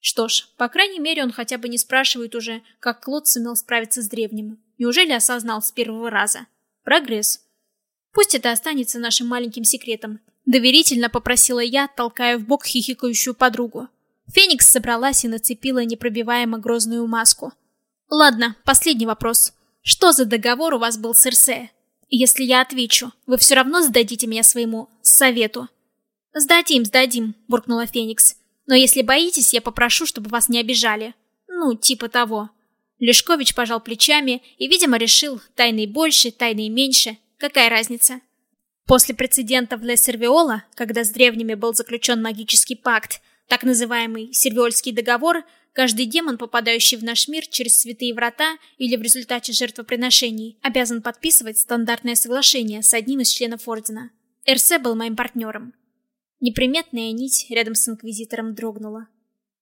Что ж, по крайней мере, он хотя бы не спрашивает уже, как Клод сумел справиться с древним. Неужели осознал с первого раза? Прогресс. Пусть это останется нашим маленьким секретом. Доверительно попросила я, толкая в бок хихикающую подругу. Феникс собралась и нацепила непробиваемо грозную маску. Ладно, последний вопрос. Что за договор у вас был с Ирсе? Если я отвечу, вы все равно сдадите меня своему совету. Сдадим, сдадим, буркнула Феникс. Но если боитесь, я попрошу, чтобы вас не обижали. Ну, типа того. Лешкович пожал плечами и, видимо, решил, тайный больше, тайный меньше, какая разница. После прецедента в Ле Сервиола, когда с древними был заключен магический пакт, так называемый Сервиольский договор, каждый демон, попадающий в наш мир через святые врата или в результате жертвоприношений, обязан подписывать стандартное соглашение с одним из членов Ордена. Эрсе был моим партнером. Неприметная нить рядом с Инквизитором дрогнула.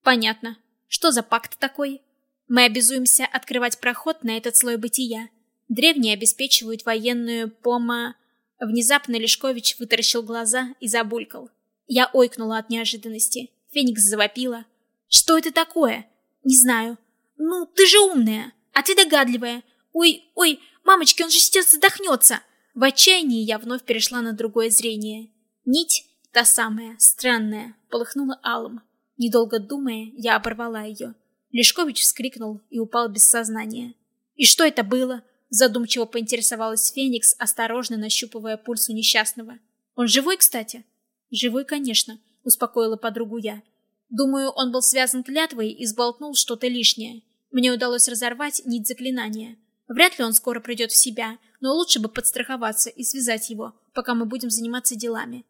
Понятно. Что за пакт такой? Мы обязуемся открывать проход на этот слой бытия. Древние обеспечивают военную пома... Внезапно Лешкович вытаращил глаза и забулькал. Я ойкнула от неожиданности. Феникс завопила. «Что это такое?» «Не знаю». «Ну, ты же умная, а ты догадливая. Ой, ой, мамочки, он же сейчас задохнется!» В отчаянии я вновь перешла на другое зрение. Нить Та самая, странная, полыхнула алым. Недолго думая, я оборвала ее. Лешкович вскрикнул и упал без сознания. «И что это было?» Задумчиво поинтересовалась Феникс, осторожно нащупывая пульс у несчастного. «Он живой, кстати?» «Живой, конечно», — успокоила подругу я. «Думаю, он был связан клятвой и сболтнул что-то лишнее. Мне удалось разорвать нить заклинания. Вряд ли он скоро придет в себя, но лучше бы подстраховаться и связать его, пока мы будем заниматься делами.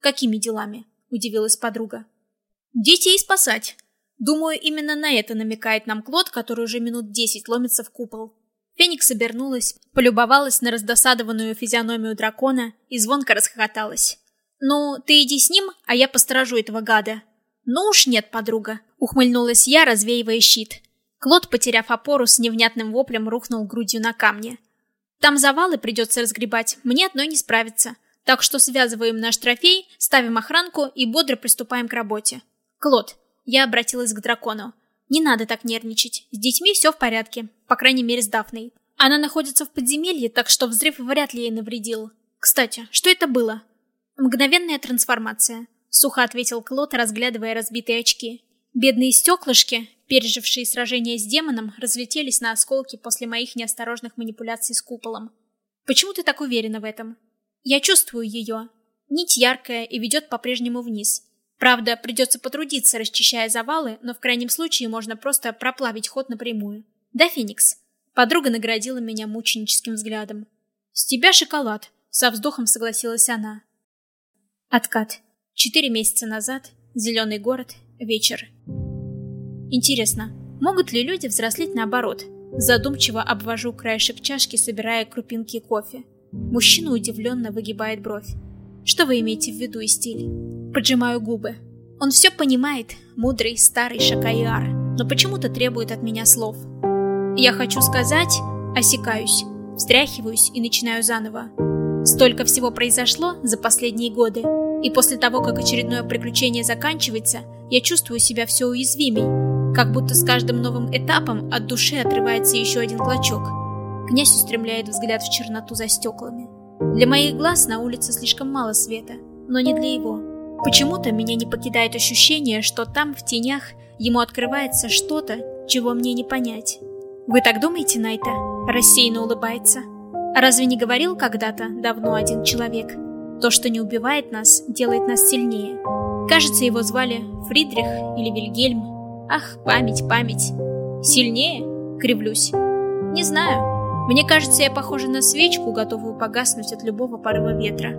«Какими делами?» – удивилась подруга. «Детей спасать!» Думаю, именно на это намекает нам Клод, который уже минут десять ломится в купол. Феникс обернулась, полюбовалась на раздосадованную физиономию дракона и звонко расхохоталась. «Ну, ты иди с ним, а я посторожу этого гада». «Ну уж нет, подруга», — ухмыльнулась я, развеивая щит. Клод, потеряв опору, с невнятным воплем рухнул грудью на камне. «Там завалы придется разгребать, мне одной не справиться. Так что связываем наш трофей, ставим охранку и бодро приступаем к работе. Клод, я обратилась к дракону. Не надо так нервничать. С детьми все в порядке, по крайней мере с Дафной. Она находится в подземелье, так что взрыв вряд ли ей навредил. Кстати, что это было? Мгновенная трансформация, сухо ответил Клод, разглядывая разбитые очки. Бедные стеклышки, пережившие сражение с демоном, разлетелись на осколки после моих неосторожных манипуляций с куполом. Почему ты так уверена в этом? Я чувствую ее. Нить яркая и ведет по-прежнему вниз. Правда, придется потрудиться, расчищая завалы, но в крайнем случае можно просто проплавить ход напрямую. Да, Феникс? Подруга наградила меня мученическим взглядом. «С тебя шоколад», — со вздохом согласилась она. Откат. Четыре месяца назад. Зеленый город. Вечер. Интересно, могут ли люди взрослеть наоборот? Задумчиво обвожу краешек чашки, собирая крупинки кофе. Мужчина удивленно выгибает бровь. Что вы имеете в виду, стиль? Поджимаю губы. Он все понимает, мудрый старый Шакайар, но почему-то требует от меня слов. Я хочу сказать, осекаюсь, встряхиваюсь и начинаю заново. Столько всего произошло за последние годы, и после того, как очередное приключение заканчивается, я чувствую себя все уязвимей, как будто с каждым новым этапом от души отрывается еще один клочок. Князь устремляет взгляд в черноту за стеклами. Для моих глаз на улице слишком мало света, но не для его. Почему-то меня не покидает ощущение, что там, в тенях, ему открывается что-то, чего мне не понять. «Вы так думаете, Найта?» – рассеянно улыбается. «А разве не говорил когда-то давно один человек? То, что не убивает нас, делает нас сильнее. Кажется, его звали Фридрих или Вильгельм. Ах, память, память. Сильнее? Кривлюсь. Не знаю. Мне кажется, я похожа на свечку, готовую погаснуть от любого порыва ветра.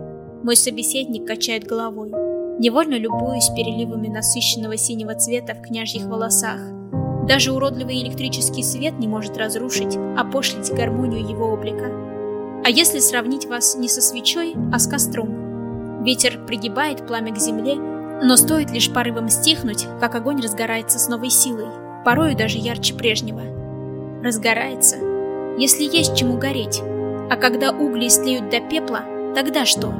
Мой собеседник качает головой. Невольно любуюсь переливами насыщенного синего цвета в княжьих волосах. Даже уродливый электрический свет не может разрушить, опошлить гармонию его облика. А если сравнить вас не со свечой, а с костром? Ветер пригибает пламя к земле, но стоит лишь порывом стихнуть, как огонь разгорается с новой силой, порою даже ярче прежнего. Разгорается, если есть чему гореть. А когда угли слеют до пепла, тогда что?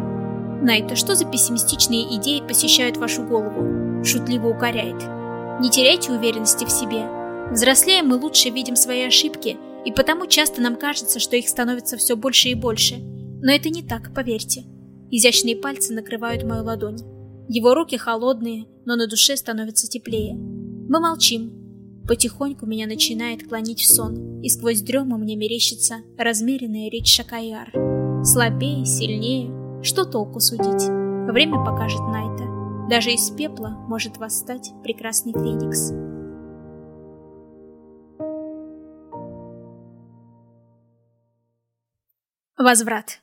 Найта, что за пессимистичные идеи посещают вашу голову? Шутливо укоряет. Не теряйте уверенности в себе. Взрослея мы лучше видим свои ошибки, и потому часто нам кажется, что их становится все больше и больше. Но это не так, поверьте. Изящные пальцы накрывают мою ладонь. Его руки холодные, но на душе становится теплее. Мы молчим. Потихоньку меня начинает клонить в сон, и сквозь дрему мне мерещится размеренная речь Шакаяр. Слабее, сильнее, что толку судить? Время покажет Найта. Даже из пепла может восстать прекрасный феникс. Возврат.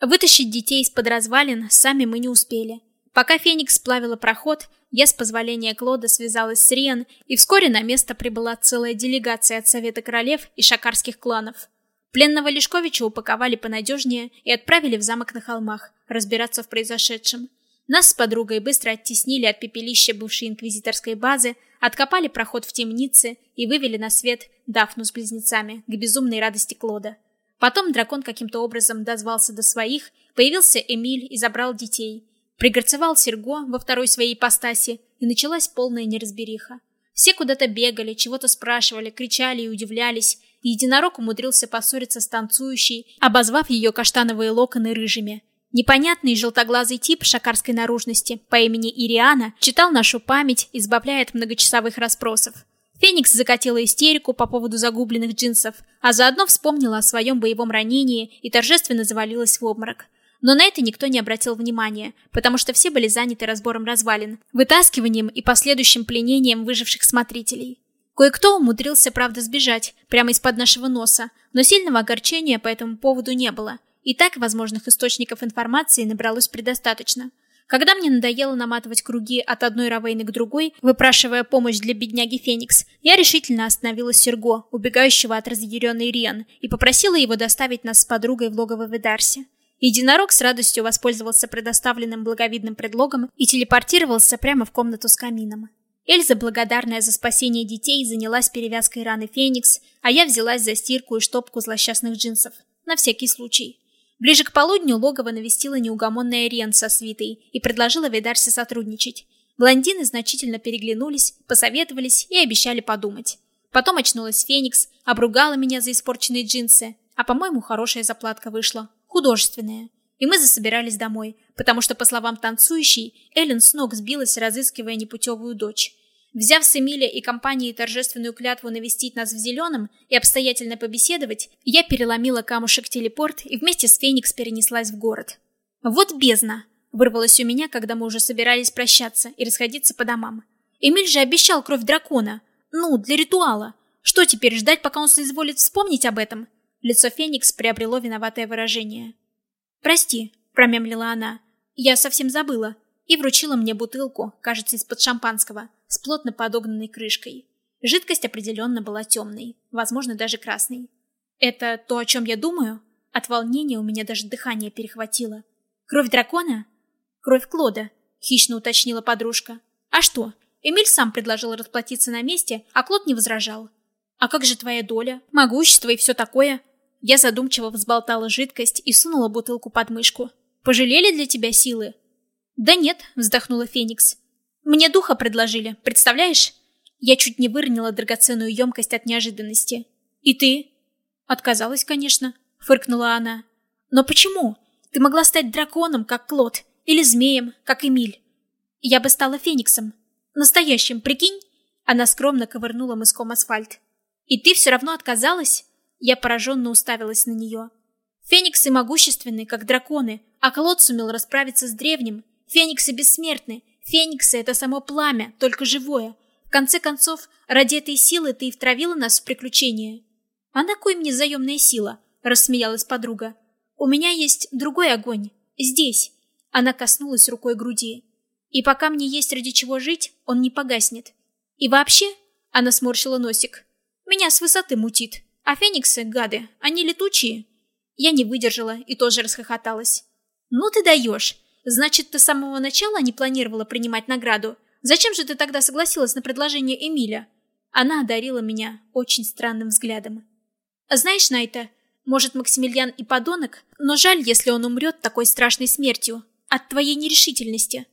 Вытащить детей из-под развалин сами мы не успели. Пока Феникс сплавила проход, я с позволения Клода связалась с Риан, и вскоре на место прибыла целая делегация от Совета Королев и шакарских кланов. Пленного Лешковича упаковали понадежнее и отправили в замок на холмах, разбираться в произошедшем. Нас с подругой быстро оттеснили от пепелища бывшей инквизиторской базы, откопали проход в темнице и вывели на свет Дафну с близнецами, к безумной радости Клода. Потом дракон каким-то образом дозвался до своих, появился Эмиль и забрал детей. Пригорцевал Серго во второй своей ипостаси, и началась полная неразбериха. Все куда-то бегали, чего-то спрашивали, кричали и удивлялись, и единорог умудрился поссориться с танцующей, обозвав ее каштановые локоны рыжими. Непонятный желтоглазый тип шакарской наружности по имени Ириана читал нашу память, избавляя от многочасовых расспросов. Феникс закатила истерику по поводу загубленных джинсов, а заодно вспомнила о своем боевом ранении и торжественно завалилась в обморок. Но на это никто не обратил внимания, потому что все были заняты разбором развалин, вытаскиванием и последующим пленением выживших смотрителей. Кое-кто умудрился, правда, сбежать прямо из-под нашего носа, но сильного огорчения по этому поводу не было – и так возможных источников информации набралось предостаточно. Когда мне надоело наматывать круги от одной Равейны к другой, выпрашивая помощь для бедняги Феникс, я решительно остановила Серго, убегающего от разъяренной Риан, и попросила его доставить нас с подругой в логово Ведарси. Единорог с радостью воспользовался предоставленным благовидным предлогом и телепортировался прямо в комнату с камином. Эльза, благодарная за спасение детей, занялась перевязкой раны Феникс, а я взялась за стирку и штопку злосчастных джинсов. На всякий случай. Ближе к полудню логово навестила неугомонная Рен со свитой и предложила Ведарсе сотрудничать. Блондины значительно переглянулись, посоветовались и обещали подумать. Потом очнулась Феникс, обругала меня за испорченные джинсы, а, по-моему, хорошая заплатка вышла, художественная. И мы засобирались домой, потому что, по словам танцующей, Эллен с ног сбилась, разыскивая непутевую дочь. Взяв с Эмиля и компанией торжественную клятву навестить нас в Зеленом и обстоятельно побеседовать, я переломила камушек-телепорт и вместе с Феникс перенеслась в город. «Вот бездна!» — вырвалось у меня, когда мы уже собирались прощаться и расходиться по домам. «Эмиль же обещал кровь дракона! Ну, для ритуала! Что теперь, ждать, пока он соизволит вспомнить об этом?» Лицо Феникс приобрело виноватое выражение. «Прости», — промямлила она, — «я совсем забыла» и вручила мне бутылку, кажется, из-под шампанского, с плотно подогнанной крышкой. Жидкость определенно была темной, возможно, даже красной. Это то, о чем я думаю? От волнения у меня даже дыхание перехватило. Кровь дракона? Кровь Клода, хищно уточнила подружка. А что? Эмиль сам предложил расплатиться на месте, а Клод не возражал. А как же твоя доля, могущество и все такое? Я задумчиво взболтала жидкость и сунула бутылку под мышку. Пожалели для тебя силы? Да нет, вздохнула Феникс. Мне духа предложили, представляешь? Я чуть не выронила драгоценную емкость от неожиданности. И ты? Отказалась, конечно, фыркнула она. Но почему? Ты могла стать драконом, как Клод, или змеем, как Эмиль. Я бы стала фениксом. Настоящим, прикинь? Она скромно ковырнула мыском асфальт. И ты все равно отказалась? Я пораженно уставилась на нее. Фениксы могущественны, как драконы, а Клод сумел расправиться с древним. Фениксы бессмертны, Фениксы — это само пламя, только живое. В конце концов, ради этой силы ты и втравила нас в приключения. А на кой мне заемная сила? Рассмеялась подруга. У меня есть другой огонь. Здесь. Она коснулась рукой груди. И пока мне есть ради чего жить, он не погаснет. И вообще, она сморщила носик. Меня с высоты мутит. А фениксы, гады, они летучие. Я не выдержала и тоже расхохоталась. Ну ты даешь. Значит, ты с самого начала не планировала принимать награду? Зачем же ты тогда согласилась на предложение Эмиля? Она одарила меня очень странным взглядом. Знаешь, Найта, может, Максимилиан и подонок, но жаль, если он умрет такой страшной смертью от твоей нерешительности.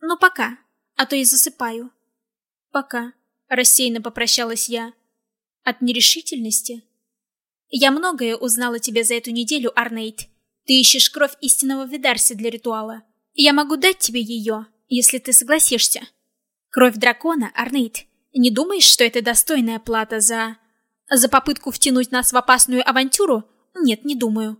Но пока, а то я засыпаю. Пока, рассеянно попрощалась я. От нерешительности? Я многое узнала тебе за эту неделю, Арнейт. Ты ищешь кровь истинного Видарси для ритуала. Я могу дать тебе ее, если ты согласишься. Кровь дракона, Арнейт. Не думаешь, что это достойная плата за... За попытку втянуть нас в опасную авантюру? Нет, не думаю.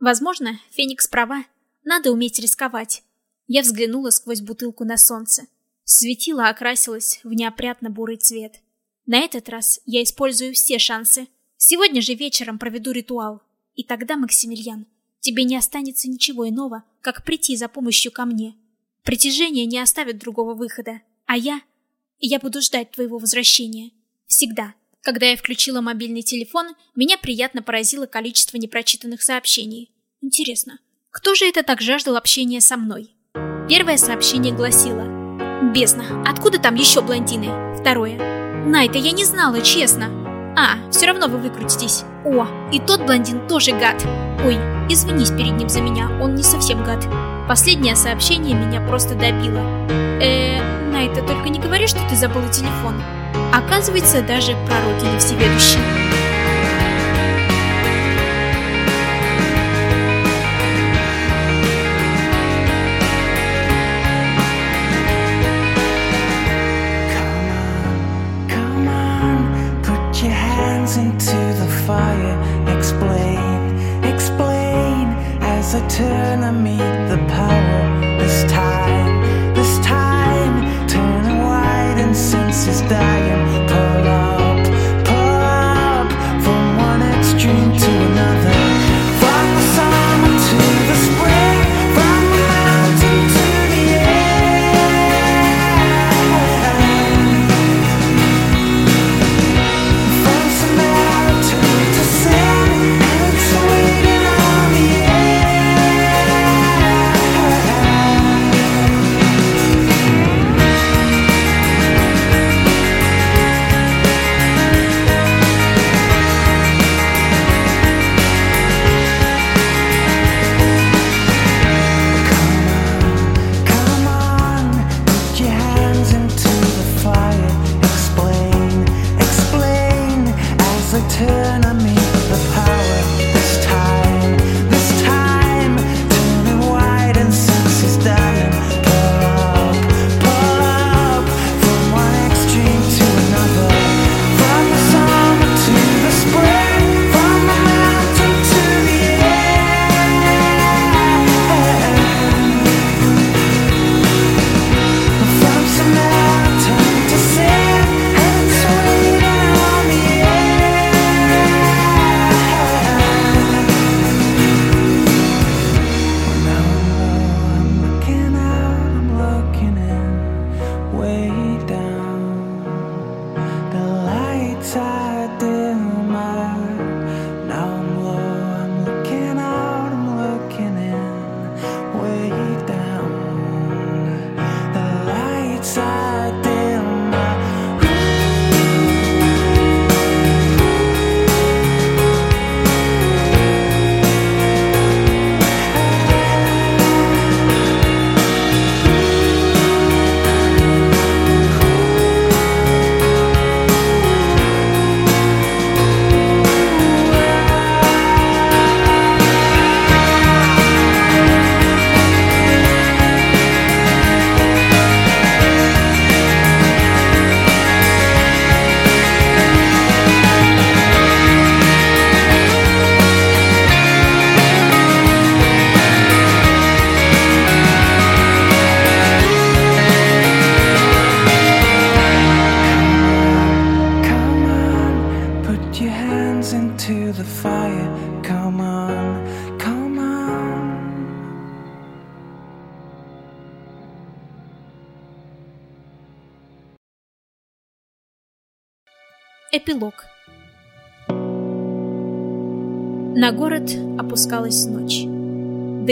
Возможно, Феникс права. Надо уметь рисковать. Я взглянула сквозь бутылку на солнце. Светило окрасилось в неопрятно-бурый цвет. На этот раз я использую все шансы. Сегодня же вечером проведу ритуал. И тогда, Максимилиан, тебе не останется ничего иного, как прийти за помощью ко мне. Притяжение не оставит другого выхода. А я... Я буду ждать твоего возвращения. Всегда. Когда я включила мобильный телефон, меня приятно поразило количество непрочитанных сообщений. Интересно, кто же это так жаждал общения со мной? Первое сообщение гласило «Бездна, откуда там еще блондины?» Второе «Найта, я не знала, честно». «А, все равно вы выкрутитесь». «О, и тот блондин тоже гад». «Ой, извинись перед ним за меня, он не совсем гад». Последнее сообщение меня просто добило. Э, Найта, только не говори, что ты забыла телефон. Оказывается, даже пророки не всеведущие.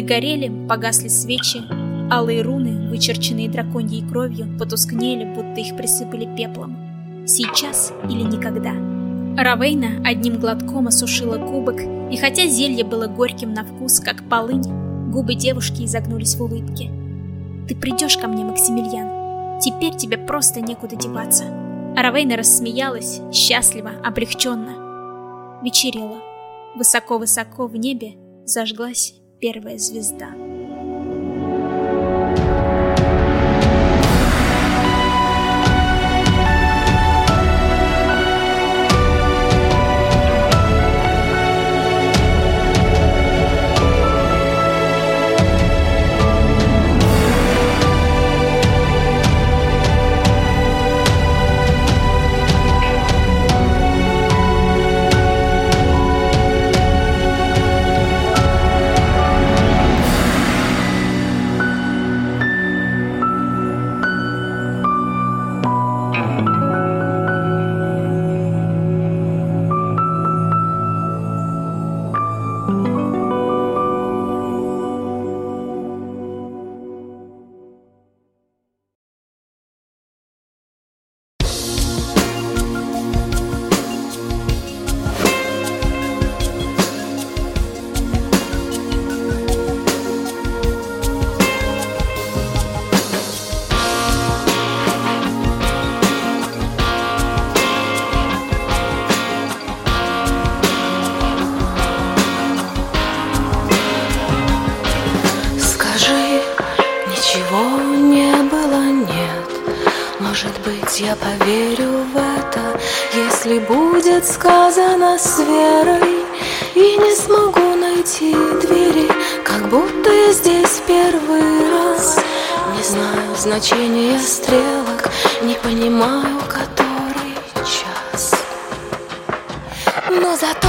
Догорели, погасли свечи, алые руны, вычерченные драконьей кровью, потускнели, будто их присыпали пеплом. Сейчас или никогда. Равейна одним глотком осушила кубок, и хотя зелье было горьким на вкус, как полынь, губы девушки изогнулись в улыбке. «Ты придешь ко мне, Максимилиан. Теперь тебе просто некуда деваться». Равейна рассмеялась, счастливо, облегченно. Вечерело. Высоко-высоко в небе зажглась первая звезда. Знаю значения стрелок Не понимаю, который час. Но зато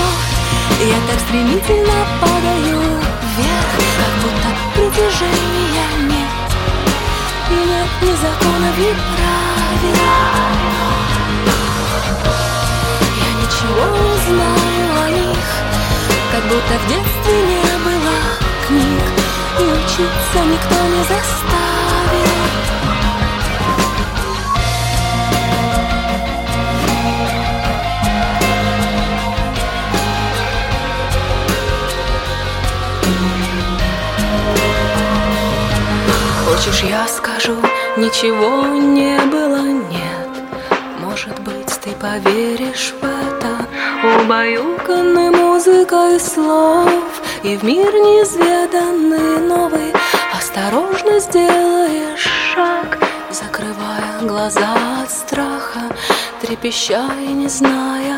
я так стремительно падаю вверх Как будто притяжения нет. И нет ни законов, ни правил Я ничего не знаю о них Как будто в детстве не было книг. И учиться никто не заставил Хочешь, я скажу, ничего не было, нет. Может быть, ты поверишь в это? Убаюканный музыкой слов И в мир неизведанный новый. Осторожно сделаешь шаг Закрывая глаза от страха Трепеща и не зная